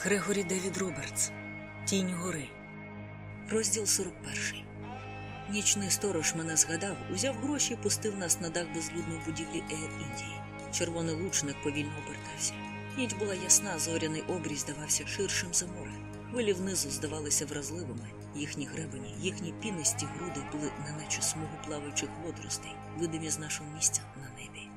Грегорі Девід Робертс Тінь гори. Розділ 41. Нічний сторож мене згадав, узяв гроші і пустив нас на дах безлюдної будівлі Ейр Індії. Червоний лучник повільно обертався. Ніч була ясна, зоряний обрій здавався ширшим за море. Хвилі внизу здавалися вразливими. Їхні гребені, їхні пінисті груди були неначе смугу плаваючих водоростей, видимі з нашого місця на небі.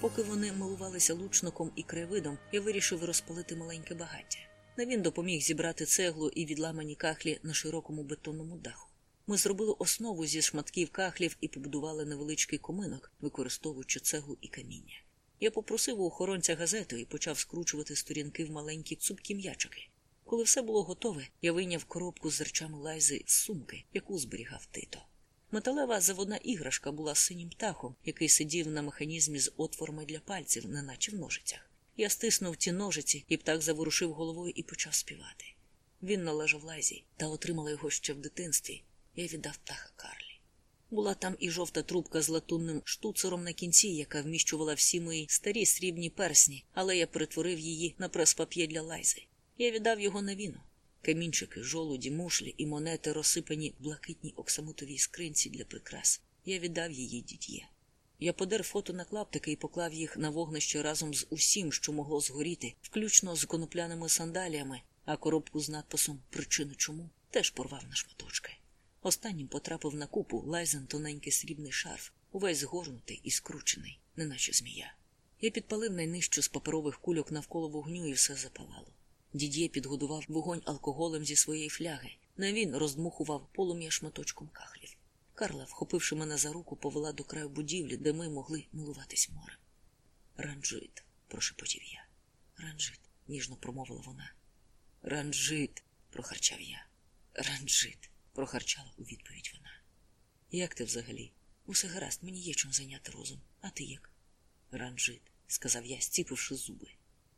Поки вони милувалися лучником і краєвидом, я вирішив розпалити маленьке багаття. На він допоміг зібрати цеглу і відламані кахлі на широкому бетонному даху. Ми зробили основу зі шматків кахлів і побудували невеличкий коминок, використовуючи цеглу і каміння. Я попросив у охоронця газету і почав скручувати сторінки в маленькі цупкі м'ячики. Коли все було готове, я вийняв коробку з речами лайзи з сумки, яку зберігав тито. Металева заводна іграшка була синім птахом, який сидів на механізмі з отворами для пальців, неначе в ножицях. Я стиснув ті ножиці, і птах заворушив головою і почав співати. Він належав лайзі та отримала його ще в дитинстві. Я віддав птаха Карлі. Була там і жовта трубка з латунним штуцером на кінці, яка вміщувала всі мої старі срібні персні, але я перетворив її на прес-пап'є для лайзи. Я віддав його на віно. Камінчики, жолуді, мушлі і монети розсипані в блакитній оксамутовій скринці для прикрас. Я віддав її дід'є. Я подер фото на клаптики і поклав їх на вогнище разом з усім, що могло згоріти, включно з конопляними сандаліями, а коробку з надписом Причини чому теж порвав на шматочки. Останнім потрапив на купу лайзен тоненький срібний шарф, увесь згорнутий і скручений, неначе змія. Я підпалив найнижчу з паперових кульок навколо вогню і все запалало. Дід'є підгодував вогонь алкоголем зі своєї фляги, на він роздмухував полум'я шматочком кахлів. Карла, вхопивши мене за руку, повела до краю будівлі, де ми могли милуватись морем. Ранжит, прошепотів я. Ранжит, ніжно промовила вона. Ранжит, прохарчав я. Ранжит, прохарчала у відповідь вона. Як ти взагалі? Усе гаразд, мені є чим зайняти розум. А ти як? Ранжит, сказав я, стіпивши зуби.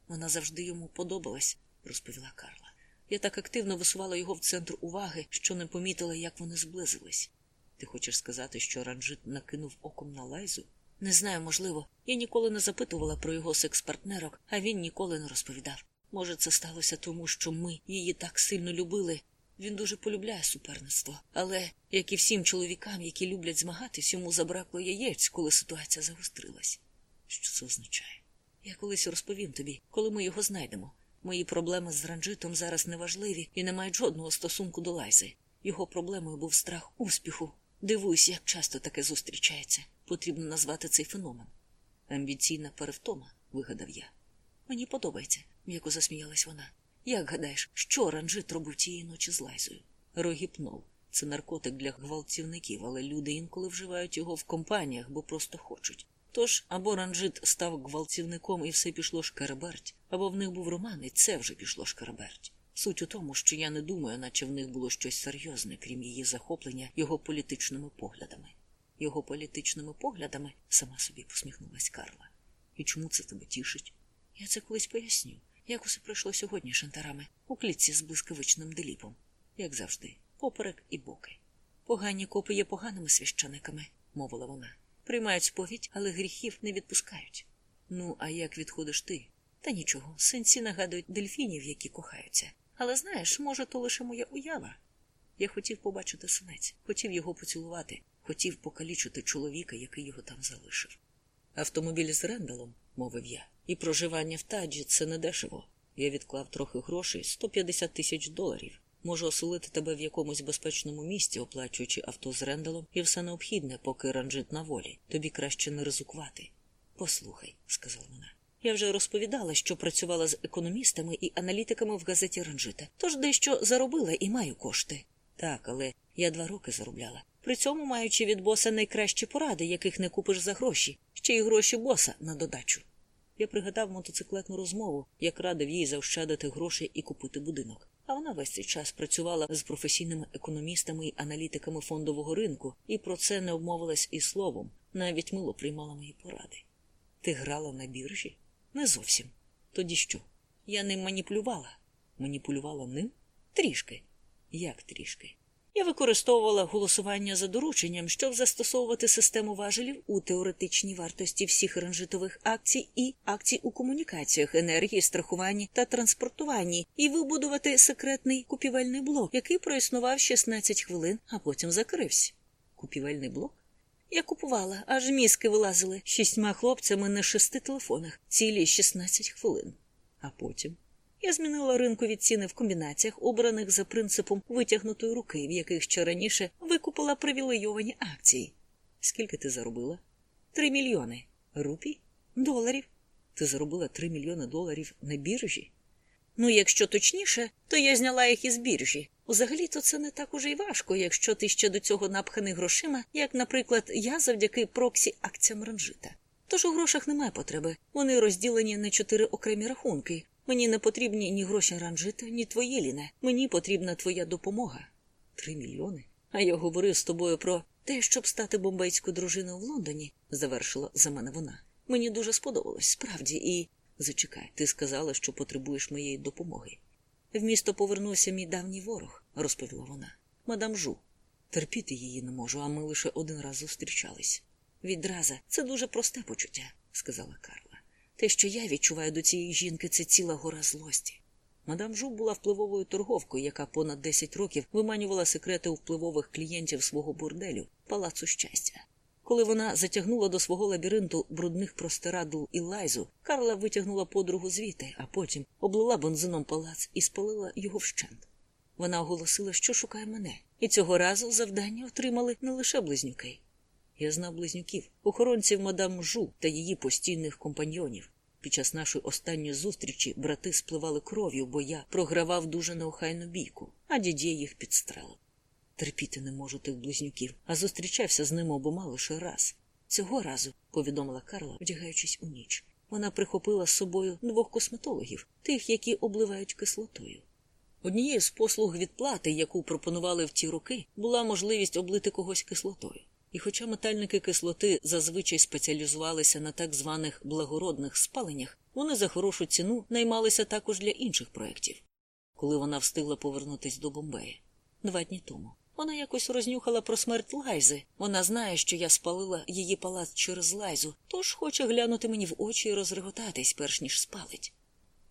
Вона завжди йому подобалась, розповіла Карла. Я так активно висувала його в центр уваги, що не помітила, як вони зблизились. Ти хочеш сказати, що Ранжит накинув оком на лайзу? Не знаю, можливо. Я ніколи не запитувала про його секс-партнерок, а він ніколи не розповідав. Може, це сталося тому, що ми її так сильно любили. Він дуже полюбляє суперництво, але, як і всім чоловікам, які люблять змагатись, йому забракло яєць, коли ситуація загострилась. Що це означає? Я колись розповім тобі, коли ми його знайдемо. Мої проблеми з ранжитом зараз неважливі і не мають жодного стосунку до лайзи. Його проблемою був страх успіху. Дивуюсь, як часто таке зустрічається. Потрібно назвати цей феномен. Амбіційна перевтома, вигадав я. Мені подобається, м'яко засміялась вона. Як гадаєш, що ранжит робив тієї ночі з лайзою? Рогіпнол. Це наркотик для гвалтівників, але люди інколи вживають його в компаніях, бо просто хочуть. Тож або ранжит став гвалтівником і все пішло шкараберть, або в них був роман, і це вже пішло шкараберть. Суть у тому, що я не думаю, наче в них було щось серйозне, крім її захоплення його політичними поглядами. Його політичними поглядами сама собі посміхнулась Карла. І чому це тебе тішить? Я це колись поясню. Як усе пройшло сьогодні шантарами, у клітці з блискавичним деліпом, як завжди, поперек і боки. Погані копи є поганими священиками, мовила вона. Приймають сповідь, але гріхів не відпускають. Ну, а як відходиш ти? Та нічого, синці нагадують дельфінів, які кохаються. Але знаєш, може, то лише моя уява. Я хотів побачити синець, хотів його поцілувати, хотів покалічити чоловіка, який його там залишив. Автомобіль з рендалом, мовив я, і проживання в таджі це не дешево. Я відклав трохи грошей 150 тисяч доларів. Можу оселити тебе в якомусь безпечному місці, оплачуючи авто з рендалом, і все необхідне, поки ранжит на волі. Тобі краще не ризикувати. Послухай, сказала вона. Я вже розповідала, що працювала з економістами і аналітиками в газеті Ранжита, тож дещо заробила і маю кошти. Так, але я два роки заробляла. При цьому маючи від боса найкращі поради, яких не купиш за гроші, ще й гроші боса на додачу. Я пригадав мотоциклетну розмову, як радив їй заощадити гроші і купити будинок. А вона весь цей час працювала з професійними економістами і аналітиками фондового ринку, і про це не обмовилась і словом, навіть мило приймала мої поради. Ти грала на біржі? Не зовсім. Тоді що? Я ним маніпулювала. Маніпулювала ним? Трішки. Як трішки? Я використовувала голосування за дорученням, щоб застосовувати систему важелів у теоретичній вартості всіх ранжитових акцій і акцій у комунікаціях, енергії, страхуванні та транспортуванні, і вибудувати секретний купівельний блок, який проіснував 16 хвилин, а потім закрився. Купівельний блок? Я купувала, аж мізки вилазили шістьма хлопцями на шести телефонах, цілі 16 хвилин. А потім. Я змінила ринкові ціни в комбінаціях, обраних за принципом витягнутої руки, в яких ще раніше викупила привілейовані акції. Скільки ти заробила? Три мільйони. Рупій? Доларів. Ти заробила три мільйони доларів на біржі? Ну, якщо точніше, то я зняла їх із біржі. Взагалі то це не так уже й важко, якщо ти ще до цього напханий грошима, як, наприклад, я завдяки проксі акціям ранжита. Тож у грошах немає потреби. Вони розділені на чотири окремі рахунки. Мені не потрібні ні гроші ранжита, ні твої ліне. Мені потрібна твоя допомога. Три мільйони. А я говорив з тобою про те, щоб стати бомбейською дружиною в Лондоні, завершила за мене вона. Мені дуже сподобалось, справді, і. Зачекай, ти сказала, що потребуєш моєї допомоги. В місто повернувся мій давній ворог, розповіла вона. Мадам Жу. Терпіти її не можу, а ми лише один раз зустрічались. Відраза це дуже просте почуття, сказала Карла. Те, що я відчуваю до цієї жінки, це ціла гора злості. Мадам Жу була впливовою торговкою, яка понад 10 років виманювала секрети у впливових клієнтів свого борделю, палацу щастя. Коли вона затягнула до свого лабіринту брудних простирадл і лайзу, Карла витягнула подругу звідти, а потім облила бензином палац і спалила його вщент. Вона оголосила, що шукає мене, і цього разу завдання отримали не лише близнюки. Я знав близнюків, охоронців мадам Жу та її постійних компаньйонів. Під час нашої останньої зустрічі брати спливали кров'ю, бо я програвав дуже неохайну бійку, а дідє їх підстрелив. Терпіти не можу тих близнюків, а зустрічався з ними обома лише раз. Цього разу, повідомила Карла, вдягаючись у ніч. Вона прихопила з собою двох косметологів, тих, які обливають кислотою. Однією з послуг відплати, яку пропонували в ті роки, була можливість облити когось кислотою. І хоча метальники кислоти зазвичай спеціалізувалися на так званих благородних спаленнях, вони за хорошу ціну наймалися також для інших проєктів. Коли вона встигла повернутися до Бомбея два дні тому. Вона якось рознюхала про смерть Лайзи. Вона знає, що я спалила її палац через лайзу, тож хоче глянути мені в очі і розреготатись, перш ніж спалить.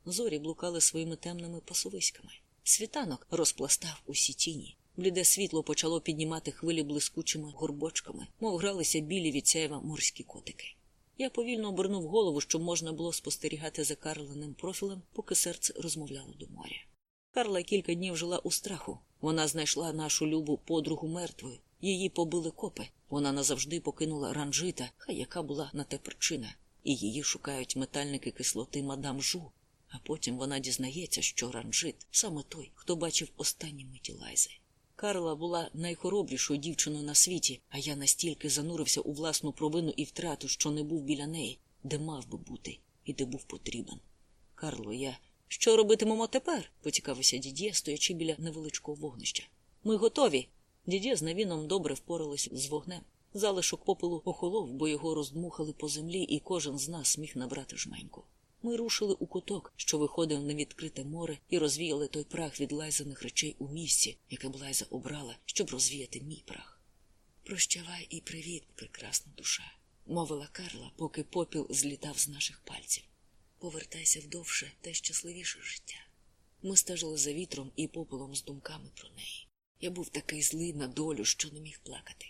Зорі блукали своїми темними пасовиськами. Світанок розпластав усі тіні. Бліде світло почало піднімати хвилі блискучими горбочками, мов гралися білі від сяєва морські котики. Я повільно обернув голову, щоб можна було спостерігати за Карленим профілем, поки серце розмовляло до моря. Карла кілька днів жила у страху. Вона знайшла нашу любу подругу мертвою. Її побили копи. Вона назавжди покинула ранжита, хай яка була на те причина, і її шукають метальники кислоти мадам Жу. А потім вона дізнається, що ранжит саме той, хто бачив останні миті лайзи. Карла була найхоробрішою дівчиною на світі, а я настільки занурився у власну провину і втрату, що не був біля неї, де мав би бути і де був потрібен. Карло, я. Що робитимемо тепер? поцікавився дідє, стоячи біля невеличкого вогнища. Ми готові. Дідє з навіном добре впоралися з вогнем. Залишок попелу охолов, бо його роздмухали по землі, і кожен з нас міг набрати жменьку. Ми рушили у куток, що виходив на відкрите море, і розвіяли той прах від лайзаних речей у місці, яке Блайза обрала, щоб розвіяти мій прах. Прощавай і привіт, прекрасна душа, мовила Карла, поки попіл злітав з наших пальців. Повертайся вдовше та щасливіше життя. Ми стежили за вітром і попелом з думками про неї. Я був такий злий на долю, що не міг плакати.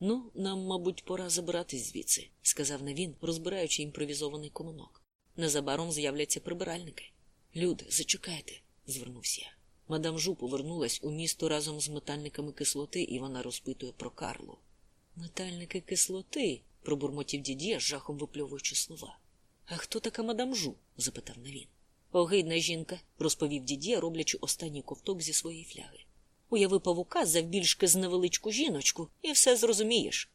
Ну, нам, мабуть, пора забиратись звідси, сказав Навін, розбираючи імпровізований комунок. Незабаром з'являться прибиральники. Люди, зачекайте, звернувся я. Мадам Жу повернулась у місто разом з метальниками кислоти, і вона розпитує про Карлу. Метальники кислоти, пробурмотів дідє, жахом випльовуючи слова. А хто така мадам Жу? запитав Навін. Огидна жінка, розповів дідє, роблячи останній ковток зі своєї фляги. Уяви павука завбільшки з невеличку жіночку, і все зрозумієш.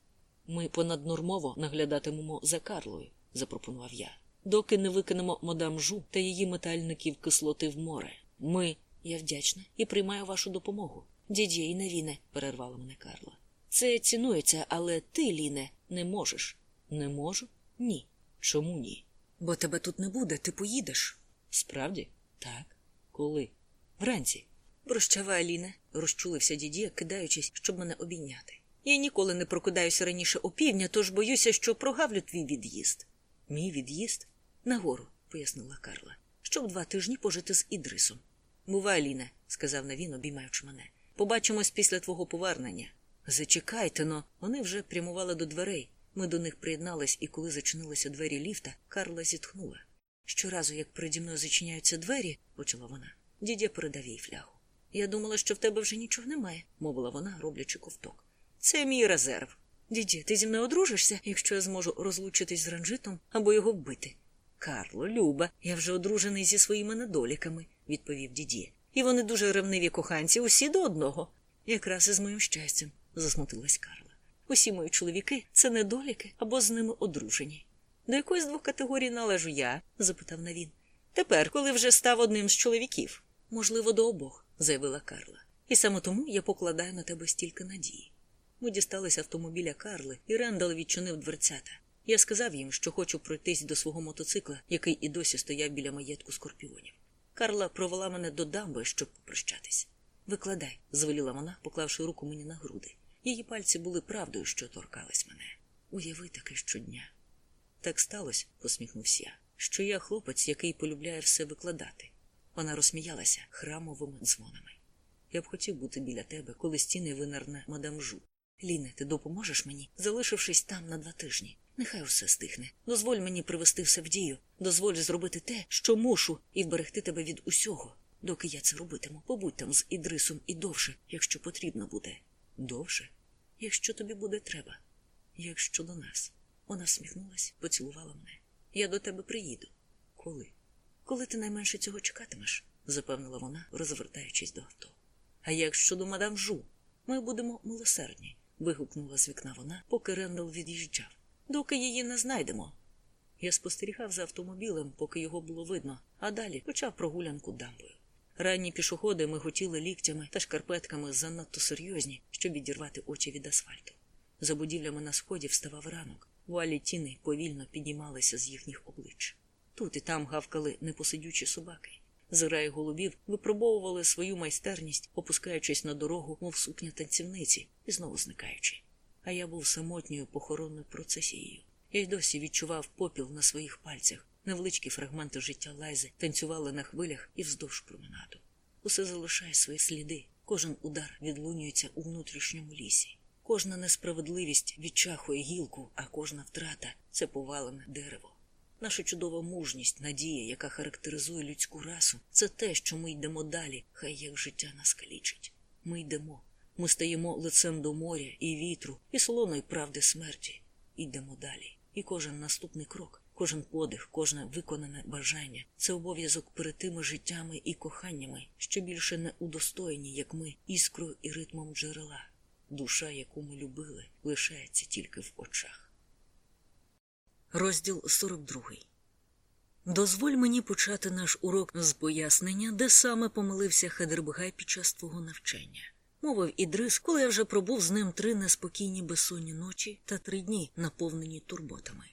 Ми понаднормово наглядатимемо за Карлою, запропонував я доки не викинемо мадам Жу та її метальників кислоти в море. Ми, я вдячна і приймаю вашу допомогу. Дідє і Навіне, перервала мене Карла. Це цінується, але ти, Ліне, не можеш. Не можу? Ні. Чому ні? Бо тебе тут не буде, ти поїдеш. Справді? Так. Коли? Вранці. Прощавай, Аліне, розчулився дідє, кидаючись, щоб мене обійняти. Я ніколи не прокидаюся раніше опівдня, тож боюся, що прогавлю твій від'їзд. Мій від'їзд? Нагору, пояснила Карла, щоб два тижні пожити з Ідрисом. Бувай, Аліне, сказав Навін, обіймаючи мене. Побачимось після твого повернення. Зачекайте но, вони вже прямували до дверей. Ми до них приєднались, і коли зачинилися двері ліфта, Карла зітхнула. Щоразу, як переді мною зачиняються двері, почала вона, дідя передав їй флягу. Я думала, що в тебе вже нічого немає, мовила вона, роблячи ковток. Це мій резерв. Дідє, ти зі мною одружишся, якщо я зможу розлучитись з ранжитом або його вбити. Карло, Люба, я вже одружений зі своїми недоліками, відповів дідє. І вони дуже ревниві коханці, усі до одного. Якраз із моїм щастям, засмутилась Карла. Усі мої чоловіки це недоліки або з ними одружені. До якої з двох категорій належу я? запитав Навін. Тепер, коли вже став одним з чоловіків. Можливо, до обох, заявила Карла. І саме тому я покладаю на тебе стільки надії. Ми дісталися автомобіля Карли, і Рендал відчинив дверцята. Я сказав їм, що хочу пройтись до свого мотоцикла, який і досі стояв біля маєтку скорпіонів. Карла провела мене до дамби, щоб попрощатись. Викладай, звеліла вона, поклавши руку мені на груди. Її пальці були правдою, що торкались мене. Уяви таке щодня. Так сталося, посміхнувся я, що я хлопець, який полюбляє все викладати. Вона розсміялася храмовими дзвонами. Я б хотів бути біля тебе, коли стіни винарне мадам Жу. Ліне, ти допоможеш мені, залишившись там на два тижні. Нехай усе стихне. Дозволь мені привести все в дію, дозволь зробити те, що мушу, і вберегти тебе від усього. Доки я це робитиму, побудь там з Ідрисом і довше, якщо потрібно буде. Довше, якщо тобі буде треба, якщо до нас. Вона всміхнулась, поцілувала мене. Я до тебе приїду. Коли? Коли ти найменше цього чекатимеш, запевнила вона, розвертаючись до авто. А як щодо мадам Жу, ми будемо милосердні, вигукнула з вікна вона, поки Рендал від'їжджав. Доки її не знайдемо. Я спостерігав за автомобілем, поки його було видно, а далі почав прогулянку дамбою. Ранні пішоходи ми готіли ліктями та шкарпетками занадто серйозні, щоб відірвати очі від асфальту. За будівлями на сході вставав ранок, вуалі тіни повільно піднімалися з їхніх облич. Тут і там гавкали непосидючі собаки. Зираї голубів випробовували свою майстерність, опускаючись на дорогу, мов сукня танцівниці, і знову зникаючи. А я був самотньою похоронною процесією. Я й досі відчував попіл на своїх пальцях, невеличкі фрагменти життя лайзи танцювали на хвилях і вздовж променаду. Усе залишає свої сліди, кожен удар відлунюється у внутрішньому лісі. Кожна несправедливість відчахує гілку, а кожна втрата це повалене дерево. Наша чудова мужність, надія, яка характеризує людську расу, це те, що ми йдемо далі, хай як життя нас калічить. Ми йдемо. Ми стаємо лицем до моря і вітру, і солоної правди смерті. Йдемо далі. І кожен наступний крок, кожен подих, кожне виконане бажання це обов'язок перед тими життями і коханнями, що більше не удостоєні, як ми, іскрою і ритмом джерела. Душа, яку ми любили, лишається тільки в очах. Розділ 42 Дозволь мені почати наш урок з пояснення, де саме помилився Хедербгай під час твого навчання. Мовив Ідрис, коли я вже пробув з ним три неспокійні безсонні ночі та три дні, наповнені турботами.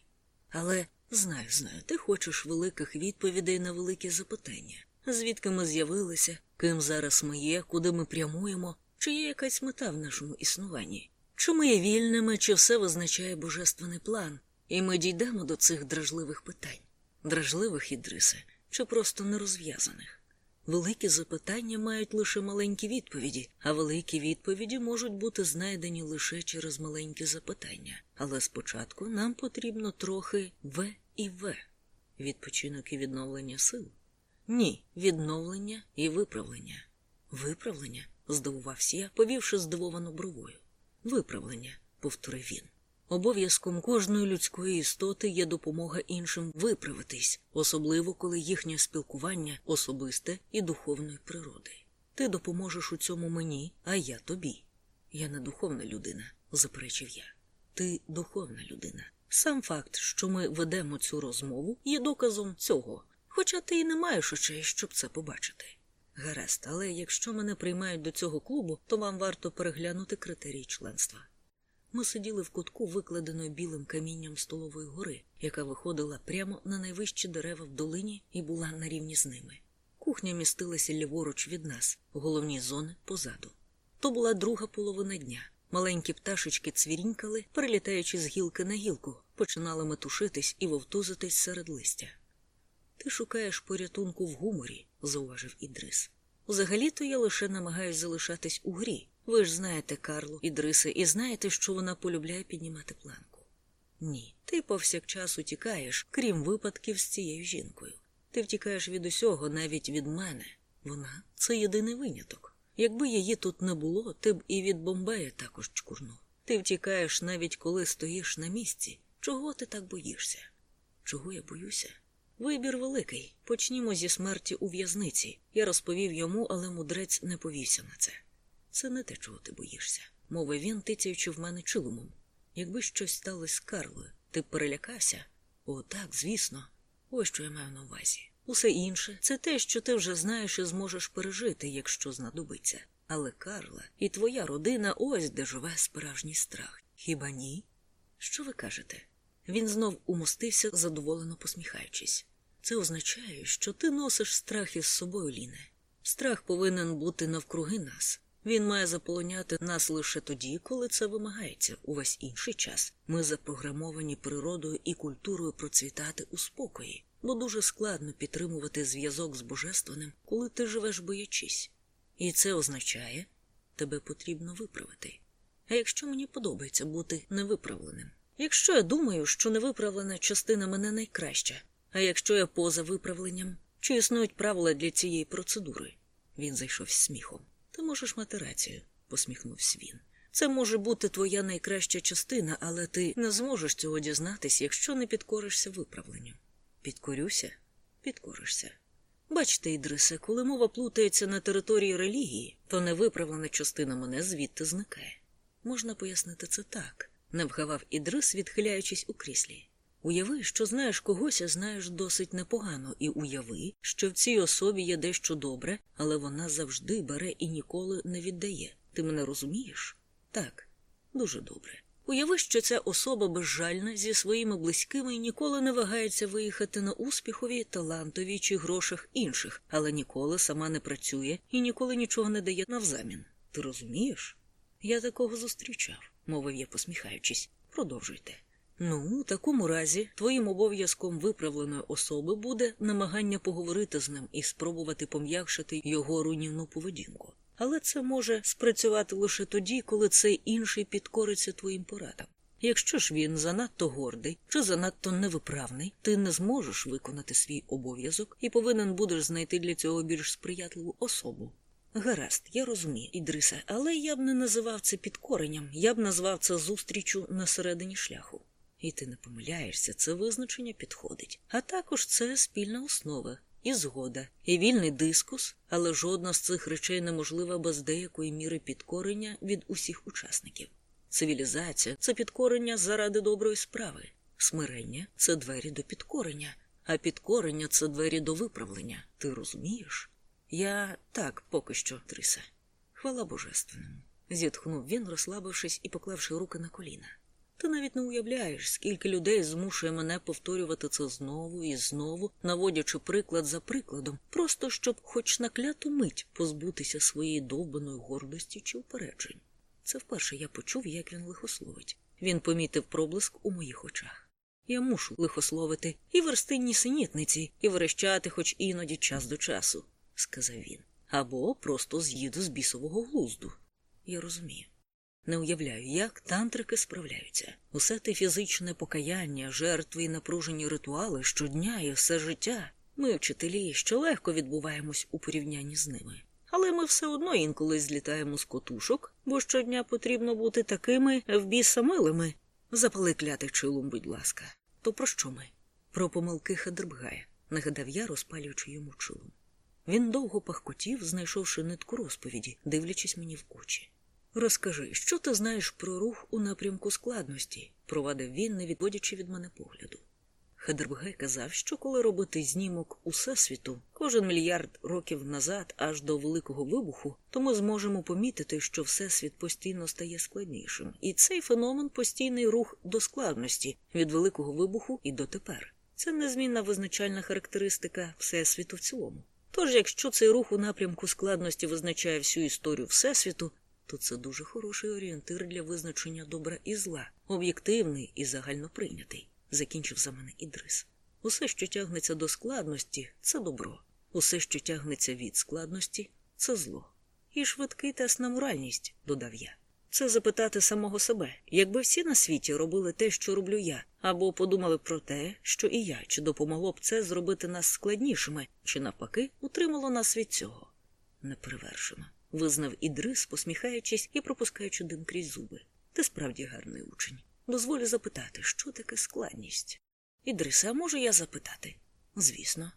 Але знаю, знаю, ти хочеш великих відповідей на великі запитання. Звідки ми з'явилися, ким зараз ми є, куди ми прямуємо, чи є якась мета в нашому існуванні? Чи ми є вільними, чи все визначає божественний план, і ми дійдемо до цих дражливих питань, дражливих Ідрисе, чи просто нерозв'язаних? Великі запитання мають лише маленькі відповіді, а великі відповіді можуть бути знайдені лише через маленькі запитання. Але спочатку нам потрібно трохи В і В. Відпочинок і відновлення сил. Ні, відновлення і виправлення. Виправлення? здивувався я, повівши здивовану бровою. Виправлення, повторив він. Обов'язком кожної людської істоти є допомога іншим виправитись, особливо коли їхнє спілкування особисте і духовної природи. Ти допоможеш у цьому мені, а я тобі. Я не духовна людина, заперечив я. Ти духовна людина. Сам факт, що ми ведемо цю розмову, є доказом цього, хоча ти і не маєш очей, щоб це побачити. Гаразд, але якщо мене приймають до цього клубу, то вам варто переглянути критерії членства. Ми сиділи в кутку, викладеної білим камінням столової гори, яка виходила прямо на найвищі дерева в долині і була на рівні з ними. Кухня містилася ліворуч від нас, головні зони позаду. То була друга половина дня. Маленькі пташечки цвірінькали, перелітаючи з гілки на гілку, починали метушитись і вовтузитись серед листя. Ти шукаєш порятунку в гуморі, зауважив Ідрис. Взагалі-то я лише намагаюсь залишатись у грі. Ви ж знаєте Карлу Ідрисе, і знаєте, що вона полюбляє піднімати планку. Ні, ти повсякчас утікаєш, крім випадків з цією жінкою. Ти втікаєш від усього, навіть від мене. Вона це єдиний виняток. Якби її тут не було, ти б і від Бомбея також чкурнув. Ти втікаєш навіть коли стоїш на місці. Чого ти так боїшся? Чого я боюся? Вибір великий. Почнімо зі смерті у в'язниці. Я розповів йому, але мудрець не повівся на це. Це не те, чого ти боїшся, мовив він, тицяючи в мене чилумом. Якби щось сталося з Карлою, ти б перелякався? О, так, звісно. Ось що я маю на увазі. Усе інше це те, що ти вже знаєш і зможеш пережити, якщо знадобиться. Але Карла і твоя родина ось де живе справжній страх. Хіба ні? Що ви кажете? Він знов умостився, задоволено посміхаючись. Це означає, що ти носиш страх із собою, Ліне. Страх повинен бути навкруги нас. Він має заполоняти нас лише тоді, коли це вимагається. Увесь інший час ми запрограмовані природою і культурою процвітати у спокої, бо дуже складно підтримувати зв'язок з божественним, коли ти живеш боячись. І це означає, тебе потрібно виправити. А якщо мені подобається бути невиправленим? Якщо я думаю, що невиправлена частина мене найкраща, а якщо я поза виправленням, чи існують правила для цієї процедури? Він зайшов сміхом. Ти можеш мати рацію, посміхнувся він. Це може бути твоя найкраща частина, але ти не зможеш цього дізнатись, якщо не підкоришся виправленню. Підкорюся, підкоришся. Бачите, Ідрисе, коли мова плутається на території релігії, то невиправлена частина мене звідти зникає. Можна пояснити це так, не вгавав Ідрис, відхиляючись у кріслі. Уяви, що знаєш когось, а знаєш досить непогано, і уяви, що в цій особі є дещо добре, але вона завжди бере і ніколи не віддає. Ти мене розумієш? Так, дуже добре. Уяви, що ця особа безжальна зі своїми близькими і ніколи не вагається виїхати на успіхові, талантові чи грошах інших, але ніколи сама не працює і ніколи нічого не дає навзамін. Ти розумієш? Я такого зустрічав, мовив я, посміхаючись. Продовжуйте. Ну, у такому разі, твоїм обов'язком виправленої особи буде намагання поговорити з ним і спробувати пом'якшити його руйнівну поведінку. Але це може спрацювати лише тоді, коли цей інший підкориться твоїм порадам. Якщо ж він занадто гордий чи занадто невиправний, ти не зможеш виконати свій обов'язок і повинен будеш знайти для цього більш сприятливу особу. Гаразд, я розумію, Ідрисе, але я б не називав це підкоренням, я б назвав це зустрічю на середині шляху. І ти не помиляєшся, це визначення підходить. А також це спільна основа, і згода, і вільний дискус, але жодна з цих речей неможлива без деякої міри підкорення від усіх учасників. Цивілізація це підкорення заради доброї справи, смирення це двері до підкорення, а підкорення це двері до виправлення. Ти розумієш? Я так поки що, Трисе. Хвала Божественному. зітхнув він, розслабившись і поклавши руки на коліна. Ти навіть не уявляєш, скільки людей змушує мене повторювати це знову і знову, наводячи приклад за прикладом, просто щоб хоч на кляту мить позбутися своєї довбаної гордості чи упереджень. Це вперше я почув, як він лихословить. Він помітив проблиск у моїх очах. Я мушу лихословити і версти нісенітниці, і верещати хоч іноді час до часу, сказав він. Або просто з'їду з бісового глузду. Я розумію. Не уявляю, як тантрики справляються. Усе те фізичне покаяння, жертви і напружені ритуали щодня і все життя. Ми, вчителі, що легко відбуваємось у порівнянні з ними. Але ми все одно інколи злітаємо з котушок, бо щодня потрібно бути такими в біса. Запали клятий чилом, будь ласка. То про що ми? Про помилки Хадербгая, нагадав я, розпалюючи йому чилом. Він довго пахкотів, знайшовши нитку розповіді, дивлячись мені в очі. Розкажи, що ти знаєш про рух у напрямку складності, провадив він, не відводячи від мене погляду. Хедербгай казав, що коли робити знімок усесвіту кожен мільярд років назад, аж до Великого вибуху, то ми зможемо помітити, що всесвіт постійно стає складнішим, і цей феномен постійний рух до складності від Великого вибуху і дотепер. Це незмінна визначальна характеристика всесвіту в цілому. Тож, якщо цей рух у напрямку складності визначає всю історію Всесвіту, то це дуже хороший орієнтир для визначення добра і зла, об'єктивний і загальноприйнятий, закінчив за мене Ідрис. Усе, що тягнеться до складності, це добро, усе, що тягнеться від складності, це зло. І швидкий тест на моральність, додав я. Це запитати самого себе, якби всі на світі робили те, що роблю я, або подумали про те, що і я, чи допомогло б це зробити нас складнішими, чи навпаки утримало нас від цього. Неперевершено, визнав Ідрис, посміхаючись і пропускаючи дим крізь зуби. Ти справді гарний учень. Дозволю запитати, що таке складність. Ідрисе, а можу я запитати? Звісно.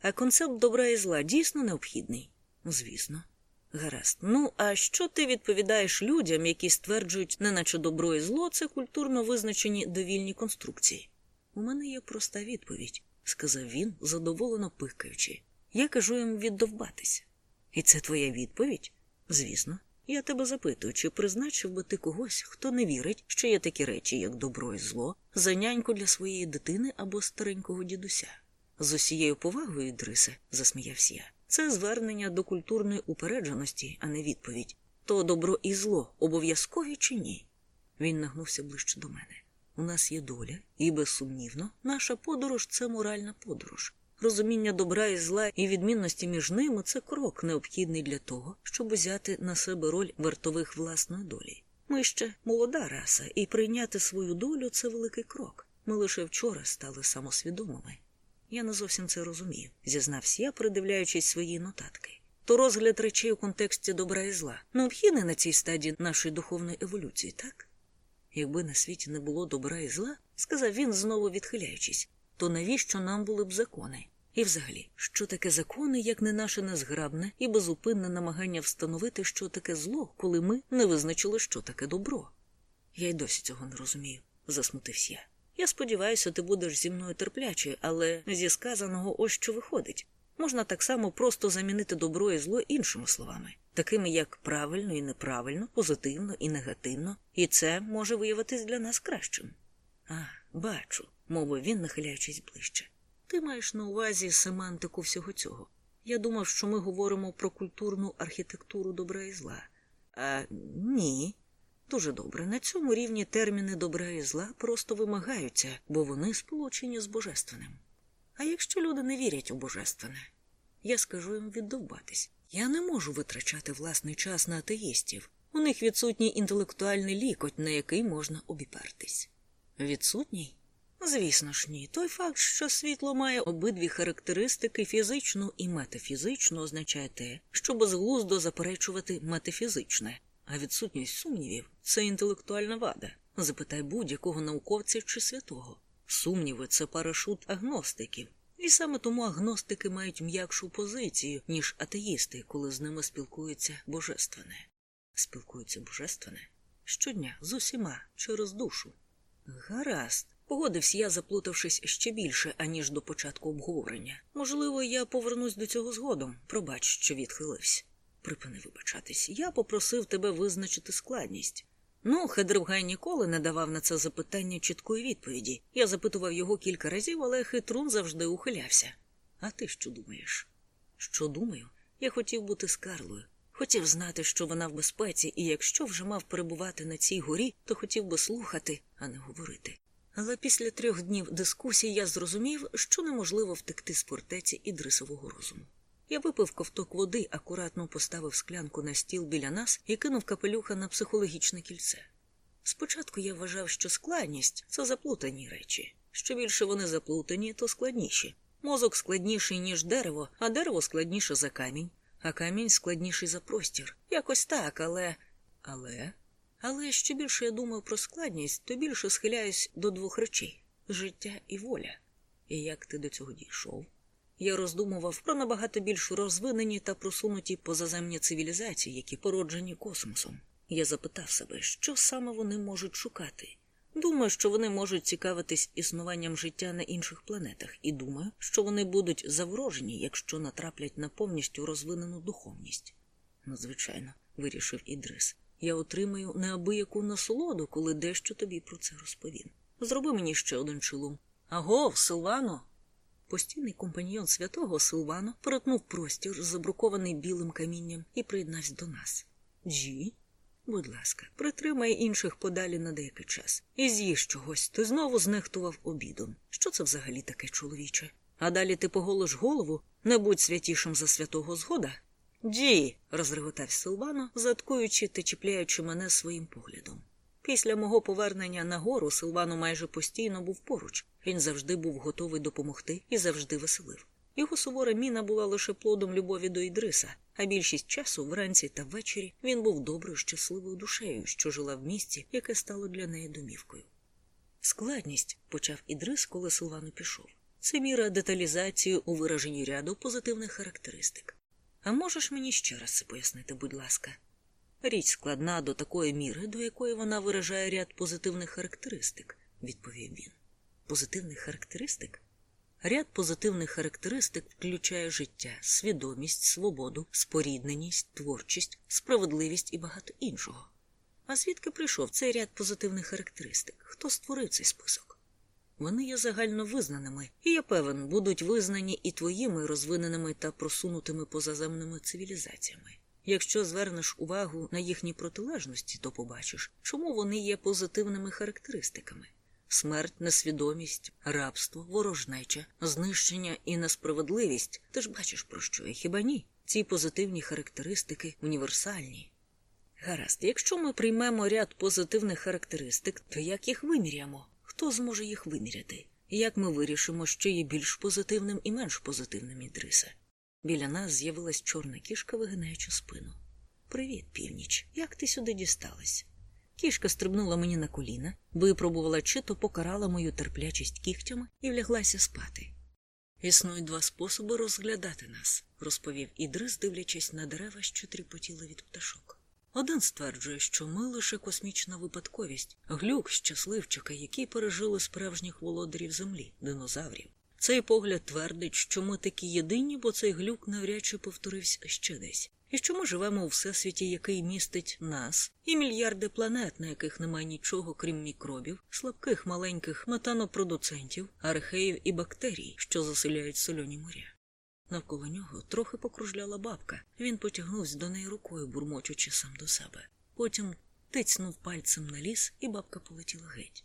А концепт добра і зла дійсно необхідний? Звісно. Гаразд. Ну, а що ти відповідаєш людям, які стверджують, неначе добро і зло це культурно визначені довільні конструкції? У мене є проста відповідь, сказав він, задоволено пихкаючи. Я кажу їм віддовбатися. І це твоя відповідь? Звісно. Я тебе запитую, чи призначив би ти когось, хто не вірить, що є такі речі, як добро і зло, за няньку для своєї дитини або старенького дідуся? З усією повагою, Дрисе, засміявся я. Це звернення до культурної упередженості, а не відповідь. То добро і зло обов'язкові чи ні? Він нагнувся ближче до мене. У нас є доля, і безсумнівно, наша подорож це моральна подорож. Розуміння добра і зла і відмінності між ними це крок, необхідний для того, щоб взяти на себе роль вартових власної долі. Ми ще молода раса, і прийняти свою долю це великий крок. Ми лише вчора стали самосвідомими. Я не зовсім це розумію, зізнався я, придивляючись свої нотатки. То розгляд речей у контексті добра і зла необхідний на цій стадії нашої духовної еволюції, так? Якби на світі не було добра і зла, сказав він, знову відхиляючись, то навіщо нам були б закони? І взагалі, що таке закони, як не наше незграбне і безупинне намагання встановити, що таке зло, коли ми не визначили, що таке добро? Я й досі цього не розумію, засмутився я. Я сподіваюся, ти будеш зі мною терплячий, але зі сказаного ось що виходить. Можна так само просто замінити добро і зло іншими словами, такими як правильно і неправильно, позитивно і негативно, і це може виявитись для нас кращим. А, бачу, мовив він, нахиляючись ближче. Ти маєш на увазі семантику всього цього. Я думав, що ми говоримо про культурну архітектуру добра і зла. А ні. Дуже добре. На цьому рівні терміни добра і зла просто вимагаються, бо вони сполучені з божественним. А якщо люди не вірять у божественне, я скажу їм віддовбатись. Я не можу витрачати власний час на атеїстів. У них відсутній інтелектуальний лікоть, на який можна обіпертись. Відсутній? Звісно ж, ні. Той факт, що світло має обидві характеристики фізичну і метафізичну, означає те, що безглуздо заперечувати метафізичне, а відсутність сумнівів це інтелектуальна вада. Запитай будь-якого науковця чи святого. Сумніви це парашут агностиків. І саме тому агностики мають м'якшу позицію, ніж атеїсти, коли з ними спілкується божественне. Спілкується божественне? Щодня з усіма через душу. Гаразд. Погодився я, заплутавшись ще більше, аніж до початку обговорення. Можливо, я повернусь до цього згодом. Пробач, що відхилився. Припини вибачатись. Я попросив тебе визначити складність. Ну, Хедривгай ніколи не давав на це запитання чіткої відповіді. Я запитував його кілька разів, але хитрун завжди ухилявся. А ти що думаєш? Що думаю? Я хотів бути з Карлою. Хотів знати, що вона в безпеці, і якщо вже мав перебувати на цій горі, то хотів би слухати, а не говорити. Але після трьох днів дискусій я зрозумів, що неможливо втекти з фортеці і дрисового розуму. Я випив ковток води, акуратно поставив склянку на стіл біля нас і кинув капелюха на психологічне кільце. Спочатку я вважав, що складність це заплутані речі. Що більше вони заплутані, то складніші. Мозок складніший, ніж дерево, а дерево складніше за камінь, а камінь складніший за простір. Якось так, але. Але. Але що більше я думав про складність, то більше схиляюсь до двох речей життя і воля. І як ти до цього дійшов? Я роздумував про набагато більш розвинені та просунуті позаземні цивілізації, які породжені космосом. Я запитав себе, що саме вони можуть шукати. Думаю, що вони можуть цікавитись існуванням життя на інших планетах, і думаю, що вони будуть заврожені, якщо натраплять на повністю розвинену духовність. Надзвичайно, вирішив Ідрис. Я отримаю неабияку насолоду, коли дещо тобі про це розповім. Зроби мені ще один чилум. Агов, Силвано. Постійний компаньйон святого Силвано перетнув простір, забрукований білим камінням, і приєднався до нас. Джі, будь ласка, притримай інших подалі на деякий час. І з'їж чогось, ти знову знехтував обідом. Що це взагалі таке, чоловіче? А далі ти поголиш голову, не будь святішим за святого згода. Джі. розреготав Силвано, заткуючи та чіпляючи мене своїм поглядом. Після мого повернення на гору Силвано майже постійно був поруч. Він завжди був готовий допомогти і завжди веселив. Його сувора міна була лише плодом любові до Ідриса, а більшість часу, вранці та ввечері, він був доброю, щасливою душею, що жила в місті, яке стало для неї домівкою. Складність почав Ідрис, коли Силвано пішов. Це міра деталізації у вираженні ряду позитивних характеристик. А можеш мені ще раз це пояснити, будь ласка? Річ складна до такої міри, до якої вона виражає ряд позитивних характеристик, відповів він. Позитивних характеристик? Ряд позитивних характеристик включає життя, свідомість, свободу, спорідненість, творчість, справедливість і багато іншого. А звідки прийшов цей ряд позитивних характеристик? Хто створив цей список? Вони є загально визнаними, і я певен, будуть визнані і твоїми розвиненими та просунутими позаземними цивілізаціями. Якщо звернеш увагу на їхні протилежності, то побачиш, чому вони є позитивними характеристиками. Смерть, несвідомість, рабство, ворожнеча, знищення і несправедливість. Ти ж бачиш, про що я хіба ні? Ці позитивні характеристики універсальні. Гаразд, якщо ми приймемо ряд позитивних характеристик, то як їх виміряємо? Хто зможе їх виміряти? Як ми вирішимо, що є більш позитивним і менш позитивним Ідриса? Біля нас з'явилась чорна кішка, вигинаючи спину. Привіт, північ. Як ти сюди дісталась? Кішка стрибнула мені на коліна, випробувала чи то покарала мою терплячість кігтями і вляглася спати. Існують два способи розглядати нас, розповів Ідрис, дивлячись на дерева, що тріпотіли від пташок. Один стверджує, що ми лише космічна випадковість, глюк щасливчика, який пережили справжніх володарів землі, динозаврів. Цей погляд твердить, що ми такі єдині, бо цей глюк навряд чи повторився ще десь. І що ми живемо у всесвіті, який містить нас, і мільярди планет, на яких немає нічого, крім мікробів, слабких маленьких метанопродуцентів, археїв і бактерій, що заселяють сольоні моря. Навколо нього трохи покружляла бабка. Він потягнувся до неї рукою, бурмочучи сам до себе. Потім тицнув пальцем на ліс, і бабка полетіла геть.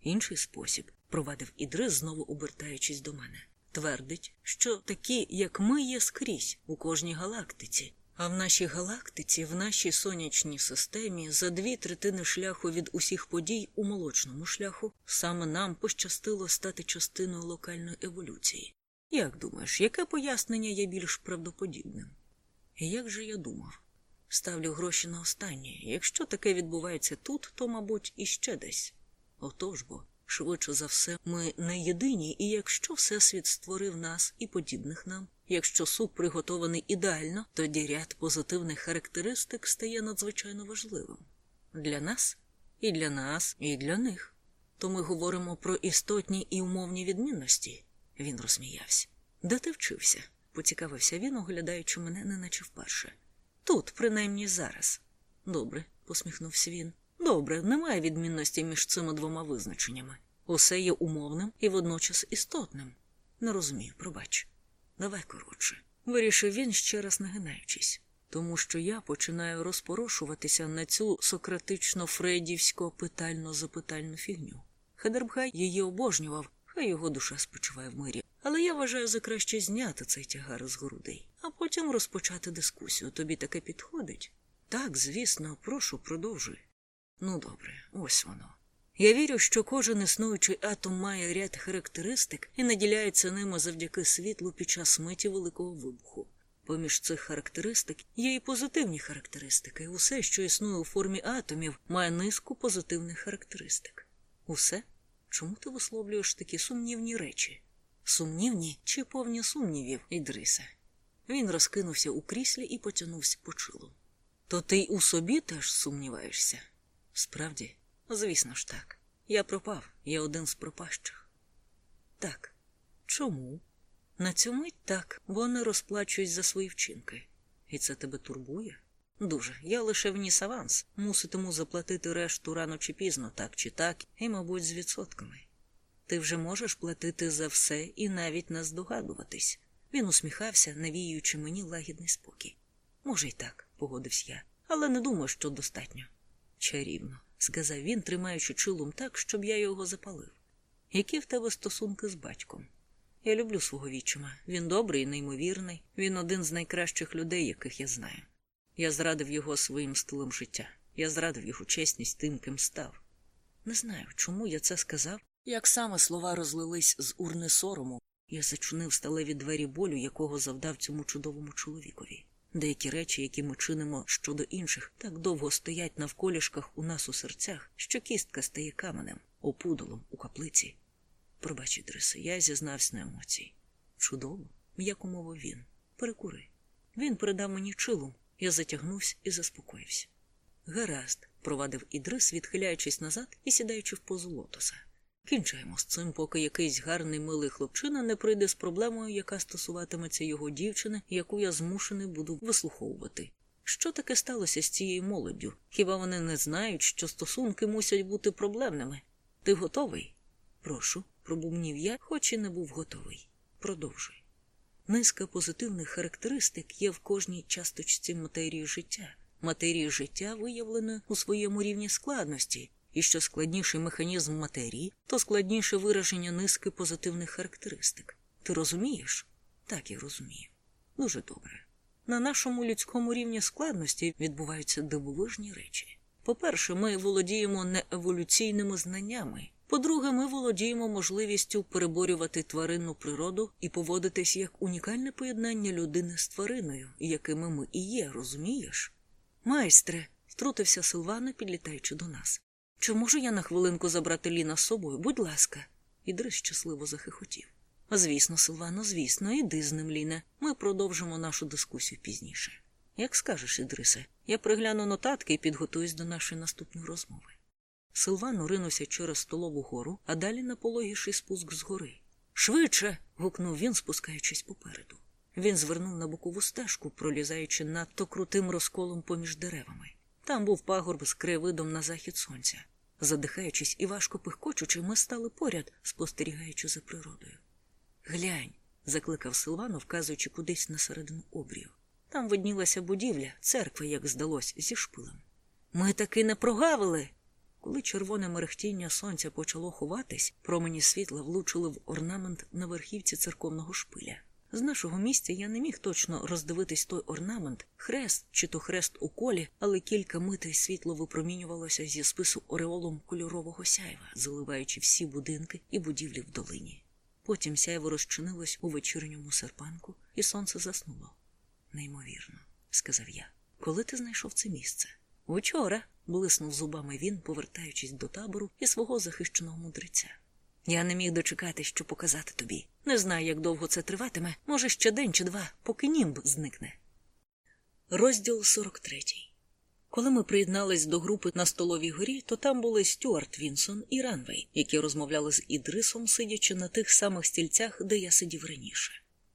Інший спосіб провадив Ідрис, знову обертаючись до мене. Твердить, що такі, як ми, є скрізь у кожній галактиці, а в нашій галактиці, в нашій сонячній системі, за дві третини шляху від усіх подій у молочному шляху, саме нам пощастило стати частиною локальної еволюції. Як думаєш, яке пояснення є більш правдоподібним? Як же я думав? Ставлю гроші на останнє. Якщо таке відбувається тут, то, мабуть, іще десь. Отож бо, швидше за все, ми не єдині, і якщо Всесвіт створив нас і подібних нам, якщо суп приготований ідеально, тоді ряд позитивних характеристик стає надзвичайно важливим. Для нас, і для нас, і для них. То ми говоримо про істотні і умовні відмінності. Він розсміявся. Де ти вчився? поцікавився він, оглядаючи мене, неначе вперше. Тут, принаймні зараз. Добре, посміхнувся він. Добре, немає відмінності між цими двома визначеннями. Усе є умовним і водночас істотним. Не розумію, пробач. Давай коротше. Вирішив він, ще раз нагинаючись, тому що я починаю розпорошуватися на цю сократично фредівсько питально запитальну фігню. Хедербгай її обожнював, хай його душа спочиває в мирі. Але я вважаю за краще зняти цей тягар з грудей, а потім розпочати дискусію. Тобі таке підходить? Так, звісно, прошу, продовжуй. Ну, добре, ось воно. Я вірю, що кожен існуючий атом має ряд характеристик і наділяється ними завдяки світлу під час миті великого вибуху. Поміж цих характеристик є і позитивні характеристики. Усе, що існує у формі атомів, має низку позитивних характеристик. Усе? Чому ти висловлюєш такі сумнівні речі? Сумнівні чи повні сумнівів, Ідрисе? Він розкинувся у кріслі і потягнувся по чилу. То ти й у собі теж сумніваєшся? Справді, звісно ж так. Я пропав, я один з пропащих. Так. Чому? На цю мить так, бо не розплачуюсь за свої вчинки. І це тебе турбує? Дуже. Я лише вніс аванс. Муситиму заплатити решту рано чи пізно, так чи так, і, мабуть, з відсотками. Ти вже можеш платити за все і навіть не здогадуватись. Він усміхався, навіюючи мені лагідний спокій. Може, й так, погодився я, але не думаю, що достатньо. Чарівно, сказав він, тримаючи чилом так, щоб я його запалив. Які в тебе стосунки з батьком? Я люблю свого вічима. Він добрий і неймовірний. Він один з найкращих людей, яких я знаю. Я зрадив його своїм стилем життя. Я зрадив його чесність тим, ким став. Не знаю, чому я це сказав, як саме слова розлились з урни сорому, я зачинив сталеві двері болю, якого завдав цьому чудовому чоловікові. Деякі речі, які ми чинимо щодо інших, так довго стоять навколішках у нас у серцях, що кістка стає каменем, опудолом у каплиці. Пробач, Ідрисе, я зізнався на емоції. Чудово, м'яко мовив він. Перекури. Він передав мені чилом. Я затягнувся і заспокоївся. Гаразд, провадив Ідрис, відхиляючись назад і сідаючи в позу лотоса. Кінчаємо з цим, поки якийсь гарний милий хлопчина не прийде з проблемою, яка стосуватиметься його дівчини, яку я змушений буду вислуховувати. Що таке сталося з цією молоддю? Хіба вони не знають, що стосунки мусять бути проблемними? Ти готовий? Прошу, пробумнів я, хоч і не був готовий. Продовжуй. Низка позитивних характеристик є в кожній часточці матерії життя, матерії життя виявленої у своєму рівні складності, і що складніший механізм матерії, то складніше вираження низки позитивних характеристик. Ти розумієш? Так я розумію. Дуже добре. На нашому людському рівні складності відбуваються дивовижні речі. По-перше, ми володіємо нееволюційними знаннями. По-друге, ми володіємо можливістю переборювати тваринну природу і поводитись як унікальне поєднання людини з твариною, якими ми і є, розумієш? Майстре, втрутився Силвана, підлітаючи до нас. Чи можу я на хвилинку забрати Ліна з собою? Будь ласка. Ідрис щасливо захихотів. Звісно, Силвано, звісно, іди з ним, Ліне. Ми продовжимо нашу дискусію пізніше. Як скажеш, Ідрисе, я пригляну нотатки і підготуюсь до нашої наступної розмови. Силвано ринувся через столову гору, а далі на пологіший спуск згори. Швидше. гукнув він, спускаючись попереду. Він звернув на бокову стежку, пролізаючи надто крутим розколом поміж деревами. Там був пагорб з краєвидом на захід сонця. Задихаючись і важко пихкочучи, ми стали поряд, спостерігаючи за природою. Глянь, закликав Силвано, вказуючи кудись на середину обрію. Там виднілася будівля, церква, як здалось, зі шпилем. Ми таки не прогавили. Коли червоне мерехтіння сонця почало ховатись, промені світла влучили в орнамент на верхівці церковного шпиля. З нашого місця я не міг точно роздивитись той орнамент, хрест чи то хрест у колі, але кілька митей світло випромінювалося зі спису ореолом кольорового сяйва, заливаючи всі будинки і будівлі в долині. Потім сяйво розчинилось у вечірньому серпанку, і сонце заснуло. Неймовірно, сказав я. Коли ти знайшов це місце? Учора, блиснув зубами він, повертаючись до табору і свого захищеного мудреця. Я не міг дочекати, що показати тобі. Не знаю, як довго це триватиме, може, ще день чи два, поки німб зникне. Розділ 43 Коли ми приєднались до групи на столовій горі, то там були Стюарт Вінсон і Ранвей, які розмовляли з Ідрисом, сидячи на тих самих стільцях, де я сидів раніше.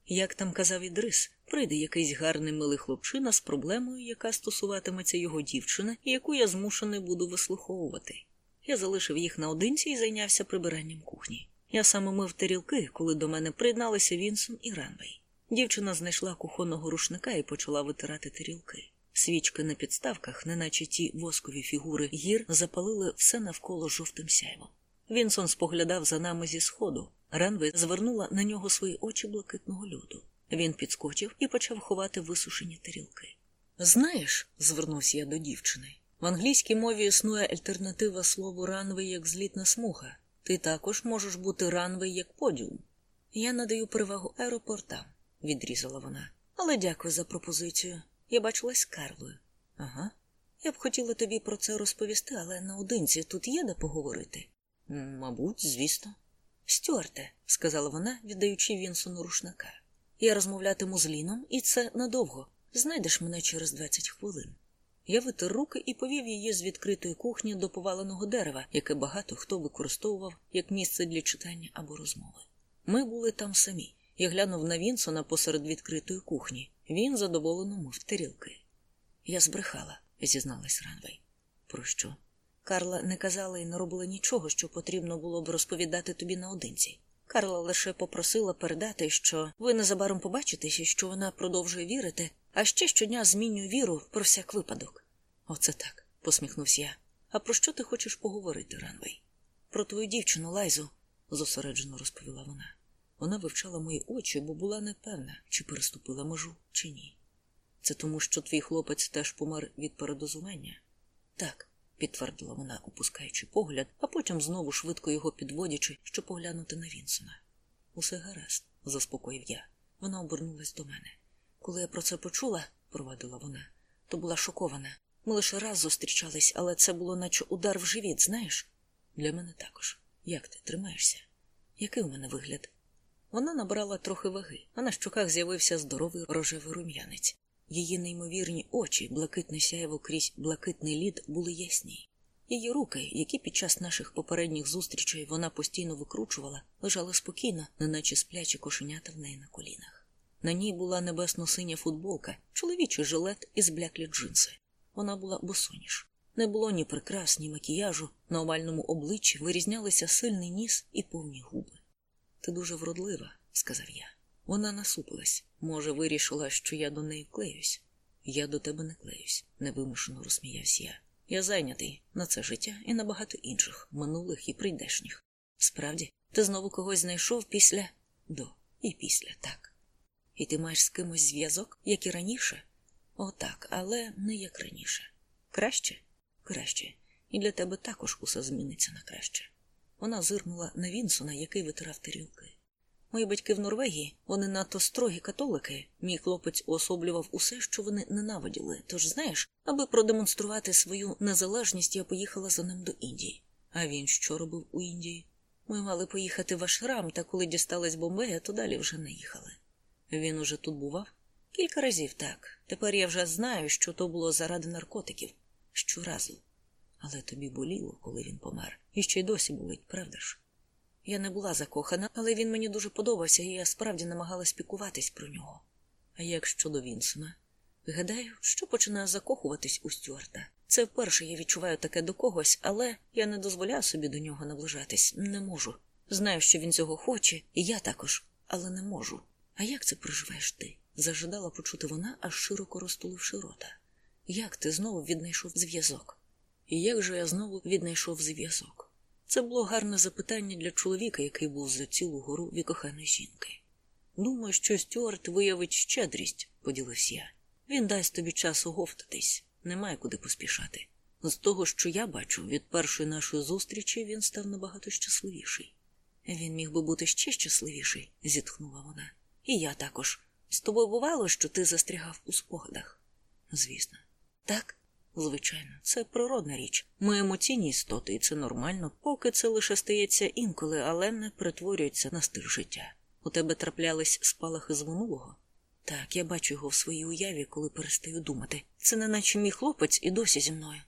Як там казав Ідрис, прийде якийсь гарний милий хлопчина з проблемою, яка стосуватиметься його дівчини, яку я змушений буду вислуховувати. Я залишив їх наодинці і зайнявся прибиранням кухні. Я саме мив тарілки, коли до мене приєдналися Вінсон і Ранвей. Дівчина знайшла кухонного рушника і почала витирати тарілки. Свічки на підставках, неначе ті воскові фігури гір, запалили все навколо жовтим сяйвом. Вінсон споглядав за нами зі сходу. Ранвей звернула на нього свої очі блакитного льоду. Він підскочив і почав ховати висушені тарілки. Знаєш, звернувся я до дівчини. В англійській мові існує альтернатива слову ранвей як злітна смуга. Ти також можеш бути ранвей як подіум. Я надаю перевагу аеропортам, відрізала вона. Але дякую за пропозицію. Я бачилась з Карлою. Ага. Я б хотіла тобі про це розповісти, але наодинці тут є де поговорити. Мабуть, звісно. Стюарте, сказала вона, віддаючи Вінсону рушника. Я розмовлятиму з Ліном, і це надовго. Знайдеш мене через 20 хвилин. Я витер руки і повів її з відкритої кухні до поваленого дерева, яке багато хто використовував як місце для читання або розмови. Ми були там самі. Я глянув на Вінсона посеред відкритої кухні. Він задоволено мив тарілки. Я збрехала, зізналась Ранвей. Про що? Карла не казала і не робила нічого, що потрібно було б розповідати тобі наодинці. Карла лише попросила передати, що ви незабаром побачитесь і що вона продовжує вірити, а ще щодня змінює віру про всяк випадок. Оце так, посміхнувся я. А про що ти хочеш поговорити, Ранвей? Про твою дівчину Лайзу, зосереджено розповіла вона. Вона вивчала мої очі, бо була непевна, чи переступила межу, чи ні. Це тому, що твій хлопець теж помер від передозування? Так, підтвердила вона, опускаючи погляд, а потім знову швидко його підводячи, щоб поглянути на Вінсона. Усе гаразд, заспокоїв я. Вона обернулась до мене. Коли я про це почула, провадила вона, то була шокована. Ми лише раз зустрічались, але це було наче удар в живіт, знаєш? Для мене також. Як ти тримаєшся? Який у мене вигляд? Вона набрала трохи ваги, а на щоках з'явився здоровий рожевий рум'янець. Її неймовірні очі, блакитне сяєво крізь блакитний лід, були ясні. Її руки, які під час наших попередніх зустрічей вона постійно викручувала, лежали спокійно, неначе сплячі кошенята в неї на колінах. На ній була небесно-синя футболка, чоловічий жилет і збляклі джинси. Вона була босоніж. Не було ні прикрас, ні макіяжу, на овальному обличчі вирізнялися сильний ніс і повні губи. Ти дуже вродлива, сказав я. Вона насупилась. Може, вирішила, що я до неї клеюсь. Я до тебе не клеюсь, невимушено розсміявся я. Я зайнятий на це життя і на багато інших, минулих і прийдешніх. Справді, ти знову когось знайшов після до і після, так. І ти маєш з кимось зв'язок, як і раніше? Отак, але не як раніше. Краще? Краще. І для тебе також усе зміниться на краще. Вона зирнула на Вінсона, який витирав тарілки. Мої батьки в Норвегії, вони надто строгі католики. Мій хлопець уособлював усе, що вони ненавиділи. Тож, знаєш, аби продемонструвати свою незалежність, я поїхала за ним до Індії. А він що робив у Індії? Ми мали поїхати в Ашрам, та коли дісталась Бомбея, то далі вже не їхали. Він уже тут бував? Кілька разів так. Тепер я вже знаю, що то було заради наркотиків. Щоразу. Але тобі боліло, коли він помер. І ще й досі болить, правда ж? Я не була закохана, але він мені дуже подобався, і я справді намагалась пікуватись про нього. А як щодо Вінсона? Гадаю, що починаю закохуватись у Стюарта. Це вперше я відчуваю таке до когось, але я не дозволяю собі до нього наближатись, не можу. Знаю, що він цього хоче, і я також, але не можу. А як це проживаєш ти? зажадала почути вона, аж широко розтуливши рота. Як ти знову віднайшов зв'язок? І як же я знову віднайшов зв'язок? Це було гарне запитання для чоловіка, який був за цілу гору від коханої жінки. Думаю, що Стюарт виявить щедрість, поділився я. Він дасть тобі час оговтатись, немає куди поспішати. З того, що я бачу, від першої нашої зустрічі він став набагато щасливіший. Він міг би бути ще щасливіший, зітхнула вона. І я також. З тобою бувало, що ти застрягав у спогадах? Звісно, так. Звичайно, це природна річ. Ми емоційні істоти, і це нормально, поки це лише стається інколи, але не перетворюється на стиль життя. У тебе траплялись спалахи з минулого? Так, я бачу його в своїй уяві, коли перестаю думати. Це не наче мій хлопець і досі зі мною.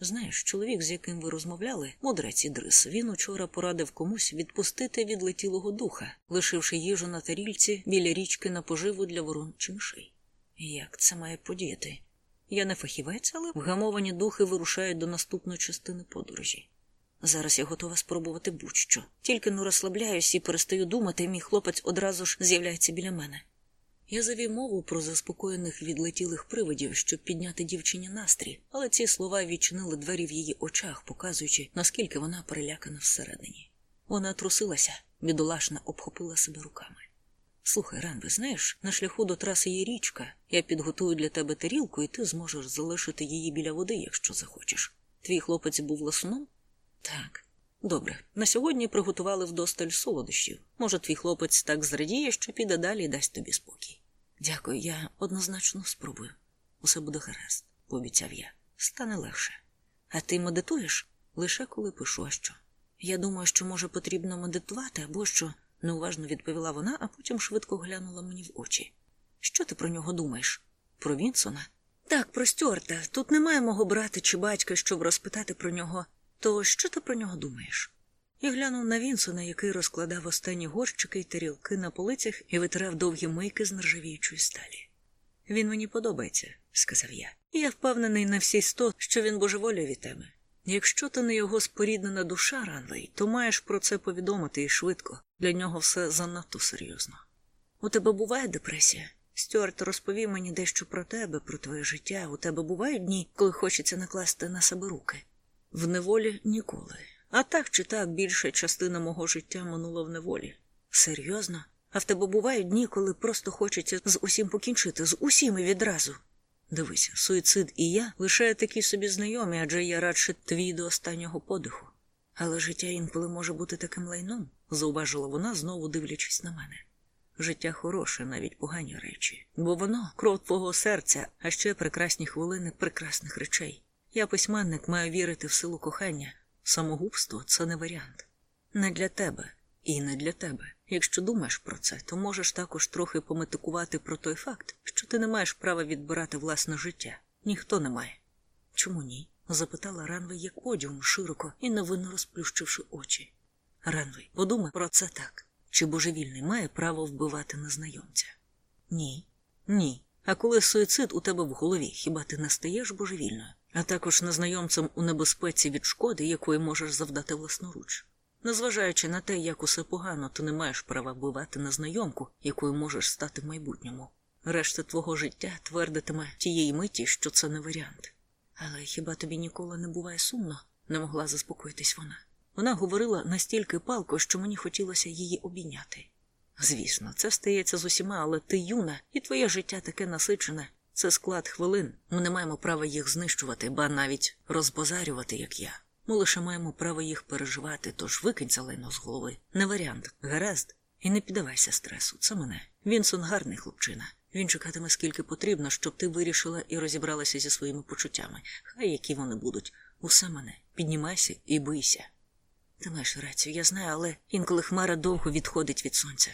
Знаєш, чоловік, з яким ви розмовляли, мудрець Ідрис, він учора порадив комусь відпустити відлетілого духа, лишивши їжу на тарільці біля річки на поживу для ворон чи мишей. Як це має подіяти? Я не фахівець, але вгамовані духи вирушають до наступної частини подорожі. Зараз я готова спробувати будь-що. Тільки не розслабляюсь і перестаю думати, мій хлопець одразу ж з'являється біля мене. Я завів мову про заспокоєних відлетілих привидів, щоб підняти дівчині настрій, але ці слова відчинили двері в її очах, показуючи, наскільки вона перелякана всередині. Вона трусилася, бідолашна обхопила себе руками. Слухай, Ранве, знаєш, на шляху до траси є річка. Я підготую для тебе тарілку, і ти зможеш залишити її біля води, якщо захочеш. Твій хлопець був ласуном? Так. Добре, на сьогодні приготували вдосталь солодощів. Може, твій хлопець так зрадіє, що піде далі і дасть тобі спокій. Дякую, я однозначно спробую. Усе буде гаразд, пообіцяв я. Стане легше. А ти медитуєш лише коли пишу, а що? Я думаю, що може потрібно медитувати або що, неуважно відповіла вона, а потім швидко глянула мені в очі. Що ти про нього думаєш? Про Вінсона? Так, про Стюарта. Тут немає мого брата чи батька, щоб розпитати про нього. То що ти про нього думаєш? Я глянув на Вінсона, який розкладав останні горщики й тарілки на полицях і витирав довгі мийки з нержавіючої сталі. Він мені подобається, сказав я. І я впевнений на всі сто, що він божеволює від тебе. Якщо ти не його споріднена душа, Ранвей, то маєш про це повідомити і швидко. Для нього все занадто серйозно. У тебе буває депресія? Стюарт, розповів мені дещо про тебе, про твоє життя. У тебе бувають дні, коли хочеться накласти на себе руки? В неволі ніколи. А так чи так більша частина мого життя минула в неволі. Серйозно? А в тебе бувають дні, коли просто хочеться з усім покінчити, з усім і відразу. Дивися, суїцид і я лише такі собі знайомі, адже я радше твій до останнього подиху. Але життя інколи може бути таким лайном, зауважила вона, знову дивлячись на мене. Життя хороше, навіть погані речі, бо воно кров твого серця, а ще прекрасні хвилини прекрасних речей. Я письменник маю вірити в силу кохання. Самогубство це не варіант. Не для тебе і не для тебе. Якщо думаєш про це, то можеш також трохи пометикувати про той факт, що ти не маєш права відбирати власне життя. Ніхто не має. Чому ні? Запитала Ранвей як подіум широко і невинно розплющивши очі. Ранвей, подумай про це так. Чи божевільний має право вбивати незнайомця? Ні. Ні. А коли суїцид у тебе в голові, хіба ти не стаєш божевільною, а також незнайомцем у небезпеці від шкоди, якої можеш завдати власноруч? Незважаючи на те, як усе погано, ти не маєш права вбивати незнайомку, якою можеш стати в майбутньому. Решта твого життя твердитиме тієї миті, що це не варіант. Але хіба тобі ніколи не буває сумно? не могла заспокоїтись вона. Вона говорила настільки палко, що мені хотілося її обійняти. Звісно, це стається з усіма, але ти юна, і твоє життя таке насичене. Це склад хвилин. Ми не маємо права їх знищувати, ба навіть розбазарювати, як я. Ми лише маємо право їх переживати, тож викинь це лайно з голови. Не варіант, гаразд. І не піддавайся стресу, це мене. Вінсон гарний хлопчина. Він чекатиме скільки потрібно, щоб ти вирішила і розібралася зі своїми почуттями. Хай які вони будуть. Усе мене. Піднімайся і бийся. Ти маєш рацію, я знаю, але інколи хмара довго відходить від сонця.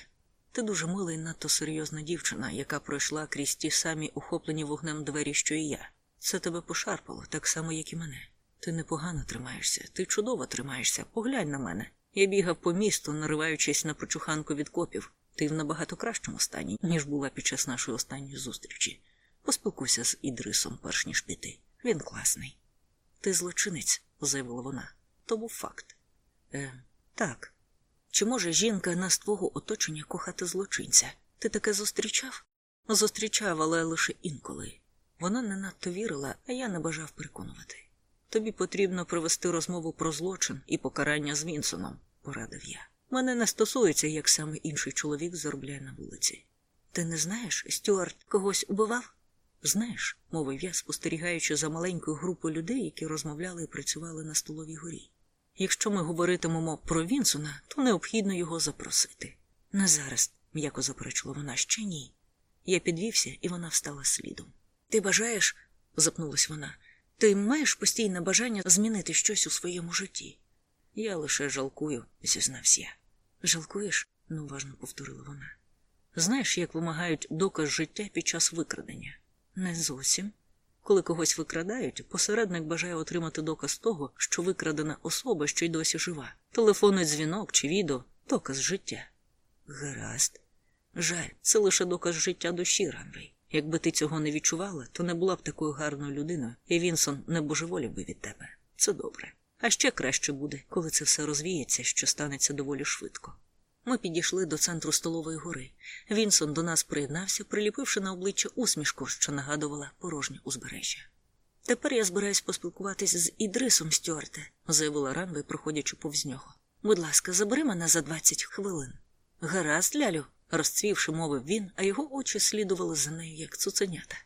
Ти дуже мила і надто серйозна дівчина, яка пройшла крізь ті самі охоплені вогнем двері, що і я. Це тебе пошарпало, так само, як і мене. Ти непогано тримаєшся, ти чудово тримаєшся. Поглянь на мене. Я бігав по місту, нариваючись на прочуханку від копів. Ти в набагато кращому стані, ніж була під час нашої останньої зустрічі. Поспілкуйся з Ідрисом, перш ніж піти. Він класний. Ти злочинець, заявила вона. То був факт. Е, так. Чи може жінка на твого оточення кохати злочинця? Ти таке зустрічав? Зустрічав, але лише інколи. Вона не надто вірила, а я не бажав переконувати. Тобі потрібно провести розмову про злочин і покарання з Вінсоном, порадив я. Мене не стосується, як саме інший чоловік заробляє на вулиці. Ти не знаєш, Стюарт когось убивав? Знаєш, мовив я, спостерігаючи за маленькою групою людей, які розмовляли і працювали на столовій горі. Якщо ми говоритимемо про Вінсона, то необхідно його запросити. Не зараз, м'яко заперечила вона ще ні. Я підвівся, і вона встала слідом. Ти бажаєш, запнулась вона, ти маєш постійне бажання змінити щось у своєму житті? Я лише жалкую, зізнався я. Жалкуєш? неуважно повторила вона. Знаєш, як вимагають доказ життя під час викрадення? Не зовсім. Коли когось викрадають, посередник бажає отримати доказ того, що викрадена особа ще й досі жива. Телефонний дзвінок чи відео доказ життя. Гаразд. Жаль, це лише доказ життя душі, Ранвей. Якби ти цього не відчувала, то не була б такою гарною людиною, і Вінсон не божеволів би від тебе. Це добре. А ще краще буде, коли це все розвіється, що станеться доволі швидко. Ми підійшли до центру столової гори. Вінсон до нас приєднався, приліпивши на обличчя усмішку, що нагадувала порожнє узбережжя. Тепер я збираюсь поспілкуватись з Ідрисом Стюарте, заявила Ранвей, проходячи повз нього. Будь ласка, забери мене за двадцять хвилин. Гаразд, лялю, розцвівши, мовив він, а його очі слідували за нею, як цуценята.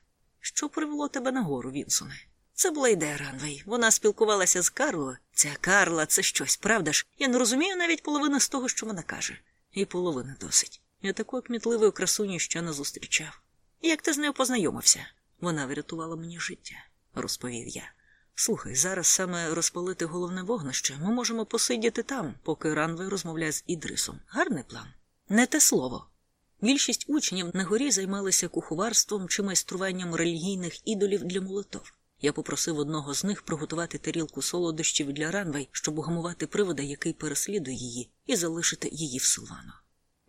Що привело тебе нагору, Вінсоне? Це була ідея Ранвей. Вона спілкувалася з Карлою. Ця Карла це щось, правда ж? Я не розумію навіть половини з того, що вона каже. І половини досить. Я такої кмітливої красуні ще не зустрічав. Як ти з нею познайомився? Вона врятувала мені життя, розповів я. Слухай, зараз саме розпалити головне вогнище. Ми можемо посидіти там, поки Ранвей розмовляє з Ідрисом. Гарний план. Не те слово. Більшість учнів на горі займалися куховарством чи майструванням релігійних ідолів для молитов. Я попросив одного з них приготувати тарілку солодощів для Ранвей, щоб угамувати привода, який переслідує її, і залишити її в Силвано.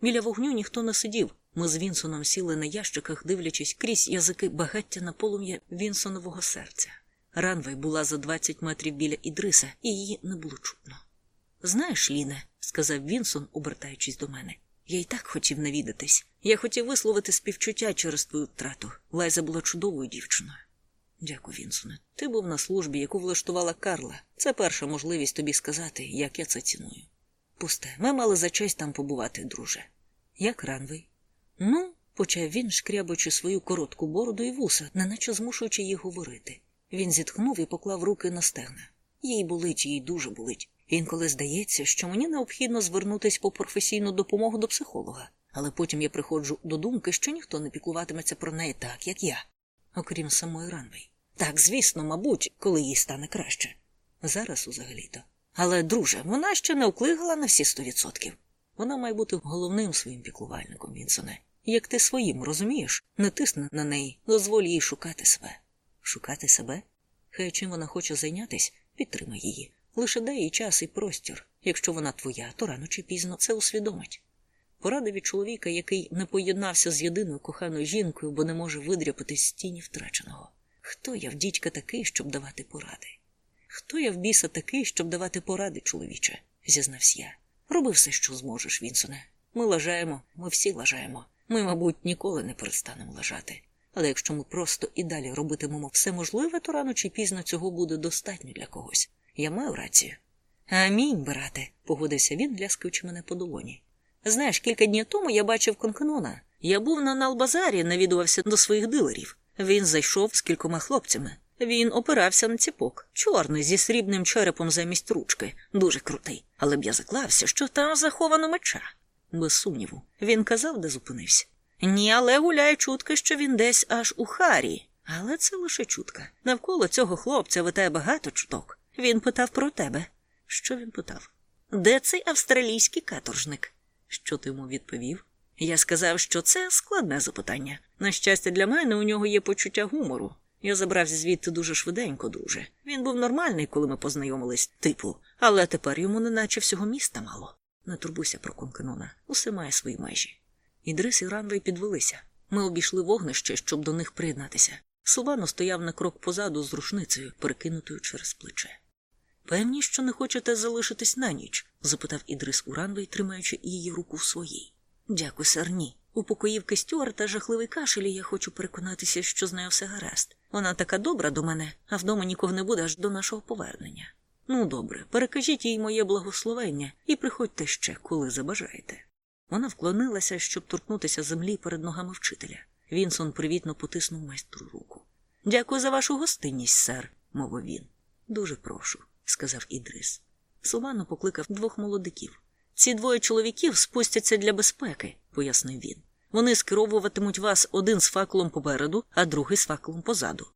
Біля вогню ніхто не сидів. Ми з Вінсоном сіли на ящиках, дивлячись крізь язики багаття на полум'я Вінсонового серця. Ранвей була за 20 метрів біля Ідриса, і її не було чутно. Знаєш, Ліне, сказав Вінсон, обертаючись до мене, я й так хотів навідатись. Я хотів висловити співчуття через твою втрату. Лайза була чудовою дівчиною. Дякую, Вінсоне. Ти був на службі, яку влаштувала Карла. Це перша можливість тобі сказати, як я це ціную. Пусте, ми мали за честь там побувати, друже. Як Ранвей? Ну, почав він, шкрябуючи свою коротку бороду і вуса, неначе змушуючи її говорити. Він зітхнув і поклав руки на стегна. Їй болить, їй дуже болить. Інколи здається, що мені необхідно звернутися по професійну допомогу до психолога, але потім я приходжу до думки, що ніхто не піклуватиметься про неї так, як я, окрім самої Ранвей. Так, звісно, мабуть, коли їй стане краще. Зараз узагалі-то. Але, друже, вона ще не вклигала на всі сто відсотків. Вона має бути головним своїм піклувальником, Вінсоне. Як ти своїм, розумієш? Не тисни на неї, дозволь їй шукати себе. Шукати себе? Хай чим вона хоче зайнятись, підтримай її. Лише дай їй час і простір. Якщо вона твоя, то рано чи пізно це усвідомить. Порада від чоловіка, який не поєднався з єдиною коханою жінкою, бо не може видряпатись з тіні втраченого. Хто я в дідька такий, щоб давати поради? Хто я в біса такий, щоб давати поради, чоловіче? зізнався я. Роби все, що зможеш, Вінсоне. Ми лажаємо, ми всі лажаємо. Ми, мабуть, ніколи не перестанемо лажати. Але якщо ми просто і далі робитимемо все можливе, то рано чи пізно цього буде достатньо для когось. Я маю рацію. Амінь, брате, погодився він, ляскаючи мене по долоні. Знаєш, кілька днів тому я бачив конканона. Я був на Налбазарі, навідувався до своїх дилерів. Він зайшов з кількома хлопцями. Він опирався на ціпок, чорний зі срібним черепом замість ручки, дуже крутий. Але б я заклався, що там заховано меча. Без сумніву, він казав, де зупинився. Ні, але гуляє чутка, що він десь аж у Харі. Але це лише чутка. Навколо цього хлопця витає багато чуток. Він питав про тебе. Що він питав? Де цей австралійський каторжник? Що ти йому відповів? Я сказав, що це складне запитання. На щастя, для мене у нього є почуття гумору. Я забрався звідти дуже швиденько, друже. Він був нормальний, коли ми познайомились, типу, але тепер йому неначе всього міста мало. Не турбуйся про конканона, усе має свої межі. Ідрис і Ранвей підвелися. Ми обійшли вогнище, щоб до них приєднатися. Силвано стояв на крок позаду з рушницею, перекинутою через плече. Певні, що не хочете залишитись на ніч? запитав Ідрис у Ранвей, тримаючи її руку в своїй. Дякую, сер, ні. У покоївки Стюарта жахливий кашель, і я хочу переконатися, що з нею все гаразд. Вона така добра до мене, а вдома нікого не буде аж до нашого повернення. Ну, добре, перекажіть їй моє благословення і приходьте ще, коли забажаєте. Вона вклонилася, щоб торкнутися землі перед ногами вчителя. Вінсон привітно потиснув майстру руку. Дякую за вашу гостинність, сер, мовив він. Дуже прошу, сказав Ідрис. Сувано покликав двох молодиків. Ці двоє чоловіків спустяться для безпеки, пояснив він. Вони скеровуватимуть вас один з факелом попереду, а другий з факелом позаду.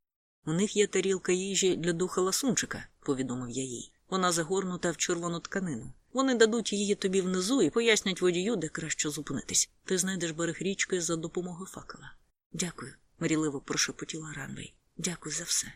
У них є тарілка їжі для духа ласунчика, повідомив я їй. Вона загорнута в червону тканину. Вони дадуть її тобі внизу і пояснять водію, де краще зупинитись. Ти знайдеш берег річки за допомогою факела. Дякую, мріливо прошепотіла Ранвей. Дякую за все.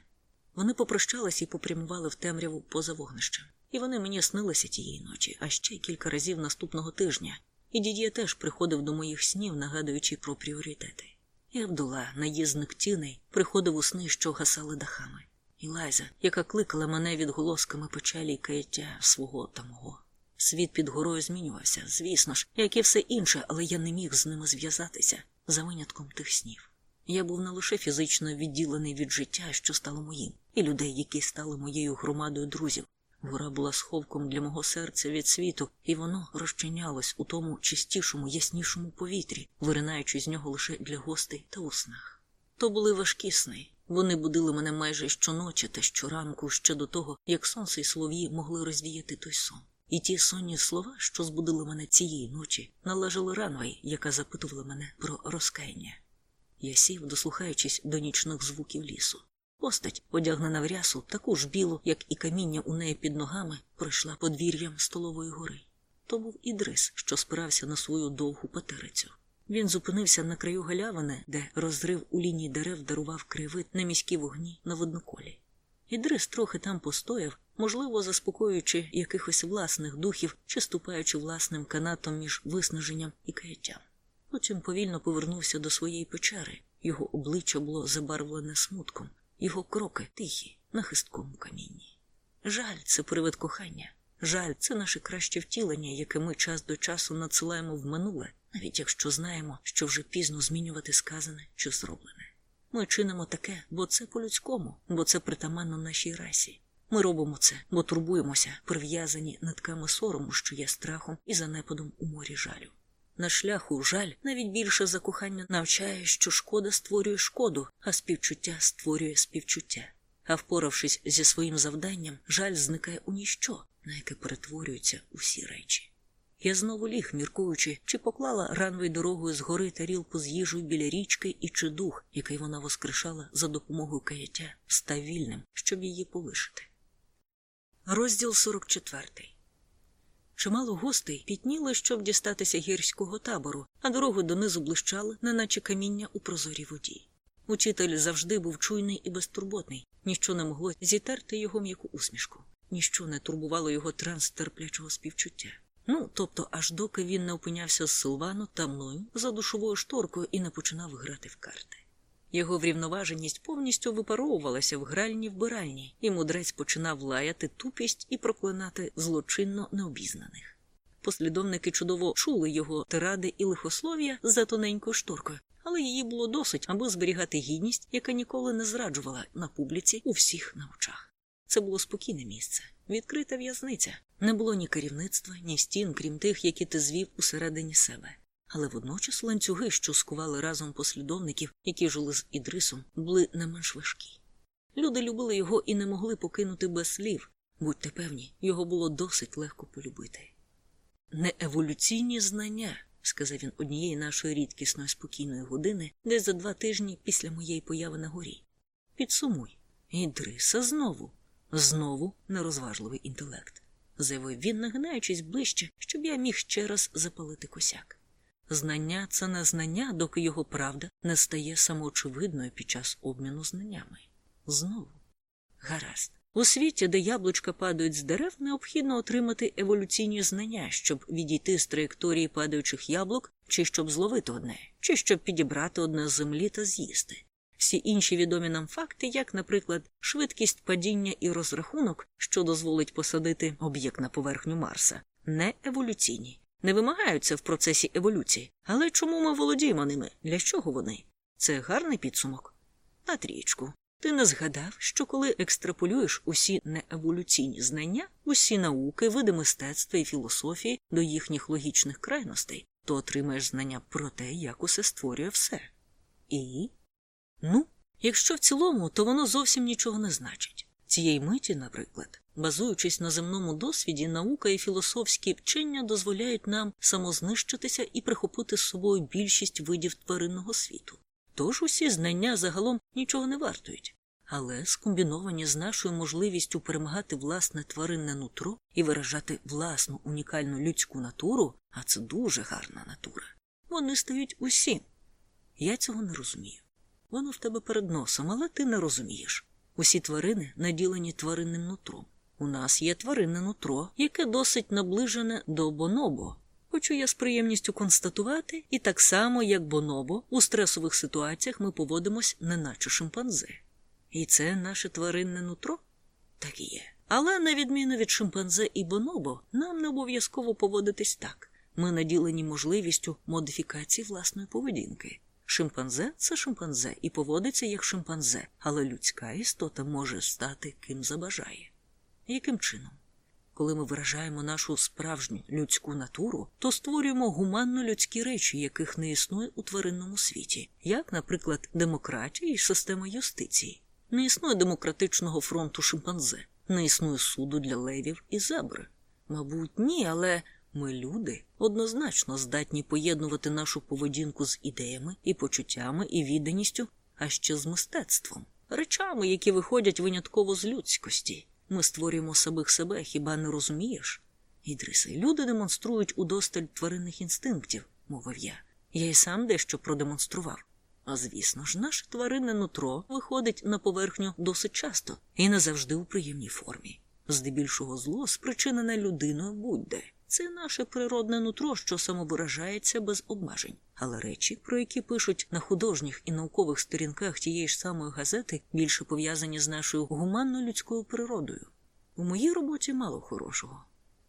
Вони попрощались і попрямували в темряву поза вогнищем. І вони мені снилися тієї ночі, а ще кілька разів наступного тижня. І дід'є теж приходив до моїх снів, нагадуючи про пріоритети. І Абдула, наїзник тіней, приходив у сни, що гасали дахами. І Лайза, яка кликала мене відголосками печалі й каяття свого та мого. Світ під горою змінювався, звісно ж, як і все інше, але я не міг з ними зв'язатися за винятком тих снів. Я був не лише фізично відділений від життя, що стало моїм, і людей, які стали моєю громадою друзів. Гора була сховком для мого серця від світу, і воно розчинялось у тому чистішому, яснішому повітрі, виринаючи з нього лише для гостей та у снах. То були важкі сни. Вони будили мене майже щоночі та щоранку, ще до того, як сонце і солов'ї могли розвіяти той сон. І ті сонні слова, що збудили мене цієї ночі, належали Ранвей, яка запитувала мене про розкаяння. Я сів, дослухаючись до нічних звуків лісу. Постать, одягнена в рясу, таку ж білу, як і каміння у неї під ногами, пройшла подвір'ям столової гори. То був Ідрис, що спирався на свою довгу патерицю. Він зупинився на краю галявини, де розрив у лінії дерев дарував кривит на міські вогні на водноколі. Ідрис трохи там постояв, можливо, заспокоюючи якихось власних духів чи ступаючи власним канатом між виснаженням і каяттям. Потім повільно повернувся до своєї печери. Його обличчя було забарвлене смутком, його кроки тихі, на хисткому камінні. Жаль це привид кохання. Жаль, це наше краще втілення, яке ми час до часу надсилаємо в минуле, навіть якщо знаємо, що вже пізно змінювати сказане чи зроблене. Ми чинимо таке, бо це по-людському, бо це притаманно нашій расі. Ми робимо це, бо турбуємося, прив'язані нитками сорому, що є страхом і занепадом у морі жалю. На шляху жаль навіть більше за кохання навчає, що шкода створює шкоду, а співчуття створює співчуття. А впоравшись зі своїм завданням, жаль зникає у ніщо, на яке перетворюються усі речі. Я знову ліг, міркуючи, чи поклала ранвою дорогою з гори тарілку з їжею біля річки і чи дух, який вона воскрешала за допомогою каяття, став вільним, щоб її полишити. Розділ 44 Чимало гостей пітніли, щоб дістатися гірського табору, а дорогу донизу блищали, неначе каміння у прозорій воді. Учитель завжди був чуйний і безтурботний, ніщо не могло зітерти його м'яку усмішку, ніщо не турбувало його транс терплячого співчуття. Ну, тобто, аж доки він не опинявся з Силвану та мною за душовою шторкою і не починав грати в карти. Його врівноваженість повністю випаровувалася в гральні вбиральні, і мудрець починав лаяти тупість і проклинати злочинно необізнаних. Послідовники чудово чули його тиради і лихослов'я за тоненькою шторкою, але її було досить, аби зберігати гідність, яка ніколи не зраджувала на публіці у всіх на очах. Це було спокійне місце, відкрита в'язниця. Не було ні керівництва, ні стін, крім тих, які ти звів усередині себе. Але водночас ланцюги, що скували разом послідовників, які жили з Ідрисом, були не менш важкі. Люди любили його і не могли покинути без слів. Будьте певні, його було досить легко полюбити. Не еволюційні знання, сказав він однієї нашої рідкісної спокійної години, десь за два тижні після моєї появи на горі. Підсумуй, Ідриса знову, знову нерозважливий інтелект, заявив він, нагинаючись ближче, щоб я міг ще раз запалити косяк. Знання це не знання, доки його правда не стає самоочевидною під час обміну знаннями. Знову. Гаразд. У світі, де яблучка падають з дерев, необхідно отримати еволюційні знання, щоб відійти з траєкторії падаючих яблук, чи щоб зловити одне, чи щоб підібрати одне з землі та з'їсти. Всі інші відомі нам факти, як, наприклад, швидкість падіння і розрахунок, що дозволить посадити об'єкт на поверхню Марса, не еволюційні не вимагаються в процесі еволюції. Але чому ми володіємо ними? Для чого вони? Це гарний підсумок. На трічку. Ти не згадав, що коли екстраполюєш усі нееволюційні знання, усі науки, види мистецтва і філософії до їхніх логічних крайностей, то отримаєш знання про те, як усе створює все. І? Ну, якщо в цілому, то воно зовсім нічого не значить. Цієї миті, наприклад, базуючись на земному досвіді, наука і філософські вчення дозволяють нам самознищитися і прихопити з собою більшість видів тваринного світу. Тож усі знання загалом нічого не вартують. Але скомбіновані з нашою можливістю перемагати власне тваринне нутро і виражати власну унікальну людську натуру, а це дуже гарна натура, вони стають усім. Я цього не розумію. Воно в тебе перед носом, але ти не розумієш. Усі тварини наділені тваринним нутром. У нас є тваринне нутро, яке досить наближене до бонобо. Хочу я з приємністю констатувати, і так само, як бонобо, у стресових ситуаціях ми поводимось неначе шимпанзе. І це наше тваринне нутро? Так і є. Але, на відміну від шимпанзе і бонобо, нам не обов'язково поводитись так. Ми наділені можливістю модифікації власної поведінки. Шимпанзе це шимпанзе і поводиться як шимпанзе, але людська істота може стати ким забажає. Яким чином? Коли ми виражаємо нашу справжню людську натуру, то створюємо гуманно людські речі, яких не існує у тваринному світі, як, наприклад, демократія і система юстиції. Не існує демократичного фронту шимпанзе, не існує суду для левів і зебри. Мабуть, ні, але ми, люди, однозначно здатні поєднувати нашу поведінку з ідеями і почуттями і відданістю, а ще з мистецтвом, речами, які виходять винятково з людськості. Ми створюємо самих себе, хіба не розумієш? Ідрисе, люди демонструють удосталь тваринних інстинктів, мовив я. Я й сам дещо продемонстрував. А звісно ж, наше тваринне нутро виходить на поверхню досить часто і не завжди у приємній формі. Здебільшого зло спричинене людиною будь-де. Це наше природне нутро, що самовиражається без обмежень. Але речі, про які пишуть на художніх і наукових сторінках тієї ж самої газети, більше пов'язані з нашою гуманно людською природою. У моїй роботі мало хорошого.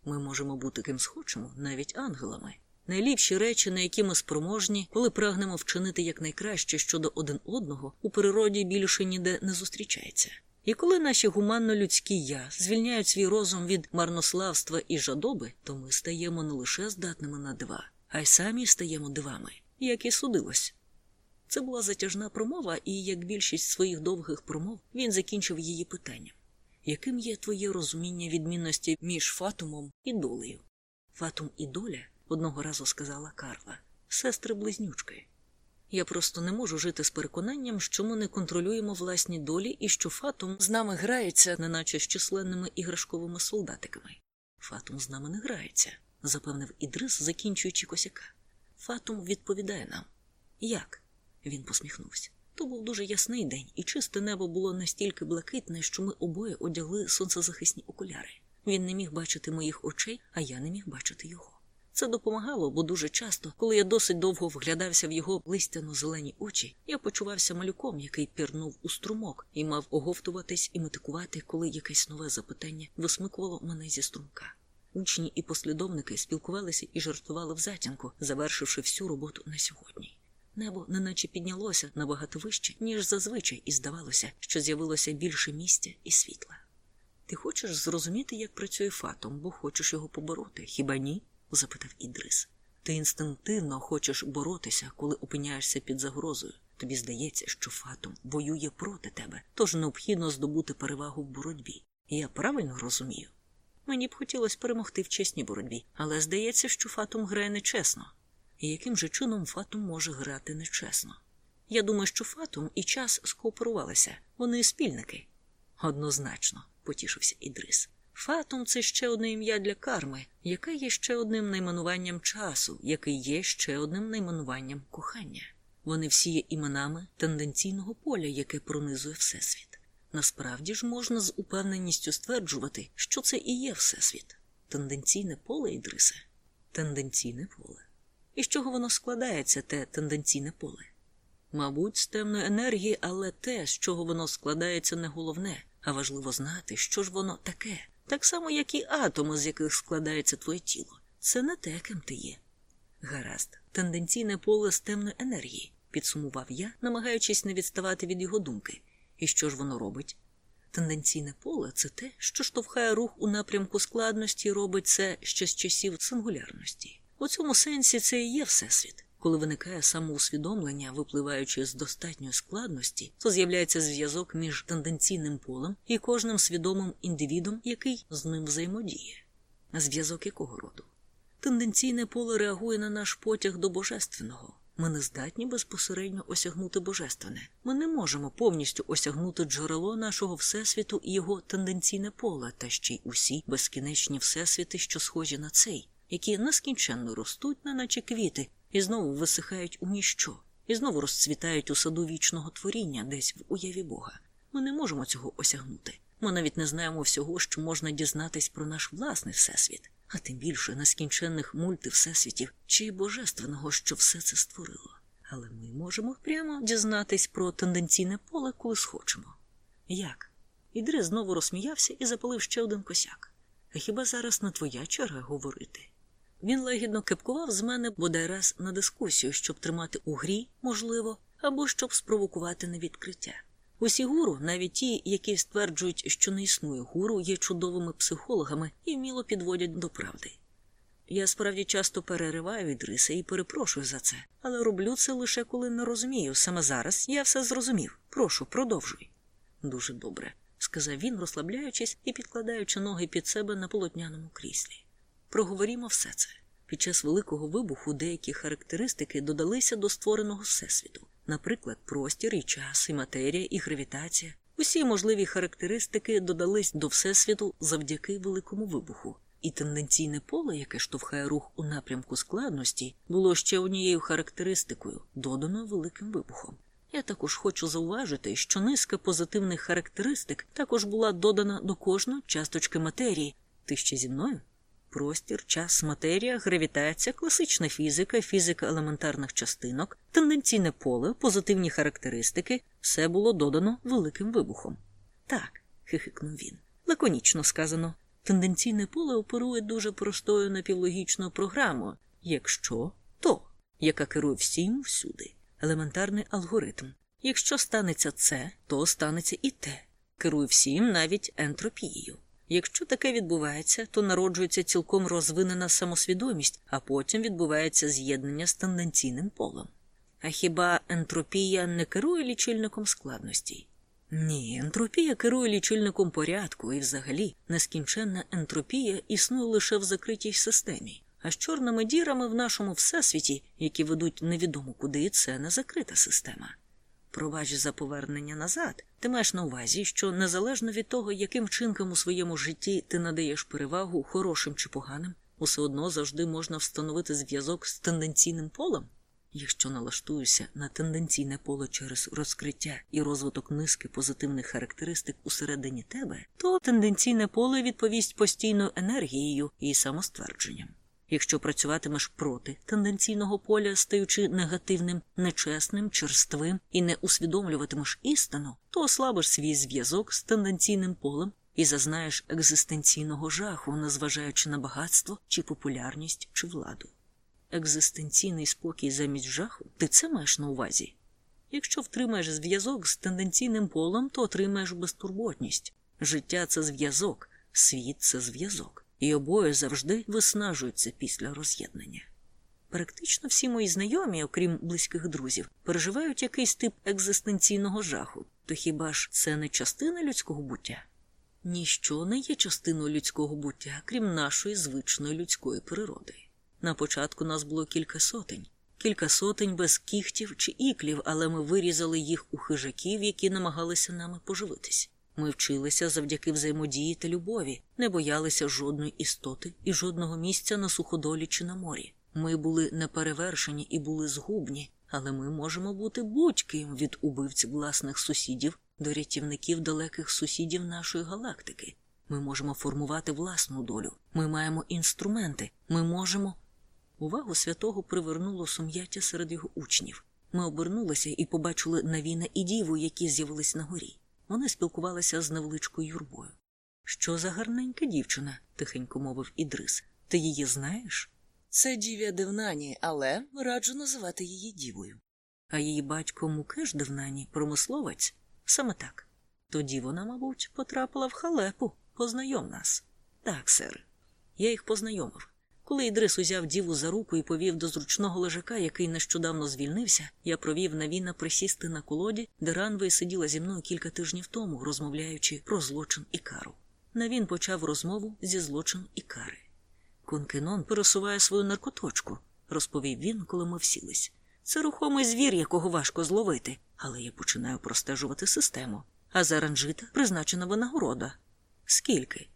Ми можемо бути ким схочемо, навіть ангелами. Найліпші речі, на які ми спроможні, коли прагнемо вчинити якнайкраще щодо один одного, у природі більше ніде не зустрічається. І коли наші гуманно-людські я звільняють свій розум від марнославства і жадоби, то ми стаємо не лише здатними на дива, а й самі стаємо дивами, як і судилось. Це була затяжна промова, і, як більшість своїх довгих промов, він закінчив її питанням яким є твоє розуміння відмінності між фатумом і долею? Фатум і доля, одного разу сказала Карла, сестри близнючки. Я просто не можу жити з переконанням, що ми не контролюємо власні долі і що Фатум з нами грається, неначе з численними іграшковими солдатиками. Фатум з нами не грається, запевнив Ідрис, закінчуючи косяка. Фатум відповідає нам. Як? Він посміхнувся. То був дуже ясний день, і чисте небо було настільки блакитне, що ми обоє одягли сонцезахисні окуляри. Він не міг бачити моїх очей, а я не міг бачити його. Це допомагало, бо дуже часто, коли я досить довго вглядався в його листяно зелені очі, я почувався малюком, який пірнув у струмок, і мав оговтуватись і метикувати, коли якесь нове запитання висмикувало мене зі струмка. Учні і послідовники спілкувалися і жартували в затінку, завершивши всю роботу на сьогодні. Небо неначе піднялося набагато вище, ніж зазвичай, і здавалося, що з'явилося більше місця і світла. Ти хочеш зрозуміти, як працює фатом, бо хочеш його побороти, хіба ні? Запитав Ідрис. Ти інстинктивно хочеш боротися, коли опиняєшся під загрозою. Тобі здається, що фатом воює проти тебе, тож необхідно здобути перевагу в боротьбі. Я правильно розумію? Мені б хотілося перемогти в чесній боротьбі, але здається, що фатом грає нечесно. І яким же чином фатум може грати нечесно? Я думаю, що фатум і час скооперувалися, вони спільники. Однозначно, потішився Ідрис. Фатум це ще одне ім'я для карми, яке є ще одним найменуванням часу, який є ще одним найменуванням кохання. Вони всі є іменами тенденційного поля, яке пронизує Всесвіт. Насправді ж можна з упевненістю стверджувати, що це і є Всесвіт. Тенденційне поле Ідрисе. Тенденційне поле. І з чого воно складається, те тенденційне поле? Мабуть, з темної енергії, але те, з чого воно складається, не головне, а важливо знати, що ж воно таке, так само, як і атоми, з яких складається твоє тіло. Це не те, ким ти є. Гаразд, тенденційне поле з темної енергії, підсумував я, намагаючись не відставати від його думки. І що ж воно робить? Тенденційне поле це те, що штовхає рух у напрямку складності і робить це ще з часів сингулярності. У цьому сенсі це і є всесвіт. Коли виникає самоусвідомлення, випливаючи з достатньої складності, то з'являється зв'язок між тенденційним полем і кожним свідомим індивідом, який з ним взаємодіє. Зв'язок якого роду? Тенденційне поле реагує на наш потяг до божественного. Ми не здатні безпосередньо осягнути божественне. Ми не можемо повністю осягнути джерело нашого всесвіту і його тенденційне поле, та ще й усі безкінечні всесвіти, що схожі на цей, які нескінченно ростуть, неначе квіти, і знову висихають у ніщо, і знову розцвітають у саду вічного творіння десь в уяві Бога. Ми не можемо цього осягнути. Ми навіть не знаємо всього, що можна дізнатись про наш власний всесвіт, а тим більше нескінченних мультивсесвітів чи божественного, що все це створило. Але ми можемо прямо дізнатись про тенденційне поле, коли схочемо. Як? Ідри знову розсміявся і запалив ще один косяк. А хіба зараз не твоя черга говорити? Він лагідно кепкував з мене бодай раз на дискусію, щоб тримати у грі, можливо, або щоб спровокувати на відкриття. Усі гуру, навіть ті, які стверджують, що не існує гуру, є чудовими психологами і вміло підводять до правди. Я справді часто перериваю від риси і перепрошую за це, але роблю це лише коли не розумію. Саме зараз я все зрозумів. Прошу, продовжуй. Дуже добре, сказав він, розслабляючись і підкладаючи ноги під себе на полотняному кріслі. Проговорімо все це. Під час великого вибуху деякі характеристики додалися до створеного всесвіту, наприклад, простір і час, і матерія, і гравітація. Усі можливі характеристики додались до всесвіту завдяки великому вибуху, і тенденційне поле, яке штовхає рух у напрямку складності, було ще однією характеристикою, додано великим вибухом. Я також хочу зауважити, що низка позитивних характеристик також була додана до кожної часточки матерії. Ти ще зі мною? Простір, час, матерія, гравітація, класична фізика, фізика елементарних частинок, тенденційне поле, позитивні характеристики все було додано великим вибухом. Так, хихикнув він. Лаконічно сказано. Тенденційне поле оперує дуже простою напівлогічною програмою, якщо то, яка керує всім всюди, елементарний алгоритм. Якщо станеться це, то станеться і те. Керує всім навіть ентропією. Якщо таке відбувається, то народжується цілком розвинена самосвідомість, а потім відбувається з'єднання з тенденційним полем. А хіба ентропія не керує лічильником складностей? Ні, ентропія керує лічильником порядку, і взагалі нескінченна ентропія існує лише в закритій системі. А з чорними дірами в нашому всесвіті, які ведуть невідомо куди, це не закрита система. Пробач за повернення назад, ти маєш на увазі, що незалежно від того, яким вчинкам у своєму житті ти надаєш перевагу хорошим чи поганим, усе одно завжди можна встановити зв'язок з тенденційним полем. Якщо налаштуєшся на тенденційне поле через розкриття і розвиток низки позитивних характеристик усередині тебе, то тенденційне поле відповість постійною енергією і самоствердженням. Якщо працюватимеш проти тенденційного поля, стаючи негативним, нечесним, черствим і не усвідомлюватимеш істину, то ослабиш свій зв'язок з тенденційним полем і зазнаєш екзистенційного жаху, незважаючи на багатство чи популярність чи владу. Екзистенційний спокій замість жаху, ти це маєш на увазі? Якщо втримаєш зв'язок з тенденційним полем, то отримаєш безтурботність. Життя це зв'язок, світ це зв'язок і обоє завжди виснажуються після роз'єднання. Практично всі мої знайомі, окрім близьких друзів, переживають якийсь тип екзистенційного жаху, то хіба ж це не частина людського буття? Ніщо не є частиною людського буття, крім нашої звичної людської природи. На початку нас було кілька сотень, кілька сотень без кіхтів чи іклів, але ми вирізали їх у хижаків, які намагалися нами поживитись. Ми вчилися завдяки взаємодії та любові, не боялися жодної істоти і жодного місця на суходолі чи на морі. Ми були неперевершені і були згубні, але ми можемо бути будь-ким від убивців власних сусідів до рятівників далеких сусідів нашої галактики. Ми можемо формувати власну долю. Ми маємо інструменти. Ми можемо. Увагу святого привернуло сум'яття серед його учнів. Ми обернулися і побачили Навіна і діву, які з'явились на горі. Вони спілкувалися з невеличкою юрбою. Що за гарненька дівчина? тихенько мовив Ідрис. Ти її знаєш? Це дів'я Девнані, але раджу називати її дівою. А її батько Мукеш Девнані, промисловець? Саме так. Тоді вона, мабуть, потрапила в халепу. Познайом нас. Так, сер. Я їх познайомив. Коли Ідрис узяв діву за руку і повів до зручного лежака, який нещодавно звільнився, я провів Навіна присісти на колоді, де Ранвей сиділа зі мною кілька тижнів тому, розмовляючи про злочин і кару. Навін почав розмову зі злочин і кари. Конкенон пересуває свою наркоточку, розповів він, коли ми всілись. Це рухомий звір, якого важко зловити, але я починаю простежувати систему. А за ранжита призначена винагорода. Скільки?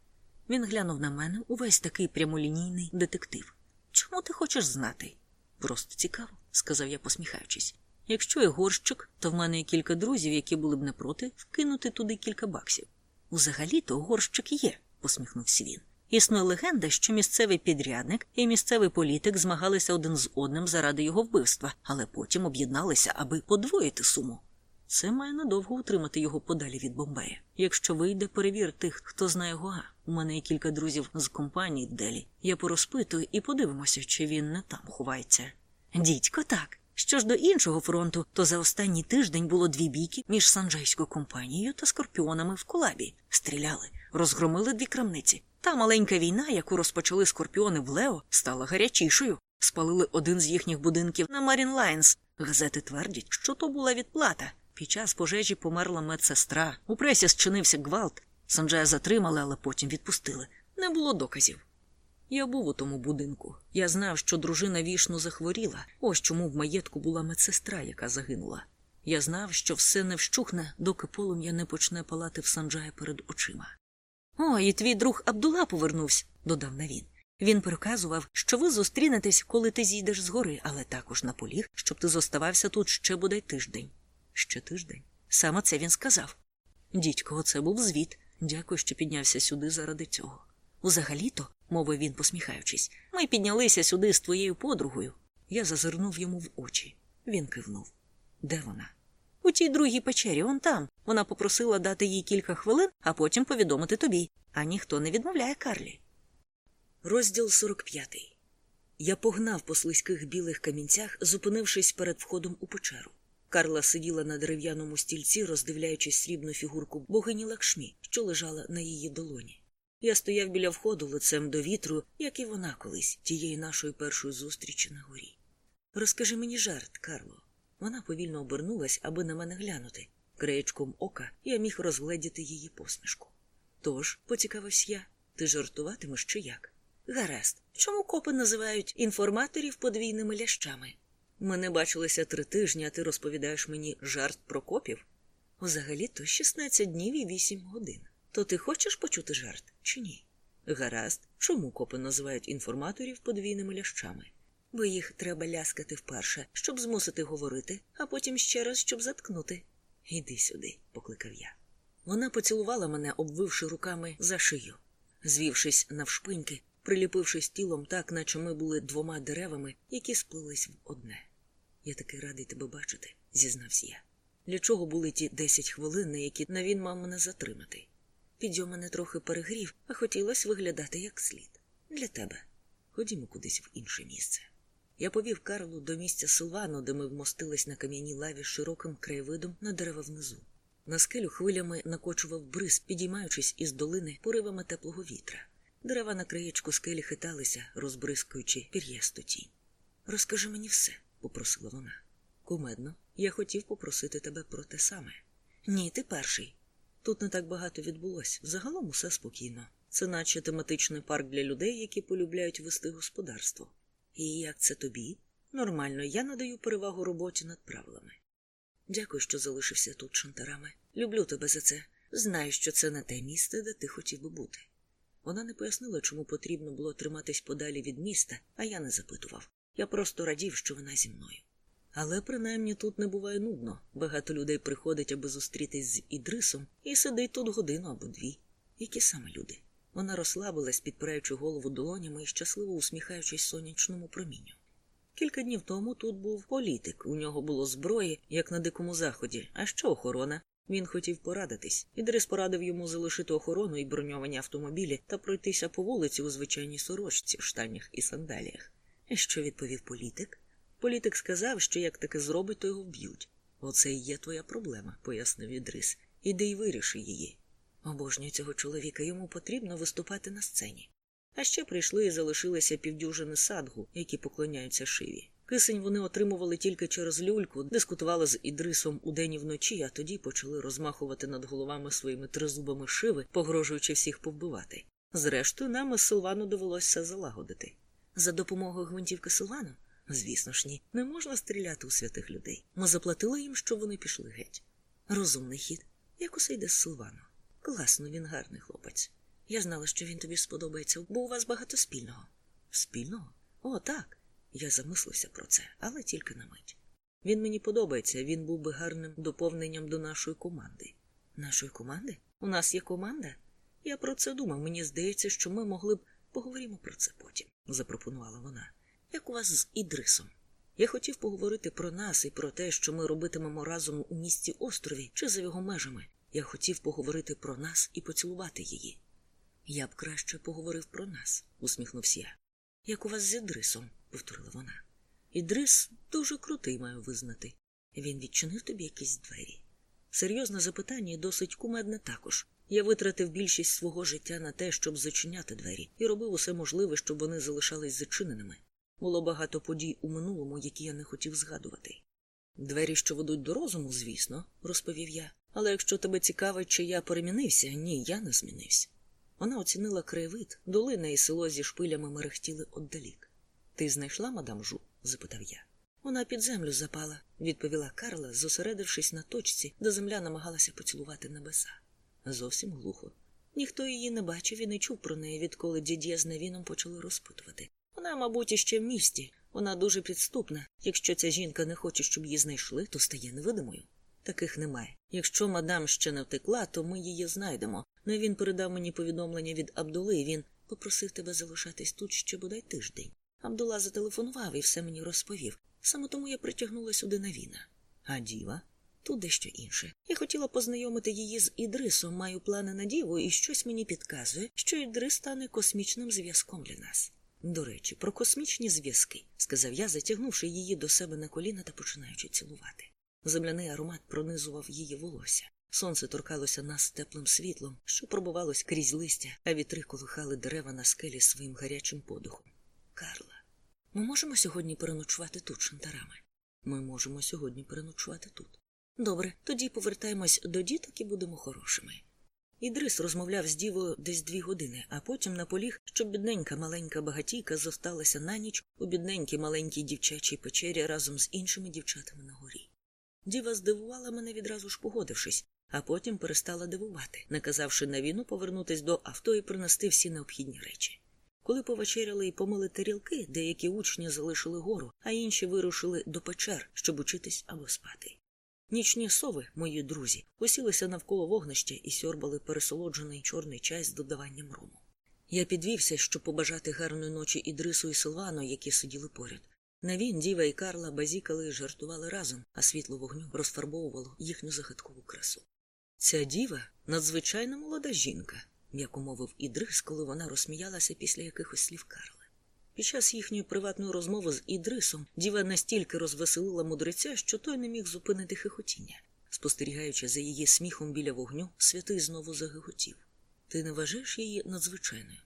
Він глянув на мене увесь такий прямолінійний детектив. Чому ти хочеш знати? Просто цікаво, сказав я, посміхаючись. Якщо є горщик, то в мене є кілька друзів, які були б не проти вкинути туди кілька баксів. Узагалі-то горщик є, посміхнувся він. Існує легенда, що місцевий підрядник і місцевий політик змагалися один з одним заради його вбивства, але потім об'єдналися, аби подвоїти суму. Це має надовго утримати його подалі від Бомбея. Якщо вийде, перевір тих, хто знає Гоа. У мене є кілька друзів з компанії Делі. Я порозпитую і подивимося, чи він не там ховається. Дідько, так. Що ж до іншого фронту, то за останній тиждень було дві бійки між санджайською компанією та скорпіонами в Колабі. Стріляли, розгромили дві крамниці. Та маленька війна, яку розпочали скорпіони в Лео, стала гарячішою. Спалили один з їхніх будинків на Марін Лайнс. Газети твердять, що то була відплата. Під час пожежі померла медсестра. У пресі зчинився гвалт. Санджая затримали, але потім відпустили. Не було доказів. Я був у тому будинку. Я знав, що дружина вішну захворіла. Ось чому в маєтку була медсестра, яка загинула. Я знав, що все не вщухне, доки полум'я не почне палати в Санджая перед очима. О, і твій друг Абдула повернувся, додав Навін. Він проказував, що ви зустрінетесь, коли ти зійдеш з гори, але також наполіг, щоб ти зоставався тут ще бодай тиждень. Ще тиждень. Саме це він сказав. Дідько, це був звіт. Дякую, що піднявся сюди заради цього. Узагалі-то мовив він, посміхаючись. Ми піднялися сюди з твоєю подругою. Я зазирнув йому в очі. Він кивнув. Де вона? У тій другій печері, он там. Вона попросила дати їй кілька хвилин, а потім повідомити тобі. А ніхто не відмовляє Карлі. Розділ 45. Я погнав по слизьких білих камінцях, зупинившись перед входом у печеру. Карла сиділа на дерев'яному стільці, роздивляючись срібну фігурку богині Лакшмі, що лежала на її долоні. Я стояв біля входу лицем до вітру, як і вона колись, тієї нашої першої зустрічі на горі. Розкажи мені жарт, Карло. Вона повільно обернулась, аби на мене глянути. Краєчком ока я міг розгледіти її посмішку. Тож, поцікавився я, ти жартуватимеш чи як? Гаразд, чому копи називають інформаторів подвійними лящами? Ми не бачилися три тижні, а ти розповідаєш мені жарт про копів? Взагалі то 16 днів і 8 годин. То ти хочеш почути жарт чи ні? Гаразд, чому копи називають інформаторів подвійними лящами? Бо їх треба ляскати вперше, щоб змусити говорити, а потім ще раз, щоб заткнути. Іди сюди, покликав я. Вона поцілувала мене, обвивши руками за шию. Звівшись навшпиньки, приліпившись тілом так, наче ми були двома деревами, які сплились в одне. Я такий радий тебе бачити, зізнався я. Для чого були ті десять хвилин, на які на він мав мене затримати? Підйом мене трохи перегрів, а хотілося виглядати як слід. Для тебе. Ходімо кудись в інше місце. Я повів Карлу до місця Силвану, де ми вмостились на кам'яній лаві з широким краєвидом на дерева внизу. На скелю хвилями накочував бриз, підіймаючись із долини поривами теплого вітра. Дерева на краєчку скелі хиталися, розбризкуючи пір'ясту тінь. Розкажи мені все, попросила вона. Кумедно, я хотів попросити тебе про те саме. Ні, ти перший. Тут не так багато відбулось. Загалом усе спокійно. Це наче тематичний парк для людей, які полюбляють вести господарство. І як це тобі? Нормально, я надаю перевагу роботі над правилами. Дякую, що залишився тут шантарами. Люблю тебе за це. Знаю, що це не те місце, де ти хотів би бути. Вона не пояснила, чому потрібно було триматись подалі від міста, а я не запитував. Я просто радів, що вона зі мною. Але принаймні тут не буває нудно. Багато людей приходить, аби зустрітись з Ідрисом, і сидить тут годину або дві. Які саме люди? Вона розслабилась, підпираючи голову долонями і щасливо усміхаючись сонячному промінню. Кілька днів тому тут був політик, у нього було зброї, як на дикому заході, а що охорона. Він хотів порадитись. Ідрис порадив йому залишити охорону і броньовані автомобілі та пройтися по вулиці у звичайній сорочці, штанях і сандаліях. І що відповів політик? Політик сказав, що як таке зробить, то його вб'ють. Оце і є твоя проблема, пояснив Ідрис. Іди й виріши її. Обожнюю цього чоловіка, йому потрібно виступати на сцені. А ще прийшли і залишилися півдюжини садгу, які поклоняються шиві. Кисень вони отримували тільки через люльку, дискутували з Ідрисом удень і вночі, а тоді почали розмахувати над головами своїми тризубами шиви, погрожуючи всіх повбивати. Зрештою, нам із Силвану довелося залагодити. За допомогою гвинтівки Силвану? Звісно ж, ні, не можна стріляти у святих людей. Ми заплатили їм, щоб вони пішли геть. Розумний хід, як усе йде з Силвану. Класно, він гарний хлопець. Я знала, що він тобі сподобається, бо у вас багато спільного. Спільного? О, так. Я замислився про це, але тільки на мить. Він мені подобається, він був би гарним доповненням до нашої команди. Нашої команди? У нас є команда? Я про це думав. Мені здається, що ми могли б поговоримо про це потім, запропонувала вона. Як у вас з Ідрисом? Я хотів поговорити про нас і про те, що ми робитимемо разом у місті острові чи за його межами. Я хотів поговорити про нас і поцілувати її. Я б краще поговорив про нас, усміхнувся я. Як у вас з Ідрисом, повторила вона. Ідрис дуже крутий, маю визнати. Він відчинив тобі якісь двері. Серйозне запитання і досить кумедне також. Я витратив більшість свого життя на те, щоб зачиняти двері, і робив усе можливе, щоб вони залишались зачиненими. Було багато подій у минулому, які я не хотів згадувати. Двері, що ведуть до розуму, звісно, розповів я. Але якщо тебе цікавить, чи я перемінився, ні, я не змінився. Вона оцінила краєвид, долина і село зі шпилями мерехтіли отдалік. Ти знайшла мадам Жу? запитав я. Вона під землю запала, відповіла Карла, зосередившись на точці, де земля намагалася поцілувати небеса. Зовсім глухо. Ніхто її не бачив і не чув про неї, відколи дід'я з Навіном почали розпитувати. Вона, мабуть, іще в місті. Вона дуже підступна. Якщо ця жінка не хоче, щоб її знайшли, то стає невидимою. Таких немає. Якщо мадам ще не втекла, то ми її знайдемо. Не він передав мені повідомлення від Абдули, і він Попросив тебе залишатись тут ще бодай тиждень. Абдула зателефонував і все мені розповів. Саме тому я притягнула сюди Навіна. А діва? Тут дещо інше. Я хотіла познайомити її з Ідрисом, маю плани на діву, і щось мені підказує, що Ідрис стане космічним зв'язком для нас. До речі, про космічні зв'язки, сказав я, затягнувши її до себе на коліна та починаючи цілувати. Земляний аромат пронизував її волосся. Сонце торкалося нас теплим світлом, що пробувалось крізь листя, а вітри колихали дерева на скелі своїм гарячим подухом. Карла, ми можемо сьогодні переночувати тут шантарами? Ми можемо сьогодні переночувати тут. Добре, тоді повертаємось до діток і будемо хорошими. Ідрис розмовляв з дівою десь дві години, а потім наполіг, щоб бідненька маленька багатійка зосталася на ніч у бідненькій маленькій дівчачій печері разом з іншими дівчатами на горі. Діва здивувала мене відразу ж погодившись, а потім перестала дивувати, наказавши на війну повернутись до авто і принести всі необхідні речі. Коли повечеряли і помили тарілки, деякі учні залишили гору, а інші вирушили до печер, щоб учитись або спати. Нічні сови, мої друзі, усілися навколо вогнища і сьорбали пересолоджений чорний чай з додаванням рому. Я підвівся, щоб побажати гарної ночі Ідрису і Силвану, які сиділи поряд. Навін, Діва і Карла базікали і жартували разом, а світло вогню розфарбовувало їхню загадкову красу. Ця діва надзвичайно молода жінка, м'яко мовив Ідрис, коли вона розсміялася після якихось слів Карли. Під час їхньої приватної розмови з Ідрисом діва настільки розвеселила мудреця, що той не міг зупинити хихотіння. Спостерігаючи за її сміхом біля вогню, святий знову загиготів. Ти не вважаєш її надзвичайною?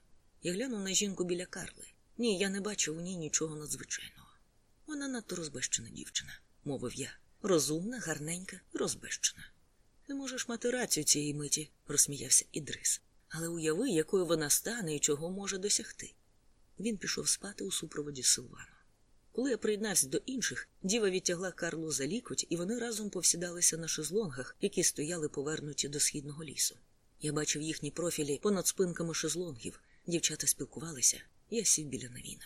Я глянув на жінку біля Карли. Ні, я не бачив у ній нічого надзвичайного. Вона надто розбещена дівчина, мовив я. Розумна, гарненька, розбещена. Ти можеш мати рацію цієї миті, розсміявся Ідрис. Але уяви, якою вона стане і чого може досягти. Він пішов спати у супроводі Силвана. Коли я приєднався до інших, діва відтягла Карлу за лікоть, і вони разом повсідалися на шезлонгах, які стояли повернуті до східного лісу. Я бачив їхні профілі понад спинками шезлонгів. Дівчата спілкувалися, я сів біля навіна.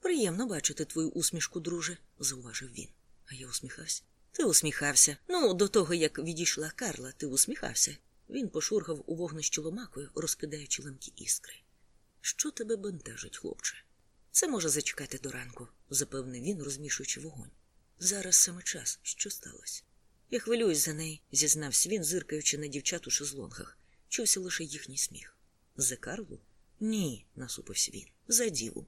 Приємно бачити твою усмішку, друже, зауважив він. А я усміхався. Ти усміхався. Ну, до того, як відійшла Карла, ти усміхався. Він пошургав у вогнищі ломакою, розкидаючи ламкі іскри. Що тебе бентежить, хлопче? Це може зачекати до ранку, запевнив він, розмішуючи вогонь. Зараз саме час, що сталося? Я хвилююсь за неї, зізнався він, зиркаючи на дівчат у шезлонгах. Чувся лише їхній сміх. За Карлу? Ні, насупився він. За діву.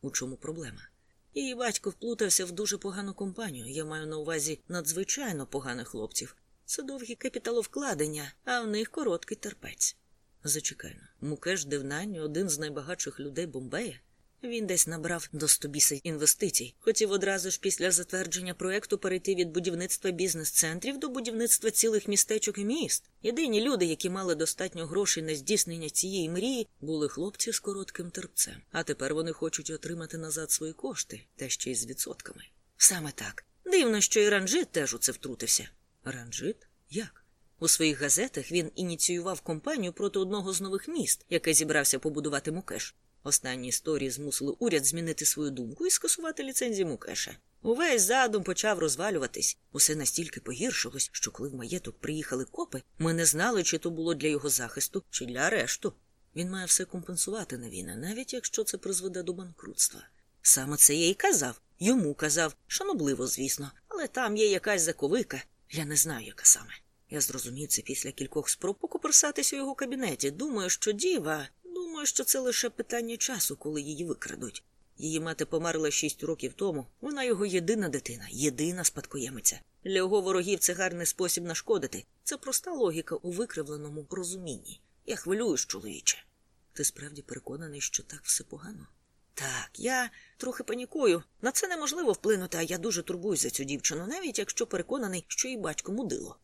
У чому проблема? Її батько вплутався в дуже погану компанію. Я маю на увазі надзвичайно поганих хлопців. Це довгі капіталовкладення, а в них короткий терпець. Зачекайно, Мукеш Девнані один з найбагатших людей Бомбея. Він десь набрав до стобіса інвестицій, хотів одразу ж після затвердження проекту перейти від будівництва бізнес-центрів до будівництва цілих містечок і міст. Єдині люди, які мали достатньо грошей на здійснення цієї мрії, були хлопці з коротким терпцем. А тепер вони хочуть отримати назад свої кошти, та ще й з відсотками. Саме так. Дивно, що і Ранжит теж у це втрутився. Ранжит? Як? У своїх газетах він ініціював кампанію проти одного з нових міст, яке зібрався побудувати Мукеш. Останні історії змусили уряд змінити свою думку і скасувати ліцензію Мукеша. Увесь задум почав розвалюватись. Усе настільки погіршилось, що коли в маєток приїхали копи, ми не знали, чи то було для його захисту, чи для арешту. Він має все компенсувати на війна, навіть якщо це призведе до банкрутства. Саме це я й казав. Йому казав, шанобливо, звісно, але там є якась заковика. Я не знаю, яка саме. Я зрозумів це після кількох спроб покуперсатись у його кабінеті. Думаю, що діва. Думаю, що це лише питання часу, коли її викрадуть. Її мати померла шість років тому. Вона його єдина дитина, єдина спадкоємиця. Для його ворогів це гарний спосіб нашкодити. Це проста логіка у викривленому розумінні. Я хвилююсь, чоловіче. Ти справді переконаний, що так все погано? Так, я трохи панікую. На це неможливо вплинути, а я дуже турбуюсь за цю дівчину, навіть якщо переконаний, що її батько мудило.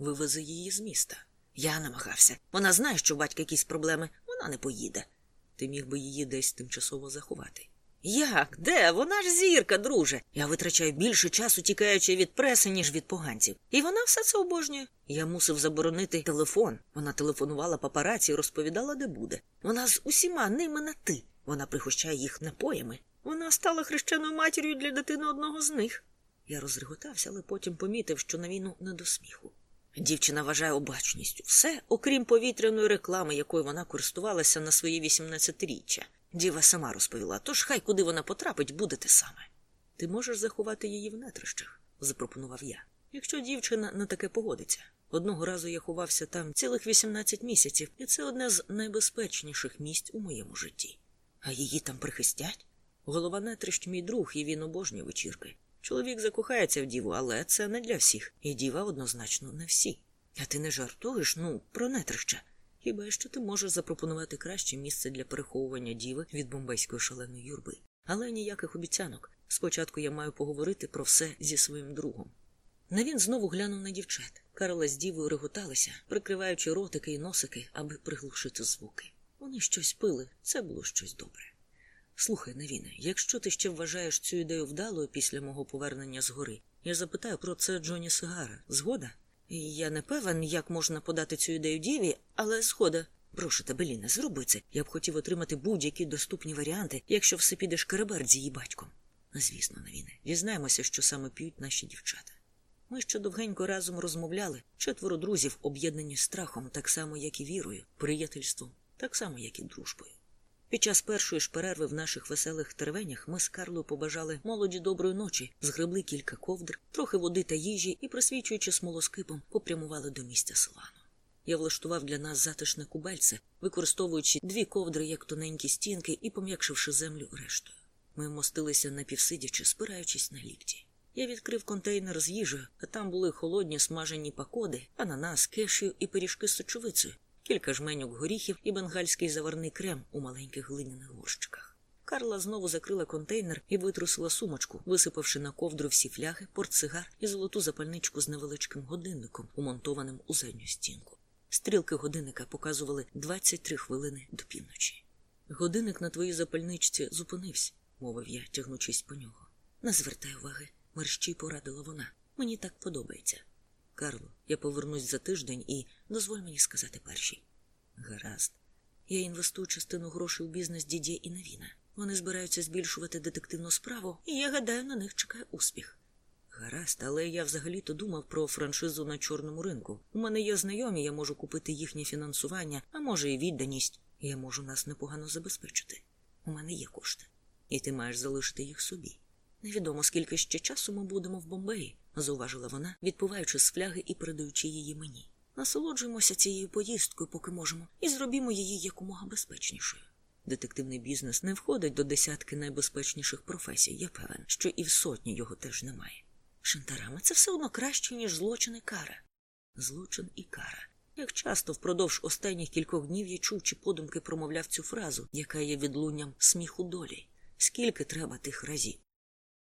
Вивези її з міста. Я намагався. Вона знає, що у батька якісь проблеми, вона не поїде. Ти міг би її десь тимчасово заховати. Як? Де? Вона ж зірка, друже. Я витрачаю більше часу, тікаючи від преси, ніж від поганців. І вона все це обожнює. Я мусив заборонити телефон. Вона телефонувала папараці і розповідала, де буде. Вона з усіма ними на ти. Вона пригощає їх напоями. Вона стала хрещеною матір'ю для дитини одного з них. Я розреготався, але потім помітив, що на війну не до сміху. Дівчина вважає обачністю все, окрім повітряної реклами, якою вона користувалася на своє 18-річчя. Діва сама розповіла, тож хай куди вона потрапить, буде те саме. Ти можеш заховати її в нетрищах, запропонував я. Якщо дівчина на таке погодиться. Одного разу я ховався там цілих 18 місяців, і це одне з найбезпечніших місць у моєму житті. А її там прихистять? Голова нетрищ мій друг, і він обожнює вечірки. Чоловік закохається в діву, але це не для всіх, і діва однозначно не всі. А ти не жартуєш, ну, про нетрища. Хіба що ти можеш запропонувати краще місце для переховування діви від бомбейської шаленої юрби? Але ніяких обіцянок. Спочатку я маю поговорити про все зі своїм другом. Не він знову глянув на дівчат. Карла з дівою реготалися, прикриваючи ротики і носики, аби приглушити звуки. Вони щось пили, це було щось добре. Слухай, Невіне, якщо ти ще вважаєш цю ідею вдалою після мого повернення з гори, я запитаю про це Джоні Сигара. Згода? Я не певен, як можна подати цю ідею діві, але згода. Прошу тебе, Ліна, зроби це. Я б хотів отримати будь-які доступні варіанти, якщо все піде шкереберть з її батьком. Звісно, Невіне, дізнаємося, що саме п'ють наші дівчата. Ми ще довгенько разом розмовляли, четверо друзів, об'єднані страхом, так само, як і вірою, приятельством, так само, як і дружбою. Під час першої ж перерви в наших веселих тервенях ми з Карлою побажали молоді доброї ночі, згребли кілька ковдр, трохи води та їжі і, присвічуючи смолоскипом, попрямували до місця Силану. Я влаштував для нас затишне кубельце, використовуючи дві ковдри як тоненькі стінки і пом'якшивши землю рештою. Ми мостилися напівсидячи, спираючись на лікті. Я відкрив контейнер з їжею, а там були холодні смажені пакоди, ананас, кешю і пиріжки з сочовицею, кілька жменьок горіхів і бенгальський заварний крем у маленьких глиняних горщиках. Карла знову закрила контейнер і витрусила сумочку, висипавши на ковдру всі фляги, портсигар і золоту запальничку з невеличким годинником, умонтованим у задню стінку. Стрілки годинника показували 23 хвилини до півночі. Годинник на твоїй запальничці зупинився, мовив я, тягнучись по нього. Не звертай уваги, мерщій порадила вона. Мені так подобається. Карло, я повернусь за тиждень і дозволь мені сказати першій. Гаразд. Я інвестую частину грошей у бізнес Дідє і Навіна. Вони збираються збільшувати детективну справу, і я гадаю, на них чекає успіх. Гаразд, але я взагалі-то думав про франшизу на чорному ринку. У мене є знайомі, я можу купити їхнє фінансування, а може і відданість. Я можу нас непогано забезпечити. У мене є кошти, і ти маєш залишити їх собі. Невідомо, скільки ще часу ми будемо в Бомбеї, зауважила вона, відпиваючи з фляги і передаючи її мені. Насолоджуємося цією поїздкою, поки можемо, і зробімо її якомога безпечнішою. Детективний бізнес не входить до десятки найбезпечніших професій. Я певен, що і в сотні його теж немає. Шантарами це все одно краще, ніж злочин і кара. Злочин і кара. Як часто впродовж останніх кількох днів я чув чи подумки промовляв цю фразу, яка є відлунням сміху долі. Скільки треба тих разів?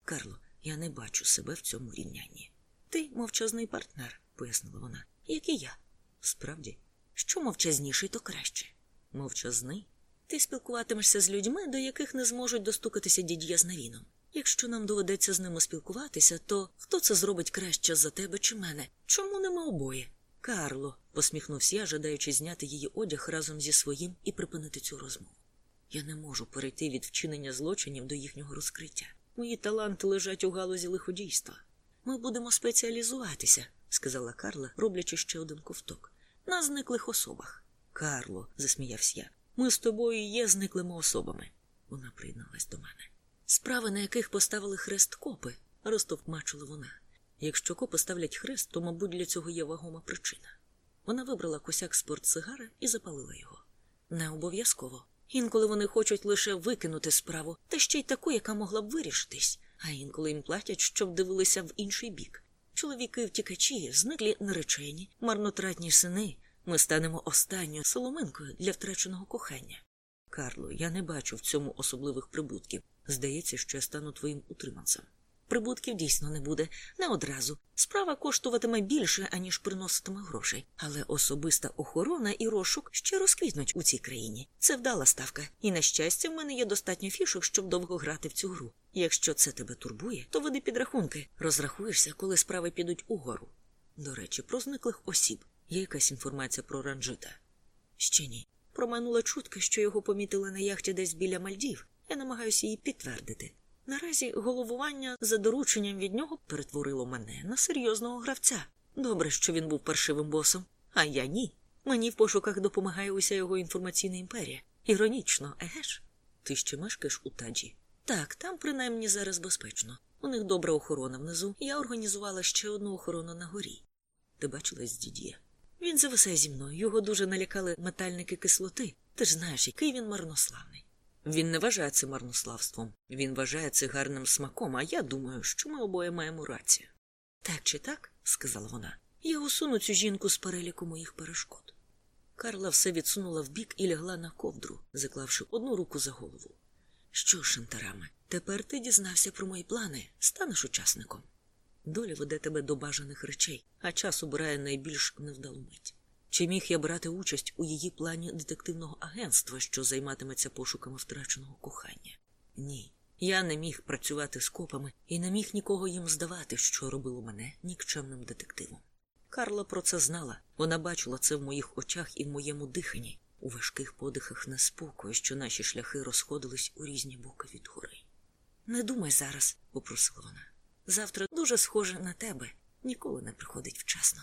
Карло, я не бачу себе в цьому рівнянні. Ти мовчазний партнер, пояснила вона, як і я. Справді, що мовчазніший, то краще. Мовчазний? Ти спілкуватимешся з людьми, до яких не зможуть достукатися дід'я з навіном. Якщо нам доведеться з ними спілкуватися, то хто це зробить краще за тебе чи мене? Чому не ми обоє? Карло, посміхнувся я, жадаючи зняти її одяг разом зі своїм і припинити цю розмову. Я не можу перейти від вчинення злочинів до їхнього розкриття. Мої таланти лежать у галузі лиходійства. Ми будемо спеціалізуватися, сказала Карла, роблячи ще один ковток. На зниклих особах. Карло, засміявся я, ми з тобою є зниклими особами. Вона приєдналась до мене. Справи, на яких поставили хрест копи, розтовкмачила вона. Якщо копи ставлять хрест, то, мабуть, для цього є вагома причина. Вона вибрала косяк з портсигара і запалила його. Не обов'язково. Інколи вони хочуть лише викинути справу, та ще й таку, яка могла б вирішитись, а інколи їм платять, щоб дивилися в інший бік. Чоловіки втікачі, зниклі наречені, марнотратні сини. Ми станемо останньою соломинкою для втраченого кохання. Карло, я не бачу в цьому особливих прибутків. Здається, що я стану твоїм утриманцем. Прибутків дійсно не буде не одразу. Справа коштуватиме більше, аніж приноситиме грошей. Але особиста охорона і розшук ще розквітнуть у цій країні. Це вдала ставка. І, на щастя, в мене є достатньо фішок, щоб довго грати в цю гру. Якщо це тебе турбує, то веди підрахунки. Розрахуєшся, коли справи підуть угору. До речі, про зниклих осіб. Є якась інформація про ранжита? Ще ні. Промайнула чутка, що його помітили на яхті десь біля Мальдів. Я намагаюся її підтвердити. Наразі головування за дорученням від нього перетворило мене на серйозного гравця. Добре, що він був паршивим босом, а я ні. Мені в пошуках допомагає уся його інформаційна імперія. Іронічно, еге ж? Ти ще мешкаєш у таджі? Так, там принаймні зараз безпечно. У них добра охорона внизу, я організувала ще одну охорону на горі. Ти бачилась з дід'є? Він зависає зі мною. Його дуже налякали метальники кислоти. Ти ж знаєш, який він марнославний. Він не вважає це марнославством. Він вважає це гарним смаком, а я думаю, що ми обоє маємо рацію. Так чи так, сказала вона, я усуну цю жінку з переліку моїх перешкод. Карла все відсунула вбік і лягла на ковдру, заклавши одну руку за голову. Що, Шантараме, тепер ти дізнався про мої плани, станеш учасником. Доля веде тебе до бажаних речей, а час обирає найбільш невдалу мить. Чи міг я брати участь у її плані детективного агентства, що займатиметься пошуками втраченого кохання? Ні. Я не міг працювати з копами і не міг нікого їм здавати, що робило мене нікчемним детективом. Карла про це знала. Вона бачила це в моїх очах і в моєму диханні, у важких подихах неспокою, що наші шляхи розходились у різні боки від гори. Не думай зараз, попросила вона. Завтра дуже схоже на тебе, ніколи не приходить вчасно.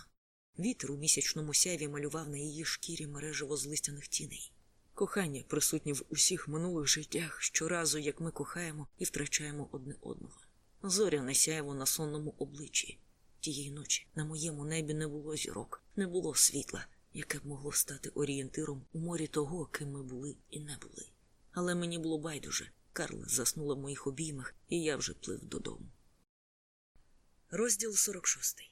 Вітер у місячному сяйві малював на її шкірі мережево злистяних тіней. Кохання присутнє в усіх минулих життях щоразу, як ми кохаємо і втрачаємо одне одного. Зоряне сяйво на сонному обличчі. Тієї ночі на моєму небі не було зірок, не було світла, яке б могло стати орієнтиром у морі того, ким ми були і не були. Але мені було байдуже. Карла заснула в моїх обіймах, і я вже плив додому. Розділ 46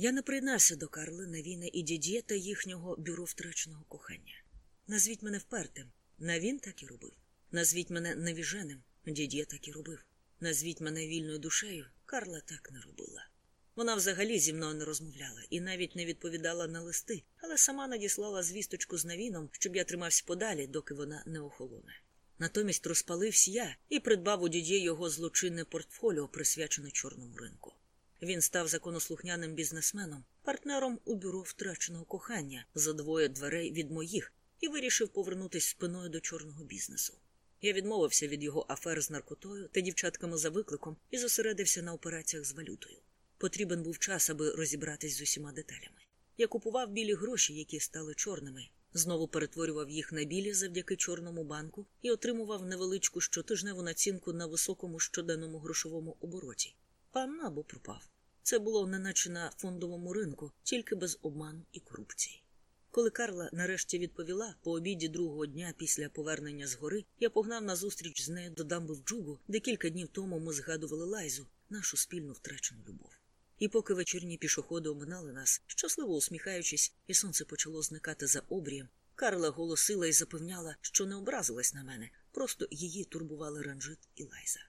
Я не приєднався до Карли, Навіна і Дідє та їхнього бюро втраченого кохання. Назвіть мене впертим. Навін так і робив. Назвіть мене невіженим. Дідє так і робив. Назвіть мене вільною душею. Карла так не робила. Вона взагалі зі мною не розмовляла і навіть не відповідала на листи, але сама надіслала звісточку з навіном, щоб я тримався подалі, доки вона не охолоне. Натомість розпалився я і придбав у дідє його злочинне портфоліо, присвячене чорному ринку. Він став законослухняним бізнесменом, партнером у бюро втраченого кохання за двоє дверей від моїх і вирішив повернутися спиною до чорного бізнесу. Я відмовився від його афер з наркотою та дівчатками за викликом і зосередився на операціях з валютою. Потрібен був час, аби розібратись з усіма деталями. Я купував білі гроші, які стали чорними, знову перетворював їх на білі завдяки чорному банку і отримував невеличку щотижневу націнку на високому щоденному грошовому обороті. Пан або пропав. Це було неначе на фондовому ринку, тільки без обману і корупції. Коли Карла нарешті відповіла, по обіді другого дня після повернення з гори, я погнав на зустріч з нею до дамби в Джугу, де кілька днів тому ми згадували лайзу, нашу спільну втрачену любов. І поки вечірні пішоходи оминали нас, щасливо усміхаючись, і сонце почало зникати за обрієм, Карла голосила і запевняла, що не образилась на мене, просто її турбували ранжит і лайза.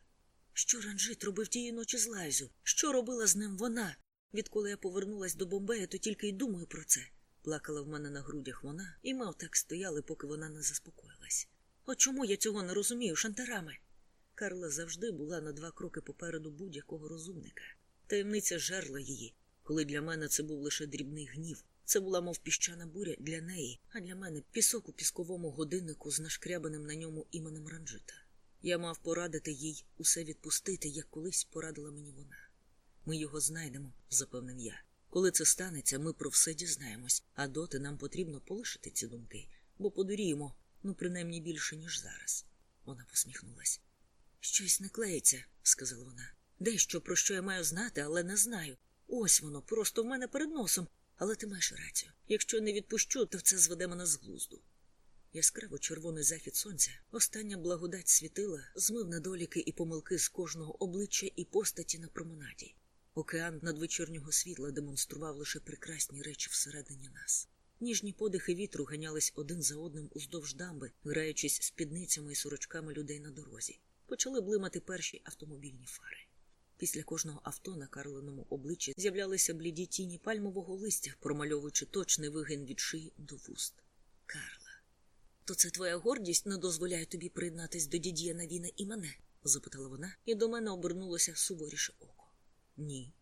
Що ранжит робив тієї ночі з лайзу? Що робила з ним вона? Відколи я повернулась до Бомбея, то тільки й думаю про це. Плакала в мене на грудях вона, і ми отак стояли, поки вона не заспокоїлась. От чому я цього не розумію, шантарами? Карла завжди була на два кроки попереду будь-якого розумника. Таємниця жерла її, коли для мене це був лише дрібний гнів. Це була, мов піщана буря для неї, а для мене пісок у пісковому годиннику з нашкрябаним на ньому іменем ранжита. Я мав порадити їй усе відпустити, як колись порадила мені вона. Ми його знайдемо, запевнив я. Коли це станеться, ми про все дізнаємось, а доти нам потрібно полишити ці думки, бо подуріємо, ну, принаймні більше, ніж зараз. Вона посміхнулась. Щось не клеїться, сказала вона. Дещо, про що я маю знати, але не знаю. Ось воно, просто в мене перед носом. Але ти маєш рацію. Якщо не відпущу, то це зведе мене з глузду. Яскраво червоний захід сонця, остання благодать світила, змив недоліки і помилки з кожного обличчя і постаті на променаді. Океан надвечірнього світла демонстрував лише прекрасні речі всередині нас. Ніжні подихи вітру ганялись один за одним уздовж дамби, граючись спідницями і сорочками людей на дорозі. Почали блимати перші автомобільні фари. Після кожного авто на Карленому обличчі з'являлися бліді тіні пальмового листя, промальовуючи точний вигин від шиї до вуст. Карла, то це твоя гордість не дозволяє тобі приєднатись до дідія Навіна і мене? запитала вона, і до мене обернулося суворіше око. Ні.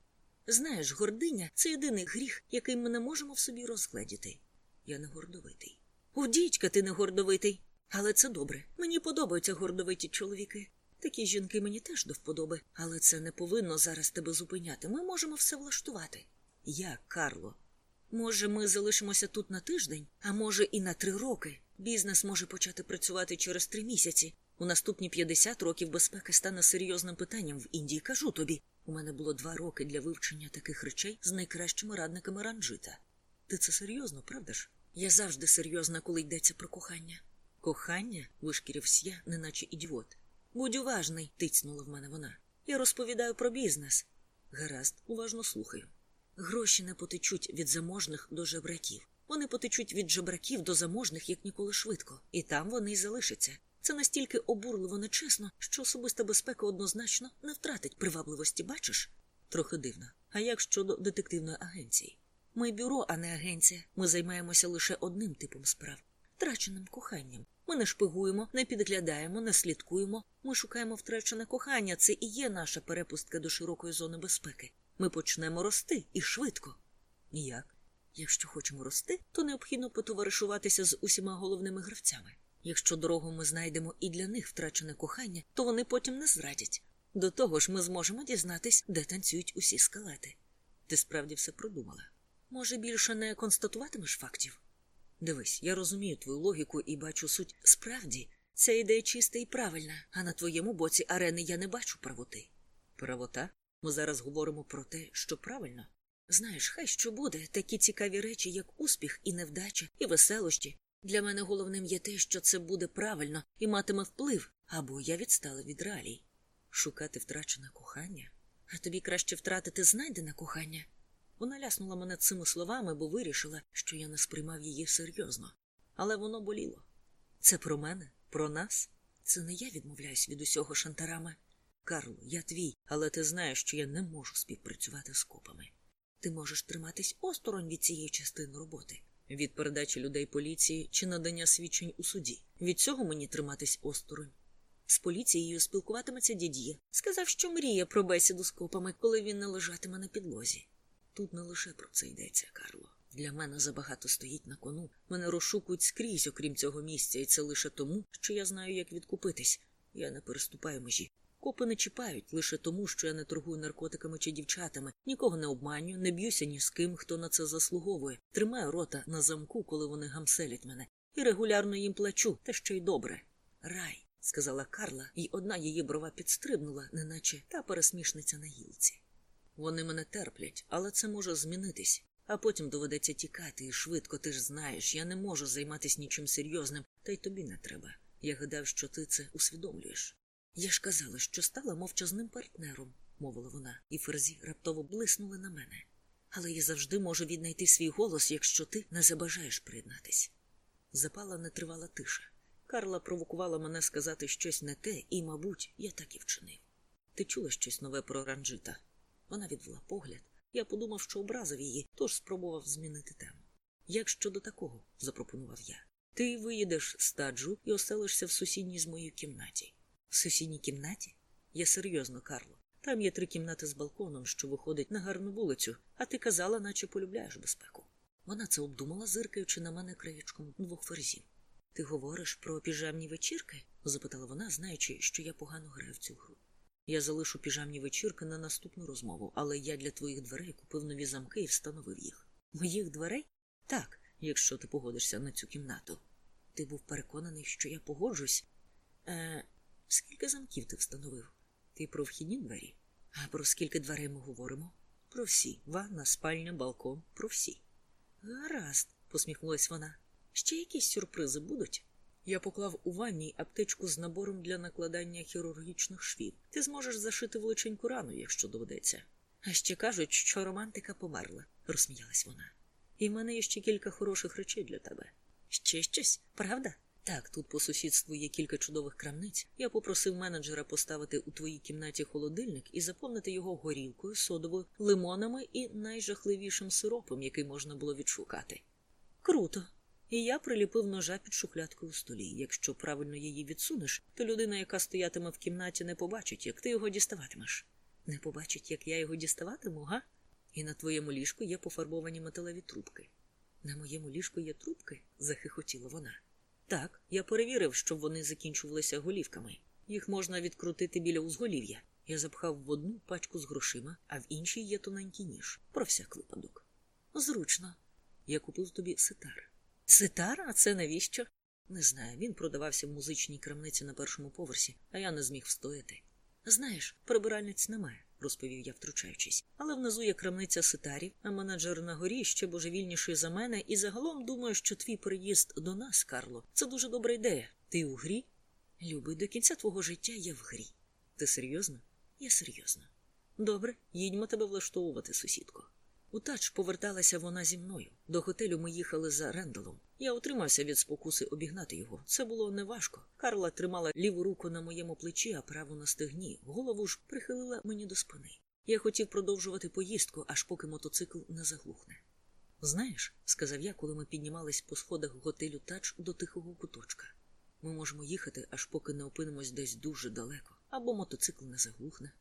Знаєш, гординя це єдиний гріх, який ми не можемо в собі розгледіти. Я не гордовитий. У дідька ти не гордовитий. Але це добре. Мені подобаються гордовиті чоловіки. Такі жінки мені теж до вподоби, але це не повинно зараз тебе зупиняти. Ми можемо все влаштувати. Як, Карло? Може, ми залишимося тут на тиждень, а може, і на три роки. Бізнес може почати працювати через три місяці. У наступні 50 років безпеки стане серйозним питанням в Індії. Кажу тобі, у мене було два роки для вивчення таких речей з найкращими радниками ранжита. Ти це серйозно, правда ж? Я завжди серйозна, коли йдеться про кохання. Кохання? вишкірився я, неначе ідіот. Будь уважний, тицнула в мене вона. Я розповідаю про бізнес. Гаразд, уважно слухаю. Гроші не потечуть від заможних до жебраків. Вони потечуть від жебраків до заможних як ніколи швидко, і там вони й залишаться. Це настільки обурливо нечесно, що особиста безпека однозначно не втратить привабливості, бачиш? Трохи дивно. А як щодо детективної агенції? Ми бюро, а не агенція. Ми займаємося лише одним типом справ втраченим коханням. Ми не шпигуємо, не підглядаємо, не слідкуємо. Ми шукаємо втрачене кохання. Це і є наша перепустка до широкої зони безпеки. Ми почнемо рости і швидко. Як? Якщо хочемо рости, то необхідно потоваришуватися з усіма головними гравцями. Якщо дорогу ми знайдемо і для них втрачене кохання, то вони потім не зрадять. До того ж, ми зможемо дізнатись, де танцюють усі скелети. Ти справді все продумала. Може, більше не констатуватимеш фактів? Дивись, я розумію твою логіку і бачу суть справді. Ця ідея чиста і правильна, а на твоєму боці арени я не бачу правоти. Правота? Ми зараз говоримо про те, що правильно. Знаєш, хай що буде, такі цікаві речі, як успіх і невдача, і веселощі. Для мене головним є те, що це буде правильно і матиме вплив, або я відстала від реалій. Шукати втрачене кохання, а тобі краще втратити знайдене кохання. Вона ляснула мене цими словами, бо вирішила, що я не сприймав її серйозно. Але воно боліло. Це про мене, про нас. Це не я відмовляюсь від усього шантарами. Карло, я твій, але ти знаєш, що я не можу співпрацювати з копами. Ти можеш триматись осторонь від цієї частини роботи, від передачі людей поліції чи надання свідчень у суді. Від цього мені триматись осторонь. З поліцією спілкуватиметься дід'є. Сказав, що мріє про бесіду з копами, коли він не лежатиме на підлозі. Тут не лише про це йдеться, Карло. Для мене забагато стоїть на кону. Мене розшукують скрізь, окрім цього місця, і це лише тому, що я знаю, як відкупитись. Я не переступаю межі. Копи не чіпають лише тому, що я не торгую наркотиками чи дівчатами, нікого не обманю, не б'юся ні з ким, хто на це заслуговує. Тримаю рота на замку, коли вони гамселять мене, і регулярно їм плачу, та ще й добре. Рай, сказала Карла, і одна її брова підстрибнула, неначе та пересмішниця на гілці. Вони мене терплять, але це може змінитись. А потім доведеться тікати і швидко, ти ж знаєш, я не можу займатися нічим серйозним, та й тобі не треба. Я гадав, що ти це усвідомлюєш. Я ж казала, що стала мовчазним партнером, мовила вона, і ферзі раптово блиснули на мене. Але я завжди можу віднайти свій голос, якщо ти не забажаєш приєднатись. Запала нетривала тиша. Карла провокувала мене сказати щось не те, і, мабуть, я так і вчинив. Ти чула щось нове про ранжита? Вона відвела погляд. Я подумав, що образив її, тож спробував змінити тему. Як щодо такого, запропонував я. Ти виїдеш з таджу і оселишся в сусідній з моїй кімнаті. В сусідній кімнаті? Я серйозно, Карло. Там є три кімнати з балконом, що виходить на гарну вулицю, а ти казала, наче полюбляєш безпеку. Вона це обдумала, зиркаючи на мене краєчком двох ферзів. Ти говориш про піжамні вечірки? запитала вона, знаючи, що я погано граю в цю гру. Я залишу піжамні вечірки на наступну розмову, але я для твоїх дверей купив нові замки і встановив їх. Моїх дверей? Так, якщо ти погодишся на цю кімнату. Ти був переконаний, що я погоджусь. Е, Скільки замків ти встановив? Ти про вхідні двері? А про скільки дверей ми говоримо? Про всі. Ванна, спальня, балкон, про всі. Гаразд, посміхнулась вона. Ще якісь сюрпризи будуть? Я поклав у ванні аптечку з набором для накладання хірургічних швів. Ти зможеш зашити величеньку рану, якщо доведеться. А ще кажуть, що романтика померла, розсміялась вона. І в мене є ще кілька хороших речей для тебе. Ще щось, правда? Так, тут по сусідству є кілька чудових крамниць. Я попросив менеджера поставити у твоїй кімнаті холодильник і заповнити його горілкою, содовою, лимонами і найжахливішим сиропом, який можна було відшукати. Круто. І я приліпив ножа під шухлядкою у столі. Якщо правильно її відсунеш, то людина, яка стоятиме в кімнаті, не побачить, як ти його діставатимеш. Не побачить, як я його діставатиму, га? І на твоєму ліжку є пофарбовані металеві трубки. На моєму ліжку є трубки? захихотіла вона. Так, я перевірив, щоб вони закінчувалися голівками. Їх можна відкрутити біля узголів'я. Я запхав в одну пачку з грошима, а в іншій є тоненький ніж. Про всяк випадок. Зручно. Я купив тобі ситар. Ситар? А це навіщо? Не знаю. Він продавався в музичній крамниці на першому поверсі, а я не зміг встояти. Знаєш, прибиральниць немає, розповів я, втручаючись. Але внизу є крамниця ситарів, а менеджер на горі ще божевільніший за мене, і загалом думаю, що твій приїзд до нас, Карло, це дуже добра ідея. Ти у грі? Любий, до кінця твого життя я в грі. Ти серйозно? Я серйозно. Добре, їдьмо тебе влаштовувати, сусідко. У тач поверталася вона зі мною. До готелю ми їхали за Рендалом. Я утримався від спокуси обігнати його. Це було неважко. Карла тримала ліву руку на моєму плечі, а праву на стегні. Голову ж прихилила мені до спини. Я хотів продовжувати поїздку, аж поки мотоцикл не заглухне. Знаєш, сказав я, коли ми піднімались по сходах готелю тач до тихого куточка. Ми можемо їхати, аж поки не опинимось десь дуже далеко, або мотоцикл не заглухне.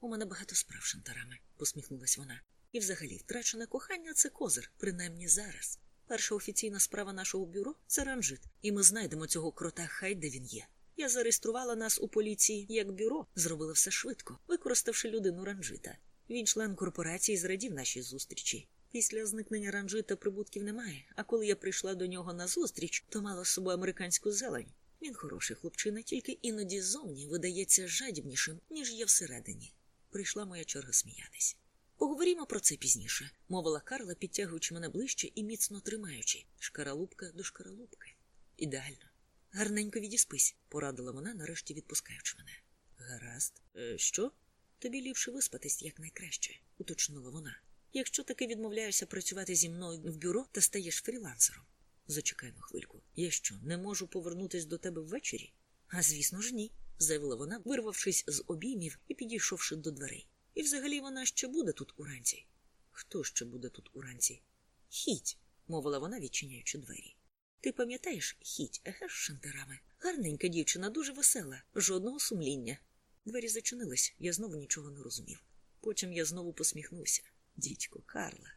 У мене багато справ шантарами, посміхнулась вона. І взагалі втрачене кохання це козир, принаймні зараз. Перша офіційна справа нашого бюро це ранжит, і ми знайдемо цього крота хай де він є. Я зареєструвала нас у поліції як бюро, зробила все швидко, використавши людину ранжита. Він член корпорації зрадів нашій зустрічі. Після зникнення ранжита прибутків немає, а коли я прийшла до нього на зустріч, то мала з собою американську зелень. Він хороший хлопчина, тільки іноді зовні видається жадібнішим, ніж є всередині. Прийшла моя черга сміятись. Поговоримо про це пізніше, мовила Карла, підтягуючи мене ближче і міцно тримаючи шкаралупка до шкаралупки. Ідеально. Гарненько відіспись, порадила вона, нарешті відпускаючи мене. Гаразд, е, що? Тобі ліпше виспатись якнайкраще, уточнила вона. Якщо таки відмовляєшся працювати зі мною в бюро та стаєш фрілансером. Зачекай на хвильку. Я що, не можу повернутись до тебе ввечері? А звісно ж, ні, заявила вона, вирвавшись з обіймів і підійшовши до дверей. І взагалі вона ще буде тут уранці. Хто ще буде тут уранці? Хіть, мовила вона, відчиняючи двері. Ти пам'ятаєш хіть, еге ж шантерами? Гарненька дівчина, дуже весела, жодного сумління. Двері зачинились, я знову нічого не розумів. Потім я знову посміхнувся. Дідько, Карла.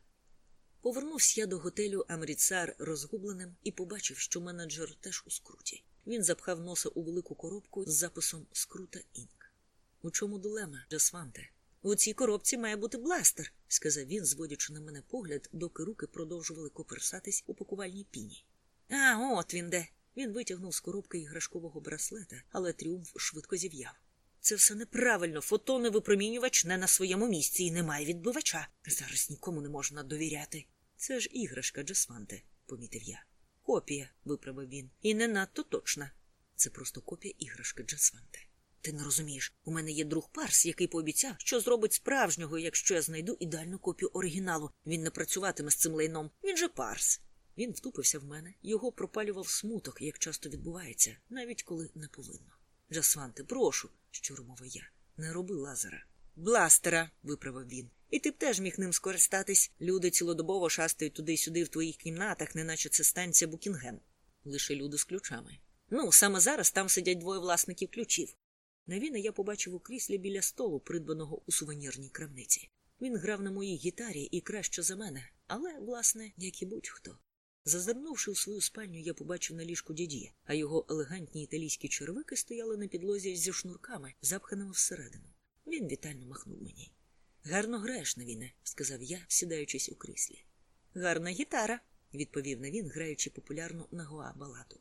Повернувся я до готелю Амріцар розгубленим і побачив, що менеджер теж у скруті. Він запхав носа у велику коробку з записом Скрута Інк. У чому дилема, Джасванте? У цій коробці має бути бластер, сказав він, зводячи на мене погляд, доки руки продовжували коперсатись у пакувальній піні. А, от він де. Він витягнув з коробки іграшкового браслета, але тріумф швидко зів'яв. Це все неправильно. Фотони випромінювач не на своєму місці і немає відбивача. Зараз нікому не можна довіряти. Це ж іграшка Джасванте, помітив я. Копія, виправив він, і не надто точна. Це просто копія іграшки Джасванте. Ти не розумієш, у мене є друг Парс, який пообіцяв, що зробить справжнього, якщо я знайду ідеальну копію оригіналу. Він не працюватиме з цим лайном. Він же Парс. Він втупився в мене, його пропалював смуток, як часто відбувається, навіть коли не повинно. Джасванте, прошу, щиро мовив я. Не роби лазера. Бластера, виправив він. І ти б теж міг ним скористатись. Люди цілодобово шастають туди-сюди в твоїх кімнатах, неначе це станція Букінгем. Лише люди з ключами. Ну, саме зараз там сидять двоє власників ключів. Навіна я побачив у кріслі біля столу, придбаного у сувенірній крамниці. Він грав на моїй гітарі і краще за мене, але, власне, як і будь-хто. Зазирнувши у свою спальню, я побачив на ліжку діді, а його елегантні італійські червики стояли на підлозі зі шнурками, запханими всередину. Він вітально махнув мені. Гарно граєш, Навіне, сказав я, сідаючись у кріслі. Гарна гітара, відповів Навін, граючи популярну нагоа баладу.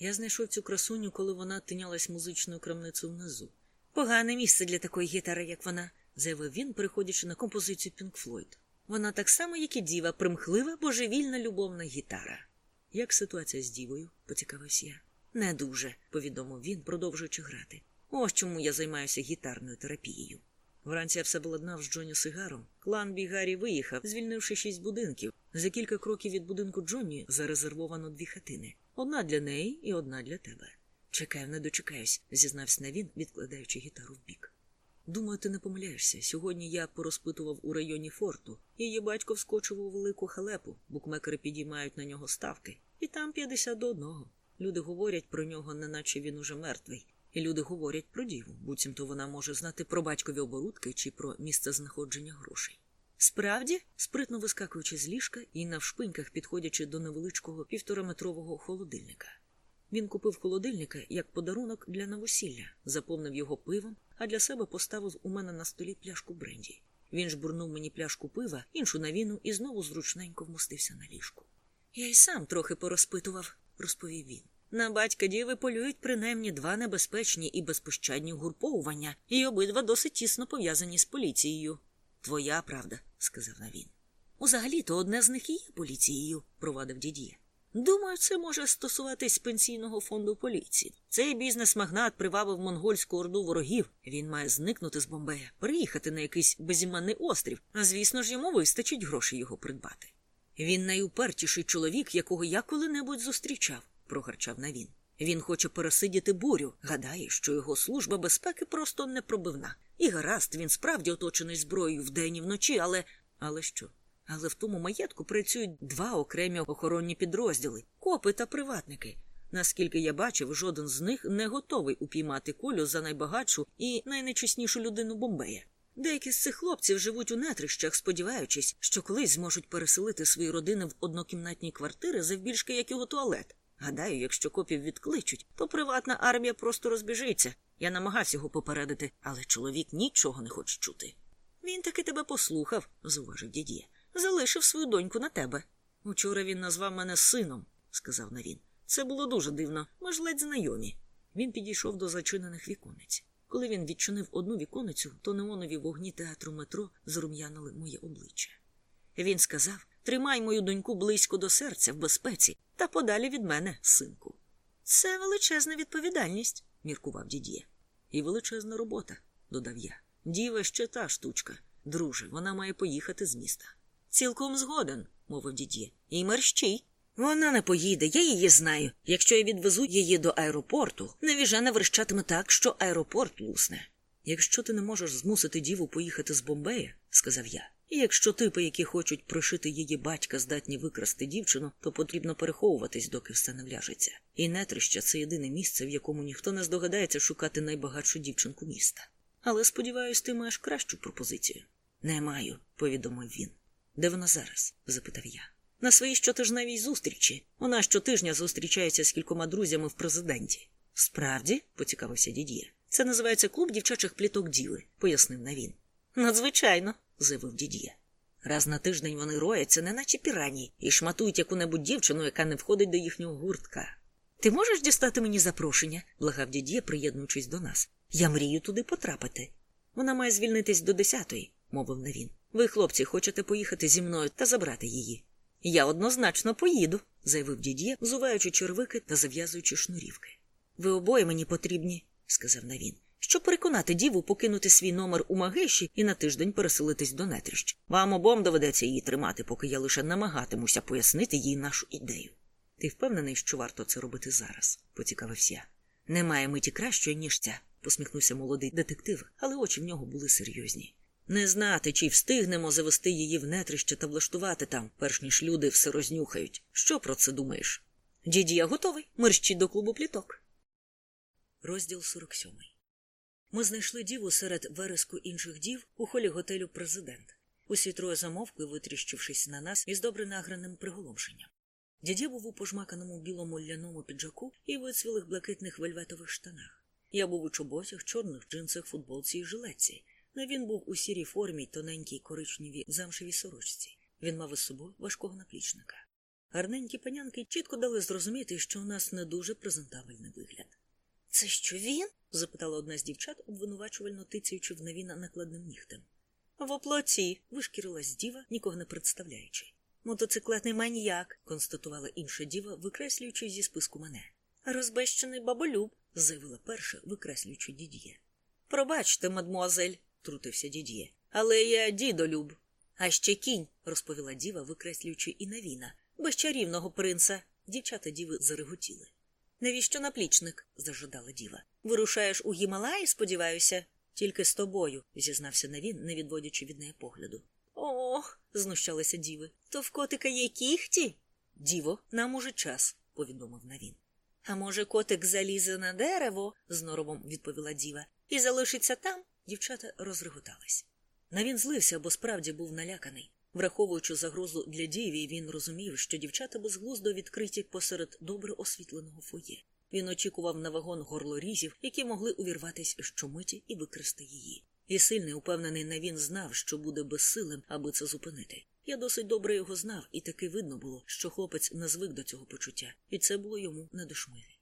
Я знайшов цю красуню, коли вона тинялась музичною крамницею внизу. Погане місце для такої гітари, як вона, заявив він, переходячи на композицію Пінк Флойд. Вона так само, як і діва, примхлива, божевільна любовна гітара. Як ситуація з дівою? поцікавився я. Не дуже, повідомив він, продовжуючи грати. Ось чому я займаюся гітарною терапією. Вранці я все обладнав з Джонні сигаром. Клан Бігарі виїхав, звільнивши шість будинків. За кілька кроків від будинку Джонні зарезервовано дві хатини. Одна для неї і одна для тебе. Чекаю, не дочекаюсь, зізнався на він, відкладаючи гітару вбік. Думаю, ти не помиляєшся. Сьогодні я порозпитував у районі форту. Її батько вскочив у велику халепу, букмекери підіймають на нього ставки. І там 50 до одного. Люди говорять про нього, неначе він уже мертвий. І люди говорять про діву, буцімто вона може знати про батькові оборудки чи про місце знаходження грошей. Справді, спритно вискакуючи з ліжка і навшпиньках підходячи до невеличкого півтораметрового холодильника. Він купив холодильника як подарунок для новосілля, заповнив його пивом, а для себе поставив у мене на столі пляшку бренді. Він жбурнув мені пляшку пива, іншу навіну і знову зручненько вмостився на ліжку. Я й сам трохи порозпитував, розповів він. На батька діви полюють принаймні два небезпечні і безпощадні гурповування, і обидва досить тісно пов'язані з поліцією. Твоя правда, сказав Навін. Узагалі то одне з них і є поліцією, провадив дід'є. Думаю, це може стосуватись пенсійного фонду поліції. Цей бізнес-магнат привабив монгольську орду ворогів. Він має зникнути з Бомбея, переїхати на якийсь безіменний острів, а звісно ж, йому вистачить грошей його придбати. Він найупертіший чоловік, якого я коли-небудь зустрічав, прогарчав Навін. Він хоче пересидіти бурю, гадає, що його служба безпеки просто непробивна. І гаразд, він справді оточений зброєю вдень і вночі, але. Але що? Але в тому маєтку працюють два окремі охоронні підрозділи копи та приватники. Наскільки я бачив, жоден з них не готовий упіймати колю за найбагатшу і найнечеснішу людину Бомбея. Деякі з цих хлопців живуть у нетрищах, сподіваючись, що колись зможуть переселити свої родини в однокімнатні квартири завбільшки як його туалет. Гадаю, якщо копів відкличуть, то приватна армія просто розбіжиться. Я намагався його попередити, але чоловік нічого не хоче чути. Він таки тебе послухав, зауважив дідє. Залишив свою доньку на тебе. Учора він назвав мене сином, сказав Навін. Це було дуже дивно, ми ж ледь знайомі. Він підійшов до зачинених віконниць. Коли він відчинив одну віконицю, то неонові вогні театру метро зрум'янили моє обличчя. Він сказав Тримай мою доньку близько до серця в безпеці та подалі від мене, синку. Це величезна відповідальність, міркував дід'є. І величезна робота, додав я. Діва ще та штучка. Друже, вона має поїхати з міста. Цілком згоден, мовив дід'є. І мерщій. Вона не поїде, я її знаю. Якщо я відвезу її до аеропорту, невіжена верещатиме так, що аеропорт лусне. Якщо ти не можеш змусити діву поїхати з Бомбея, сказав я, і якщо типи, які хочуть пришити її батька, здатні викрасти дівчину, то потрібно переховуватись, доки все не вляжеться. І нетрища це єдине місце, в якому ніхто не здогадається шукати найбагатшу дівчинку міста. Але сподіваюсь, ти маєш кращу пропозицію. Не маю, повідомив він. Де вона зараз? запитав я. На своїй щотижневій зустрічі. Вона щотижня зустрічається з кількома друзями в президенті. Справді, поцікавився дід'є. Це називається клуб дівчачих пліток діли, пояснив Навін. Надзвичайно, заявив дід'є. Раз на тиждень вони рояться, неначе пірані, і шматують яку-небудь дівчину, яка не входить до їхнього гуртка. Ти можеш дістати мені запрошення? благав дід'є, приєднуючись до нас. Я мрію туди потрапити. Вона має звільнитись до десятої, мовив Навін. Ви, хлопці, хочете поїхати зі мною та забрати її. Я однозначно поїду, заявив дід'є, взуваючи червики та зав'язуючи шнурівки. Ви обоє мені потрібні, сказав Навін, щоб переконати діву покинути свій номер у Магеші і на тиждень переселитись до нетрищ. Вам обом доведеться її тримати, поки я лише намагатимуся пояснити їй нашу ідею. Ти впевнений, що варто це робити зараз? поцікавився я. Немає миті кращої, ніж ця, посміхнувся молодий детектив, але очі в нього були серйозні. Не знати, чи встигнемо завести її в нетрище та влаштувати там, перш ніж люди все рознюхають. Що про це думаєш? Діді, я готовий. Мерщіть до клубу пліток. Розділ 47 Ми знайшли діву серед вереску інших дів у холі готелю Президент. Усі троє замовкли, витріщившись на нас із добре награним приголомшенням. Дідя був у пожмаканому білому ляному піджаку і вицвілих блакитних вельветових штанах. Я був у чоботях, чорних джинсах, футболці і жилетці. Но він був у сірій формі тоненькій коричневій замшевій сорочці. Він мав із собою важкого наплічника. Гарненькі панянки чітко дали зрозуміти, що у нас не дуже презентабельний вигляд. Це що він? запитала одна з дівчат, обвинувачувально тицяючи в навіна накладним нігтем. В оплоті, вишкірилась діва, нікого не представляючи. Мотоциклетний маніяк, констатувала інша діва, викреслюючи зі списку мене. Розбещений баболюб, заявила перша, викреслюючи дід'є. Пробачте, мадмуазель, трутився дід'є. Але я дідолюб. А ще кінь, розповіла діва, викреслюючи і навіна. Без чарівного принца. Дівчата діви зареготіли. Навіщо наплічник? зажадала діва. Вирушаєш у Гімалаї, сподіваюся, тільки з тобою, зізнався Навін, не відводячи від неї погляду. Ох, знущалися діви. То в котика є кіхті? Діво, нам уже час, повідомив Навін. А може, котик залізе на дерево, з норовом відповіла діва, і залишиться там? Дівчата розреготались. Навін злився, бо справді був наляканий. Враховуючи загрозу для діві, він розумів, що дівчата безглуздо відкриті посеред добре освітленого фоє. Він очікував на вагон горлорізів, які могли увірватись щомиті і викрасти її. І сильний, упевнений на він знав, що буде безсилим, аби це зупинити. Я досить добре його знав, і таки видно було, що хлопець не звик до цього почуття, і це було йому не до шмиги.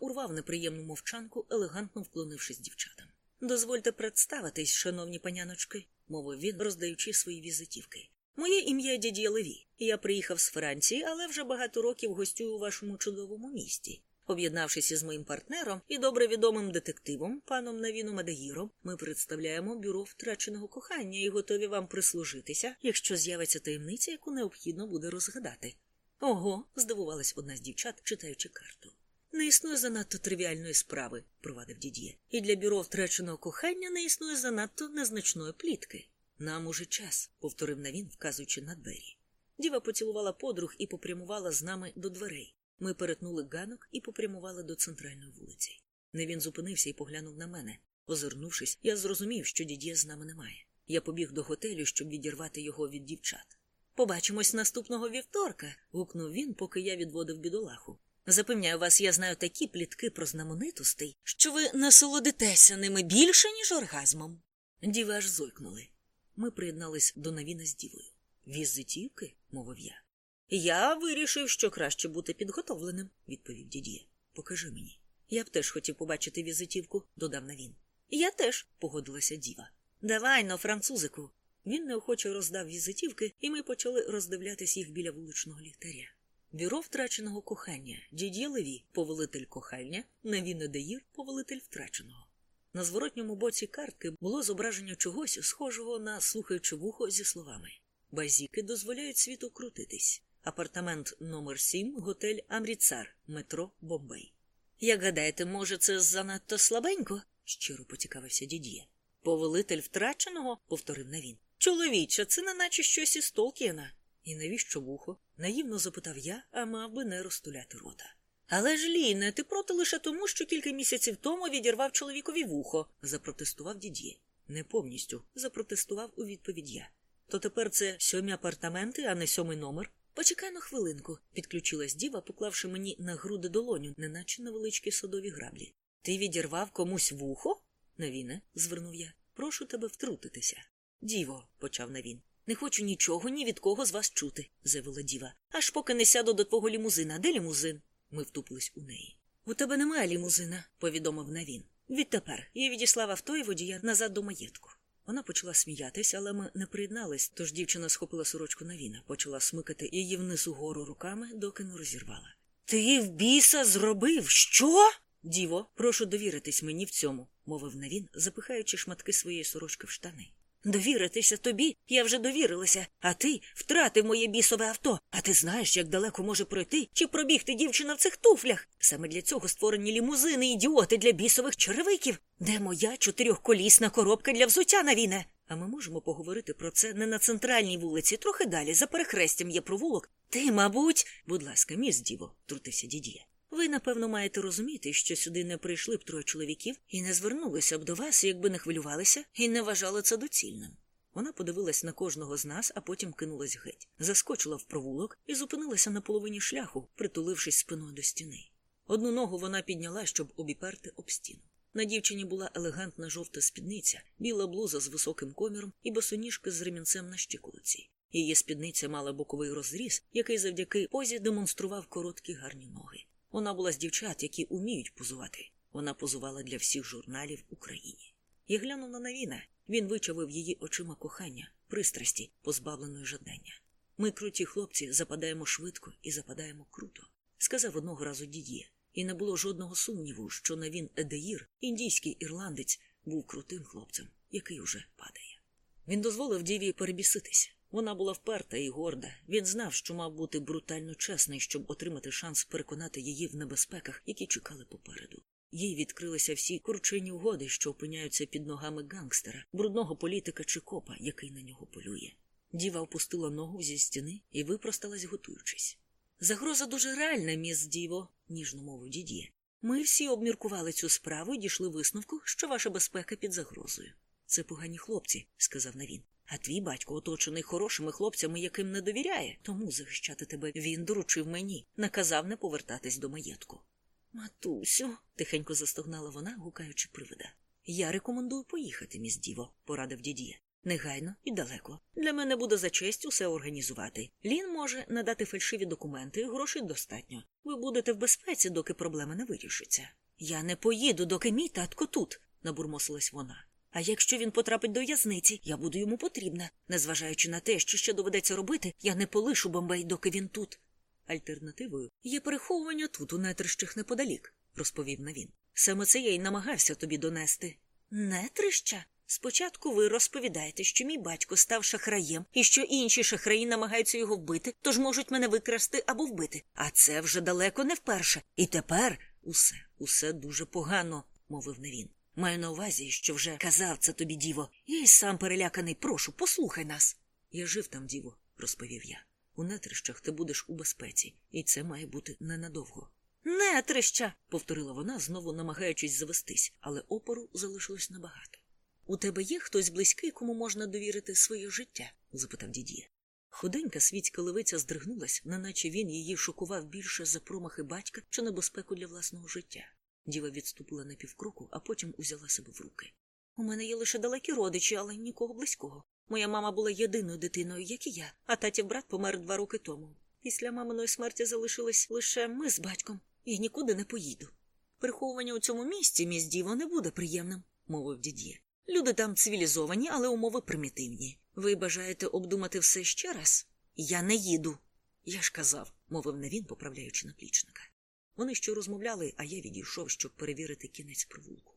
Урвав неприємну мовчанку, елегантно вклонившись дівчатам. Дозвольте представитись, шановні паняночки, мовив він, роздаючи свої візитівки. Моє ім'я дідє Леві. Я приїхав з Франції, але вже багато років гостюю у вашому чудовому місті. Об'єднавшись із моїм партнером і добре відомим детективом, паном Навіном Адагіром, ми представляємо бюро втраченого кохання і готові вам прислужитися, якщо з'явиться таємниця, яку необхідно буде розгадати. Ого, здивувалась одна з дівчат, читаючи карту. Не існує занадто тривіальної справи, провадив дід'є, і для бюро втраченого кохання не існує занадто незначної плітки. Нам уже час, повторив Навін, вказуючи на двері. Діва поцілувала подруг і попрямувала з нами до дверей. Ми перетнули ганок і попрямували до центральної вулиці. Невін зупинився і поглянув на мене. Озирнувшись, я зрозумів, що дід'є з нами немає. Я побіг до готелю, щоб відірвати його від дівчат. Побачимось наступного вівторка. гукнув він, поки я відводив бідолаху. Запевняю вас, я знаю такі плітки про знаменитостей, що ви насолодитеся ними більше, ніж оргазмом. Діви аж зойкнули. Ми приєднались до Навіна з дівою. Візитівки, мовив я. Я вирішив, що краще бути підготовленим, відповів дід'є. Покажи мені. Я б теж хотів побачити візитівку, додав Навін. Я теж, погодилася діва. Давай но, французику. Він неохоче роздав візитівки, і ми почали роздивлятись їх біля вуличного ліхтаря. Бюро втраченого кохання, дід'є Леві, повелитель кохання, Навін Едаїр, повелитель втраченого. На зворотньому боці картки було зображення чогось, схожого на слухаюче вухо зі словами Базіки дозволяють світу крутитись. Апартамент номер 7 готель Амріцар, метро Бомбей. Як гадаєте, може, це занадто слабенько? щиро поцікавився дід'є. Повелитель втраченого, повторив Навін. Чоловіче, це не наче щось із Толкіна. І навіщо вухо? наївно запитав я, а мав би не розтуляти рота. Але ж, Ліне, ти проти лише тому, що кілька місяців тому відірвав чоловікові вухо, запротестував дід'є. Не повністю запротестував у відповідь я. То тепер це сьомі апартаменти, а не сьомий номер. Почекай на хвилинку, підключилась діва, поклавши мені на груди долоню, неначе невеличкі садові граблі. Ти відірвав комусь вухо? Навіне, звернув я. Прошу тебе втрутитися. Діво, почав Навін. Не хочу нічого ні від кого з вас чути, заявила діва. Аж поки не сяду до твого лімузина. Де лімузин? Ми втупились у неї. У тебе немає лімузина, повідомив Навін. Відтепер я відіслав авто і водія назад до маєтку. Вона почала сміятися, але ми не приєднались, тож дівчина схопила сорочку Навіна, почала смикати її вниз угору руками, доки не розірвала. Ти в біса зробив? Що? Діво, прошу довіритись мені в цьому, мовив Навін, запихаючи шматки своєї сорочки в штани. Довіритися тобі я вже довірилася, а ти втратив моє бісове авто. А ти знаєш, як далеко може пройти чи пробігти дівчина в цих туфлях. Саме для цього створені лімузини, ідіоти для бісових черевиків. Де моя чотирьохколісна коробка для взуття навіне? А ми можемо поговорити про це не на центральній вулиці, трохи далі, за перехрестям є провулок. Ти, мабуть, будь ласка, міс діво, трутився дід'є. Ви, напевно, маєте розуміти, що сюди не прийшли б троє чоловіків і не звернулися б до вас, якби не хвилювалися і не вважали це доцільним. Вона подивилась на кожного з нас, а потім кинулась геть, заскочила в провулок і зупинилася на половині шляху, притулившись спиною до стіни. Одну ногу вона підняла, щоб обіперти об стіну. На дівчині була елегантна жовта спідниця, біла блуза з високим коміром і босоніжки з ремінцем на щиколиці. Її спідниця мала боковий розріз, який завдяки позі демонстрував короткі гарні ноги. Вона була з дівчат, які уміють позувати. Вона позувала для всіх журналів Україні. Я глянув на Навіна. Він вичавив її очима кохання, пристрасті, позбавленої жадання. Ми, круті хлопці, западаємо швидко і западаємо круто, сказав одного разу дід'є. І не було жодного сумніву, що Навін Едеїр, індійський ірландець, був крутим хлопцем, який уже падає. Він дозволив діві перебіситися. Вона була вперта і горда. Він знав, що мав бути брутально чесний, щоб отримати шанс переконати її в небезпеках, які чекали попереду. Їй відкрилися всі курчені угоди, що опиняються під ногами гангстера, брудного політика чи копа, який на нього полює. Діва опустила ногу зі стіни і випросталась, готуючись. Загроза дуже реальна, міс Діво, ніжно мовив дід'є. Ми всі обміркували цю справу і дійшли висновку, що ваша безпека під загрозою. Це погані хлопці, сказав Навін. А твій батько оточений хорошими хлопцями, яким не довіряє, тому захищати тебе він доручив мені, наказав не повертатись до маєтку. Матусю, тихенько застогнала вона, гукаючи привида. Я рекомендую поїхати, міс Діво, порадив дід'є. Негайно і далеко. Для мене буде за честь усе організувати. Лін може надати фальшиві документи, грошей достатньо. Ви будете в безпеці, доки проблема не вирішиться. Я не поїду, доки мій татко тут, набурмосилась вона. А якщо він потрапить до в'язниці, я буду йому потрібна. Незважаючи на те, що ще доведеться робити, я не полишу Бомбей, доки він тут. Альтернативою є переховування тут, у нетрищах неподалік, розповів Навін. Саме це я й намагався тобі донести. Нетрища? Спочатку ви розповідаєте, що мій батько став шахраєм і що інші шахраї намагаються його вбити, тож можуть мене викрасти або вбити. А це вже далеко не вперше. І тепер усе, усе дуже погано, мовив Невін. Маю на увазі, що вже казав це тобі, діво. Я й сам переляканий, прошу, послухай нас. Я жив там, діво, розповів я. У нетрищах ти будеш у безпеці, і це має бути ненадовго. Нетрища. повторила вона, знову намагаючись завестись, але опору залишилось небагато. У тебе є хтось близький, кому можна довірити своє життя? запитав дід'є. Худенька світська левиця здригнулась, неначе він її шокував більше за промахи батька чи небезпеку для власного життя. Діва відступила на півкроку, а потім узяла себе в руки. У мене є лише далекі родичі, але нікого близького. Моя мама була єдиною дитиною, як і я, а татів брат помер два роки тому. Після маминої смерті залишились лише ми з батьком. Я нікуди не поїду. Приховування у цьому місці, міс Діво, не буде приємним, мовив дід'є. Люди там цивілізовані, але умови примітивні. Ви бажаєте обдумати все ще раз? Я не їду. Я ж казав, мовив не він, поправляючи наплічника. Вони ще розмовляли, а я відійшов, щоб перевірити кінець провулку.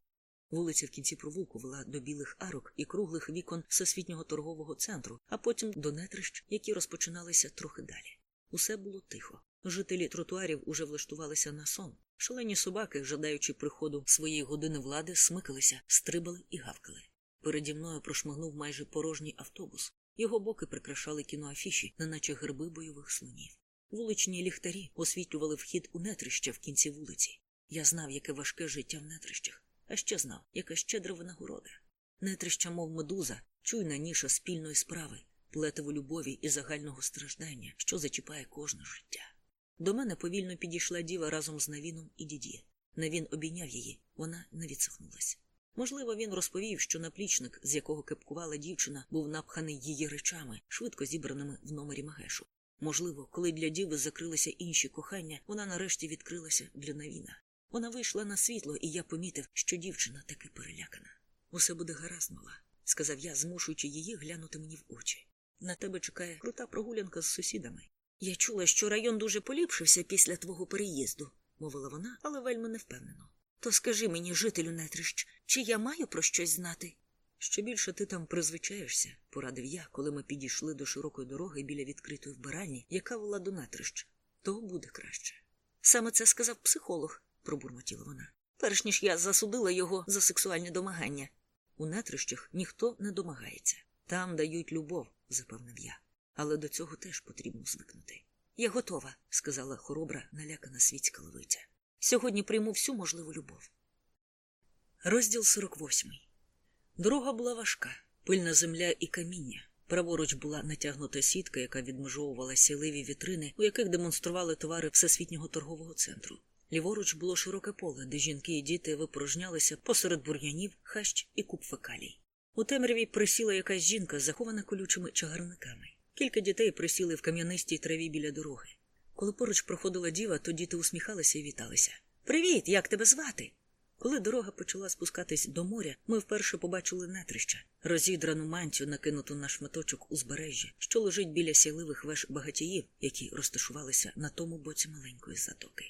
Вулиця в кінці провулку вела до білих арок і круглих вікон всесвітнього торгового центру, а потім до нетрищ, які розпочиналися трохи далі. Усе було тихо. Жителі тротуарів уже влаштувалися на сон. Шалені собаки, жадаючи приходу своєї години влади, смикалися, стрибали і гавкали. Переді мною прошмигнув майже порожній автобус. Його боки прикрашали кіноафіші, неначе герби бойових слонів. Вуличні ліхтарі освітлювали вхід у нетрища в кінці вулиці. Я знав, яке важке життя в нетрищах, а ще знав, яка щедра винагорода. Нетрища, мов медуза, чуйна ніша спільної справи, плетиво любові і загального страждання, що зачіпає кожне життя. До мене повільно підійшла діва разом з Навіном і дідє. Навін обійняв її, вона не відсахнулась. Можливо, він розповів, що наплічник, з якого кепкувала дівчина, був напханий її речами, швидко зібраними в номері Магешу. Можливо, коли для діви закрилися інші кохання, вона нарешті відкрилася для Навіна. Вона вийшла на світло, і я помітив, що дівчина таки перелякана. Усе буде гаразд, мала, сказав я, змушуючи її глянути мені в очі. На тебе чекає крута прогулянка з сусідами. Я чула, що район дуже поліпшився після твого переїзду, мовила вона, але вельми невпевнено. То скажи мені, жителю нетрищ, чи я маю про щось знати? Що більше ти там призвичаєшся, порадив я, коли ми підійшли до широкої дороги біля відкритої вбиральні, яка вела до нетрищ, то буде краще. Саме це сказав психолог, пробурмотіла вона. Перш ніж я засудила його за сексуальне домагання. У нетрищах ніхто не домагається. Там дають любов, запевнив я. Але до цього теж потрібно звикнути. Я готова, сказала хоробра, налякана світська левиця. Сьогодні прийму всю можливу любов. Розділ 48 Дорога була важка, пильна земля і каміння. Праворуч була натягнута сітка, яка відмежовувала сіливі вітрини, у яких демонстрували товари Всесвітнього торгового центру. Ліворуч було широке поле, де жінки і діти випорожнялися посеред бур'янів, хащ і куп фекалій. У темряві присіла якась жінка, захована колючими чагарниками. Кілька дітей присіли в кам'янистій траві біля дороги. Коли поруч проходила діва, то діти усміхалися і віталися. Привіт, як тебе звати? Коли дорога почала спускатись до моря, ми вперше побачили нетрища, розідрану мантію, накинуту на шматочок узбережжя, що лежить біля сяливих веж багатіїв, які розташувалися на тому боці маленької затоки.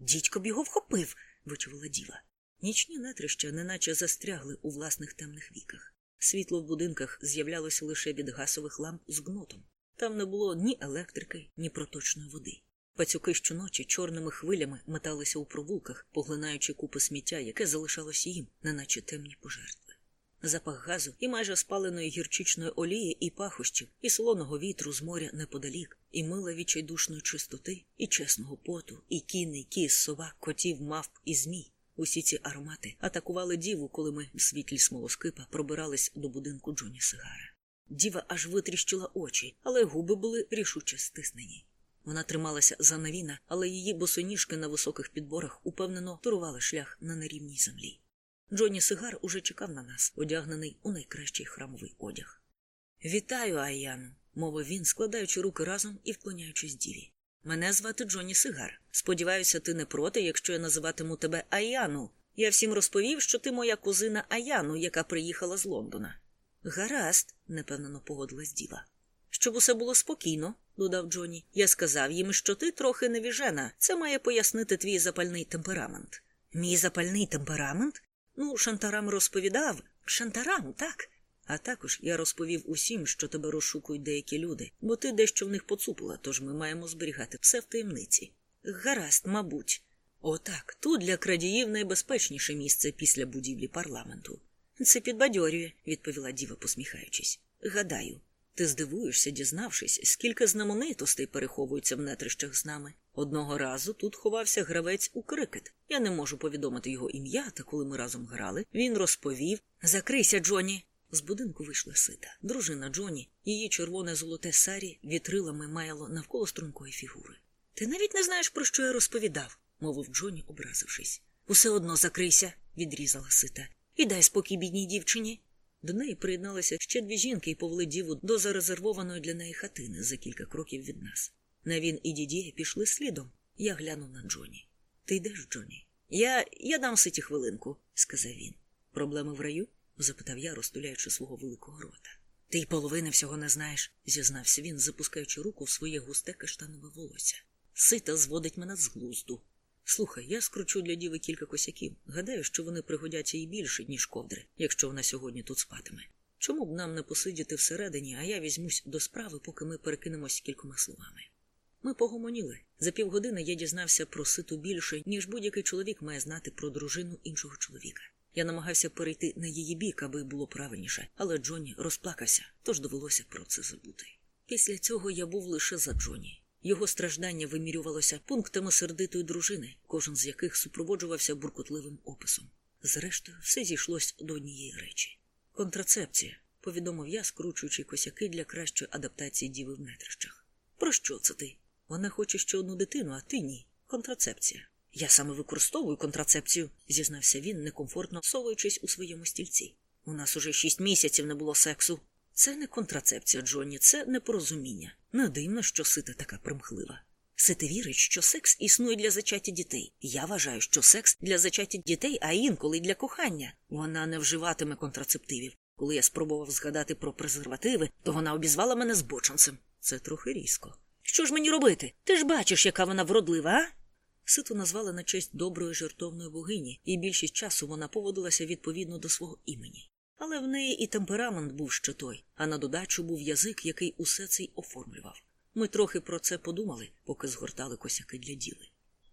Дідько б його вхопив, вичувала діва. Нічні нетрища неначе застрягли у власних темних віках. Світло в будинках з'являлося лише від гасових ламп з гнотом. Там не було ні електрики, ні проточної води. Пацюки щоночі чорними хвилями металися у провулках, поглинаючи купи сміття, яке залишалося їм, неначе темні пожертви. Запах газу і майже спаленої гірчичної олії і пахощів, і солоного вітру з моря неподалік, і мила відчайдушної чистоти, і чесного поту, і кінний, кіз, собак, котів, мавп і змій. Усі ці аромати атакували діву, коли ми в світлі смолоскипа пробирались до будинку Джоні Сигара. Діва аж витріщила очі, але губи були рішуче стиснені. Вона трималася за навіна, але її босоніжки на високих підборах упевнено турували шлях на нерівній землі. Джонні Сигар уже чекав на нас, одягнений у найкращий храмовий одяг. Вітаю, Аяну, мовив він, складаючи руки разом і вклоняючись діві. Мене звати Джонні Сигар. Сподіваюся, ти не проти, якщо я називатиму тебе Аяну. Я всім розповів, що ти моя кузина Аяну, яка приїхала з Лондона. Гаразд, непевнено погодилась діва. Щоб усе було спокійно, додав Джонні. Я сказав їм, що ти трохи невіжена. Це має пояснити твій запальний темперамент. Мій запальний темперамент? Ну, Шантарам розповідав. Шантарам, так. А також я розповів усім, що тебе розшукують деякі люди, бо ти дещо в них поцупила, тож ми маємо зберігати все в таємниці. Гаразд, мабуть. Отак, тут для крадіїв найбезпечніше місце після будівлі парламенту. Це підбадьорює, відповіла діва, посміхаючись. Гадаю, ти здивуєшся, дізнавшись, скільки знаменитостей переховуються в нетрищах з нами. Одного разу тут ховався гравець у крикет. Я не можу повідомити його ім'я, та коли ми разом грали, він розповів Закрийся, Джоні. З будинку вийшла сита. Дружина Джоні, її червоне золоте сарі вітрилами маяло навколо стрункої фігури. Ти навіть не знаєш, про що я розповідав, мовив Джоні, образившись. Усе одно закрийся, відрізала сита. І дай спокій бідній дівчині. До неї приєдналися ще дві жінки і повели діву до зарезервованої для неї хатини за кілька кроків від нас. Навін і дідія пішли слідом. Я глянув на Джоні. Ти йдеш, Джоні? Я я дам ситі хвилинку, сказав він. Проблеми в раю? запитав я, розтуляючи свого великого рота. Ти й половини всього не знаєш, зізнався він, запускаючи руку в своє густе каштанове волосся. Сита зводить мене з глузду. Слухай, я скручу для діви кілька косяків. Гадаю, що вони пригодяться їй більше, ніж ковдри, якщо вона сьогодні тут спатиме. Чому б нам не посидіти всередині, а я візьмусь до справи, поки ми перекинемось кількома словами. Ми погомоніли. За півгодини я дізнався про ситу більше, ніж будь-який чоловік має знати про дружину іншого чоловіка. Я намагався перейти на її бік, аби було правильніше, але Джонні розплакався, тож довелося про це забути. Після цього я був лише за Джонні. Його страждання вимірювалося пунктами сердитої дружини, кожен з яких супроводжувався буркотливим описом. Зрештою, все зійшлось до однієї речі. Контрацепція, повідомив я, скручуючи косяки для кращої адаптації діви в нетрищах. Про що це ти? Вона хоче ще одну дитину, а ти ні. Контрацепція. Я саме використовую контрацепцію, зізнався він, некомфортно совуючись у своєму стільці. У нас уже шість місяців не було сексу. Це не контрацепція, Джонні, це непорозуміння. Не дивно, що сита така примхлива. Сити вірить, що секс існує для зачаття дітей. Я вважаю, що секс для зачаття дітей, а інколи й для кохання. Вона не вживатиме контрацептивів. Коли я спробував згадати про презервативи, то вона обізвала мене збоченцем. Це трохи різко. Що ж мені робити? Ти ж бачиш, яка вона вродлива, а? Ситу назвали на честь доброї жертовної богині, і більшість часу вона поводилася відповідно до свого імені. Але в неї і темперамент був ще той, а на додачу був язик, який усе це й оформлював. Ми трохи про це подумали, поки згортали косяки для діли.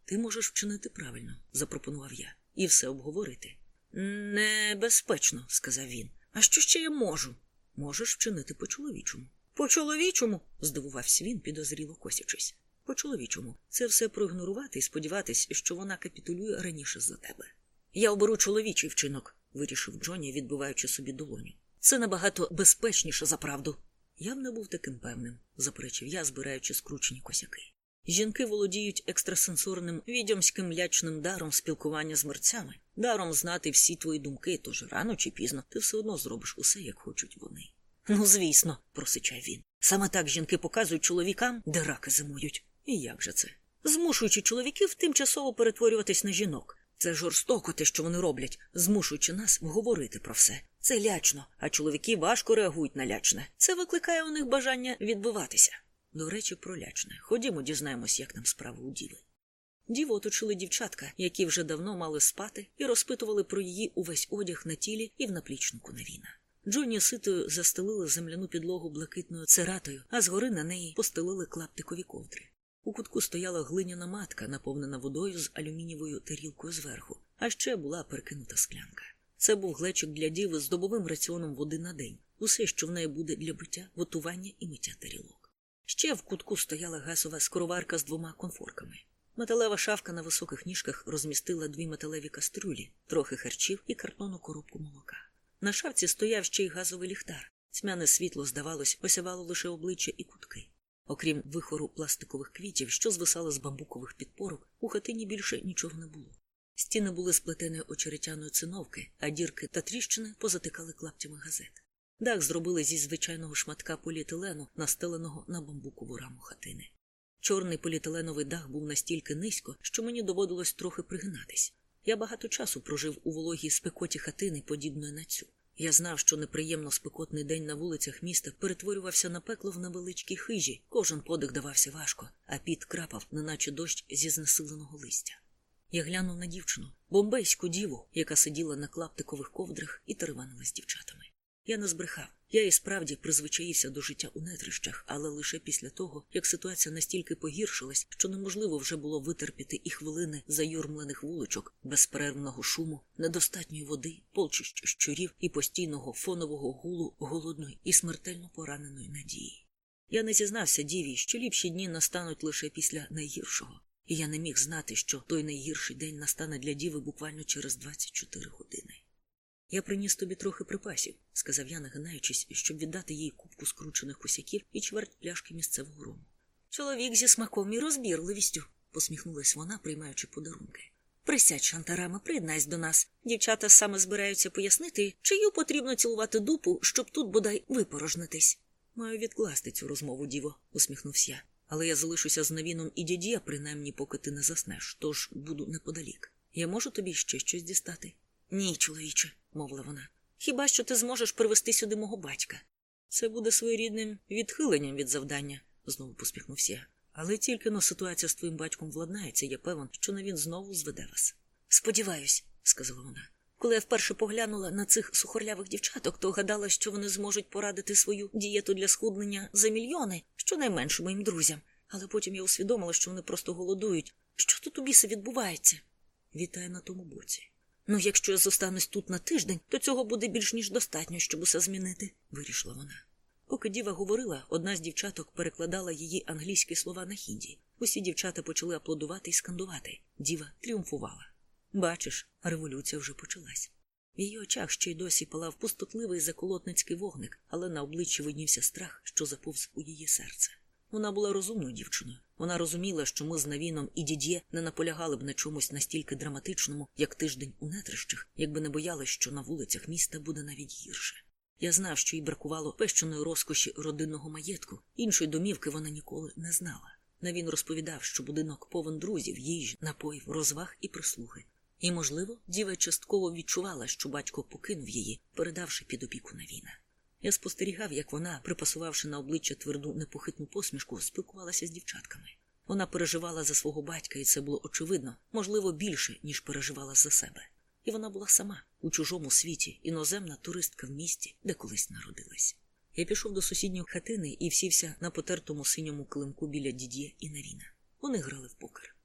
Ти можеш вчинити правильно, запропонував я, і все обговорити. Небезпечно, сказав він. А що ще я можу? Можеш вчинити по-чоловічому. По чоловічому? здивувався він, підозріло косячись. По чоловічому. Це все проігнорувати і сподіватись, що вона капітулює раніше за тебе. Я оберу чоловічий вчинок, вирішив Джоні, відбиваючи собі долоню. Це набагато безпечніше за правду. Я б не був таким певним, заперечив я, збираючи скручені косяки. Жінки володіють екстрасенсорним відьомським лячним даром спілкування з мерцями, даром знати всі твої думки, тож рано чи пізно ти все одно зробиш усе, як хочуть вони. Ну, звісно, просичав він. Саме так жінки показують чоловікам, де раки зимують. І як же це? Змушуючи чоловіків тимчасово перетворюватись на жінок. Це жорстоко те, що вони роблять, змушуючи нас говорити про все. Це лячно, а чоловіки важко реагують на лячне. Це викликає у них бажання відбиватися. До речі, про лячне. Ходімо, дізнаємось, як нам справи у діви. Діву оточили дівчатка, які вже давно мали спати, і розпитували про її увесь одяг на тілі і в наплічнику Навіна. Джоні ситою застелили земляну підлогу блакитною цератою, а згори на неї постелили клаптикові ковдри. У кутку стояла глиняна матка, наповнена водою з алюмінієвою тарілкою зверху, а ще була перекинута склянка. Це був глечик для діви з добовим раціоном води на день, усе, що в неї буде для биття, готування і миття тарілок. Ще в кутку стояла газова скороварка з двома конфорками. Металева шафка на високих ніжках розмістила дві металеві кастрюлі, трохи харчів і картонну коробку молока. На шафці стояв ще й газовий ліхтар. Тьмяне світло, здавалось, осявало лише обличчя і кутки. Окрім вихору пластикових квітів, що звисали з бамбукових підпорок, у хатині більше нічого не було. Стіни були сплетені очеретяною циновки, а дірки та тріщини позатикали клаптями газет. Дах зробили зі звичайного шматка поліетилену, настеленого на бамбукову раму хатини. Чорний поліетиленовий дах був настільки низько, що мені доводилось трохи пригинатись. Я багато часу прожив у вологій спекоті хатини, подібної на цю. Я знав, що неприємно спекотний день на вулицях міста перетворювався на пекло в невеличкій хижі, кожен подих давався важко, а піт крапав, неначе дощ зі знесиленого листя. Я глянув на дівчину, бомбейську діву, яка сиділа на клаптикових ковдрах і тереванила з дівчатами. Я не збрехав. Я і справді призвичаївся до життя у нетрищах, але лише після того, як ситуація настільки погіршилась, що неможливо вже було витерпіти і хвилини заюрмлених вуличок, безперервного шуму, недостатньої води, полчищ щурів і постійного фонового гулу голодної і смертельно пораненої надії. Я не зізнався діві, що ліпші дні настануть лише після найгіршого, і я не міг знати, що той найгірший день настане для діви буквально через 24 години. Я приніс тобі трохи припасів, сказав я, нагинаючись, щоб віддати їй кубку скручених косяків і чверть пляшки місцевого рому. Чоловік зі смаком і розбірливістю, посміхнулась вона, приймаючи подарунки. Присядь, шантарами, приєднайся до нас. Дівчата саме збираються пояснити, чию потрібно цілувати дупу, щоб тут бодай випорожнитись. Маю відкласти цю розмову, діво, усміхнувся я. Але я залишуся з навіном і дідія, принаймні, поки ти не заснеш, тож буду неподалік. Я можу тобі ще щось дістати? Ні, чоловіче, мовила вона. Хіба що ти зможеш привезти сюди мого батька? Це буде своєрідним відхиленням від завдання, знову посміхнувся я. Але тільки но ситуація з твоїм батьком владнається, я певен, що на він знову зведе вас. Сподіваюсь, сказала вона. Коли я вперше поглянула на цих сухорлявих дівчаток, то гадала, що вони зможуть порадити свою дієту для схуднення за мільйони, щонайменше моїм друзям. Але потім я усвідомила, що вони просто голодують. Що тут у біса відбувається? Вітаю на тому боці. Ну, якщо я зостанусь тут на тиждень, то цього буде більш ніж достатньо, щоб усе змінити, вирішила вона. Поки діва говорила, одна з дівчаток перекладала її англійські слова на хінді. Усі дівчата почали аплодувати і скандувати. Діва тріумфувала. Бачиш, революція вже почалась. В її очах ще й досі палав пустотливий заколотницький вогник, але на обличчі виднівся страх, що заповз у її серце. Вона була розумною дівчиною. Вона розуміла, що ми з Навіном і дід'є не наполягали б на чомусь настільки драматичному, як тиждень у нетрищах, якби не боялись, що на вулицях міста буде навіть гірше. Я знав, що їй бракувало пещеної розкоші родинного маєтку, іншої домівки вона ніколи не знала. Навін розповідав, що будинок повен друзів, їжі, напоїв, розваг і прислуги. І, можливо, діва частково відчувала, що батько покинув її, передавши під опіку Навіна. Я спостерігав, як вона, припасувавши на обличчя тверду непохитну посмішку, спілкувалася з дівчатками. Вона переживала за свого батька, і це було очевидно, можливо, більше, ніж переживала за себе. І вона була сама у чужому світі, іноземна туристка в місті, де колись народилась. Я пішов до сусідньої хатини і всівся на потертому синьому килимку біля дідє і Навіна. Вони грали в покер.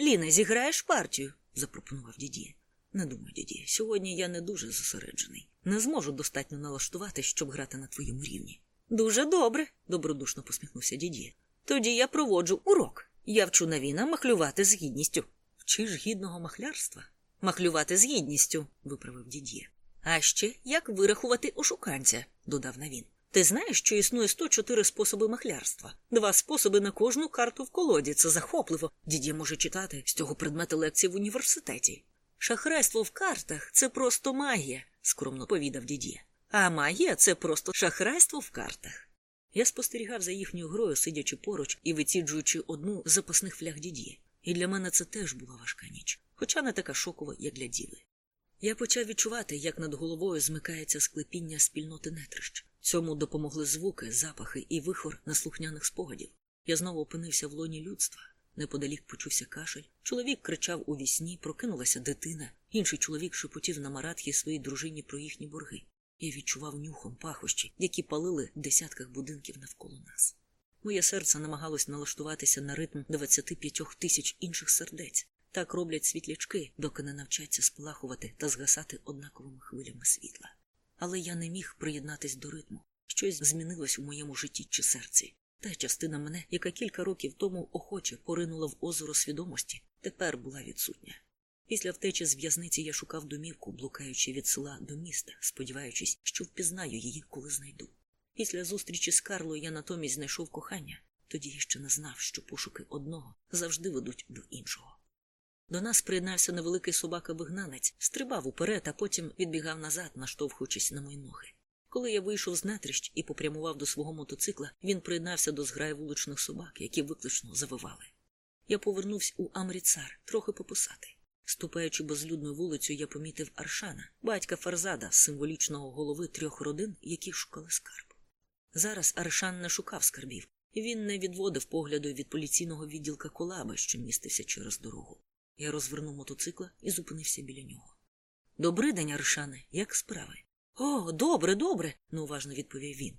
Ліна, зіграєш партію? запропонував дідє. Не думаю, діді, сьогодні я не дуже зосереджений. Не зможу достатньо налаштувати, щоб грати на твоєму рівні. Дуже добре, добродушно посміхнувся дідє. Тоді я проводжу урок. Я вчу Навіна махлювати з гідністю. Вчиш гідного махлярства? Махлювати з гідністю, виправив дідє. А ще як вирахувати ошуканця, додав Навін. Ти знаєш, що існує 104 способи махлярства, два способи на кожну карту в колоді. Це захопливо. Дідє може читати з цього предмету лекції в університеті. Шахрайство в картах це просто магія, скромно повідав дідє. А магія це просто шахрайство в картах. Я спостерігав за їхньою грою, сидячи поруч і виціджуючи одну з запасних фляг дідє. І для мене це теж була важка ніч, хоча не така шокова, як для діви. Я почав відчувати, як над головою змикається склепіння спільноти нетрищ. Цьому допомогли звуки, запахи і вихор наслухняних спогадів. Я знову опинився в лоні людства. Неподалік почувся кашель. Чоловік кричав у вісні, прокинулася дитина. Інший чоловік шепотів на маратхі своїй дружині про їхні борги. Я відчував нюхом пахощі, які палили в десятках будинків навколо нас. Моє серце намагалось налаштуватися на ритм 25 тисяч інших сердець. Так роблять світлячки, доки не навчаться спалахувати та згасати однаковими хвилями світла. Але я не міг приєднатись до ритму. Щось змінилось у моєму житті чи серці. Та частина мене, яка кілька років тому охоче поринула в озеро свідомості, тепер була відсутня. Після втечі з в'язниці я шукав домівку, блукаючи від села до міста, сподіваючись, що впізнаю її, коли знайду. Після зустрічі з Карлою я натомість знайшов кохання, Тоді я ще не знав, що пошуки одного завжди ведуть до іншого. До нас приєднався невеликий собака-вигнанець, стрибав уперед, а потім відбігав назад, наштовхуючись на мої ноги. Коли я вийшов з нетрищ і попрямував до свого мотоцикла, він приєднався до зграї вуличних собак, які виклично завивали. Я повернувся у Амріцар, трохи пописати. Ступаючи безлюдною вулицю, я помітив Аршана, батька Фарзада, символічного голови трьох родин, які шукали скарб. Зараз Аршан не шукав скарбів, він не відводив погляду від поліційного відділка колаби, що містився через дорогу. Я розвернув мотоцикла і зупинився біля нього. Добрий день, Аршане, як справи? О, добре, добре, неуважно відповів він.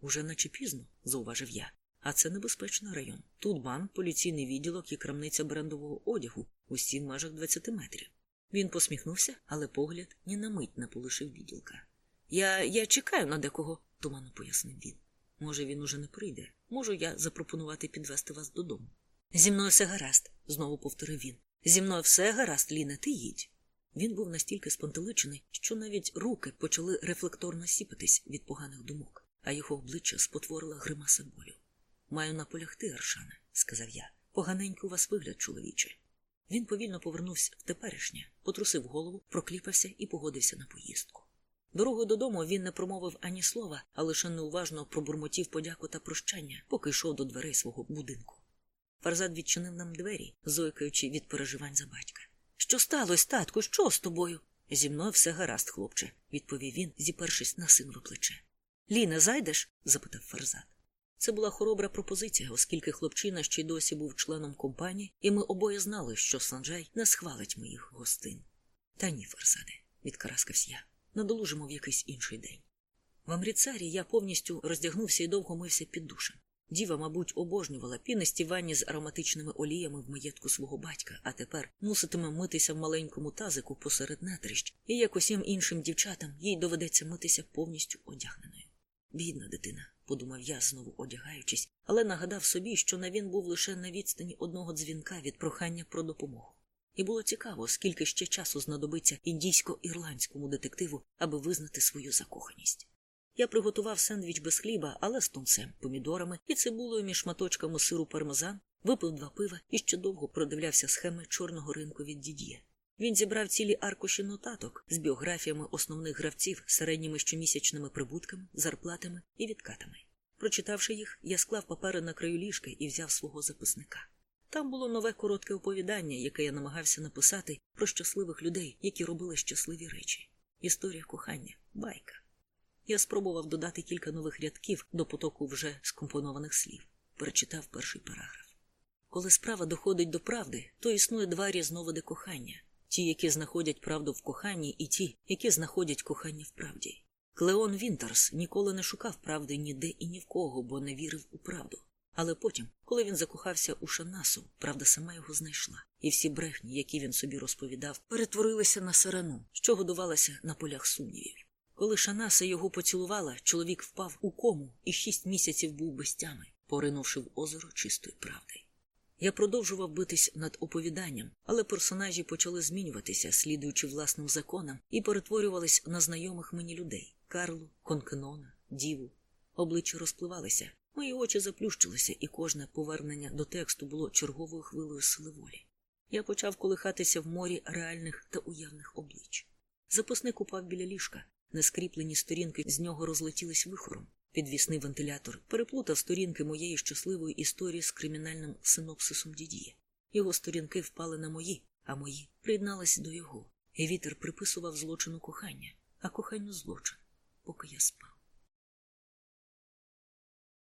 Уже наче пізно, зауважив я. А це небезпечний район. Тут банк, поліційний відділок і крамниця брендового одягу, усі в межах 20 метрів. Він посміхнувся, але погляд ні на мить не полишив відділка. Я я чекаю на декого, туманно пояснив він. Може, він уже не прийде. Можу я запропонувати підвести вас додому. Зі мною все гаразд, знову повторив він. Зі мною все гаразд, Ліне, ти їдь. Він був настільки спантеличений, що навіть руки почали рефлекторно сіпатись від поганих думок, а його обличчя спотворила гримаса болю. Маю наполягти, Аршане, сказав я. Поганенький у вас вигляд, чоловіче. Він повільно повернувся в теперішнє, потрусив голову, прокліпався і погодився на поїздку. Дорогою додому він не промовив ані слова, а лише неуважно пробурмотів подяку та прощання, поки йшов до дверей свого будинку. Фарзад відчинив нам двері, зойкаючи від переживань за батька. Що сталося, татку, що з тобою? Зі мною все гаразд, хлопче, відповів він, зіпершись на синове плече. Ліна, зайдеш? запитав Фарзад. Це була хоробра пропозиція, оскільки хлопчина ще й досі був членом компанії, і ми обоє знали, що Санджай не схвалить моїх гостин. Та ні, Фарзаде, відкараскався я. Надолужимо в якийсь інший день. В Амріцарі я повністю роздягнувся і довго мився під душем. Діва, мабуть, обожнювала пінисті ванні з ароматичними оліями в маєтку свого батька, а тепер муситиме митися в маленькому тазику посеред нетрищ, і як усім іншим дівчатам їй доведеться митися повністю одягненою. Бідна дитина, подумав я, знову одягаючись, але нагадав собі, що на він був лише на відстані одного дзвінка від прохання про допомогу. І було цікаво, скільки ще часу знадобиться індійсько-ірландському детективу, аби визнати свою закоханість. Я приготував сендвіч без хліба, але з тунцем, помідорами і цибулею між шматочками сиру пармезан, випив два пива і ще довго продивлявся схеми чорного ринку від дід'є. Він зібрав цілі аркуші нотаток з біографіями основних гравців, середніми щомісячними прибутками, зарплатами і відкатами. Прочитавши їх, я склав папери на краю ліжка і взяв свого записника. Там було нове коротке оповідання, яке я намагався написати про щасливих людей, які робили щасливі речі. Історія кохання, байка. Я спробував додати кілька нових рядків до потоку вже скомпонованих слів. Перечитав перший параграф. Коли справа доходить до правди, то існує два різновиди кохання ті, які знаходять правду в коханні, і ті, які знаходять кохання в правді. Клеон Вінтерс ніколи не шукав правди ніде і ні в кого, бо не вірив у правду. Але потім, коли він закохався у Шанасу, правда сама його знайшла, і всі брехні, які він собі розповідав, перетворилися на сарану, що годувалася на полях сумнівів. Коли Шанаса його поцілувала, чоловік впав у кому і шість місяців був без тями, поринувши в озеро чистої правди. Я продовжував битись над оповіданням, але персонажі почали змінюватися, слідуючи власним законам, і перетворювались на знайомих мені людей Карлу, Конкенона, Діву. Обличчя розпливалися, мої очі заплющилися, і кожне повернення до тексту було черговою хвилою сили волі. Я почав колихатися в морі реальних та уявних облич. Записник упав біля ліжка, нескріплені сторінки з нього розлетілись вихором. Підвісний вентилятор переплутав сторінки моєї щасливої історії з кримінальним синопсисом дідія. Його сторінки впали на мої, а мої приєдналися до його. І вітер приписував злочину кохання, а коханню злочин, поки я спав.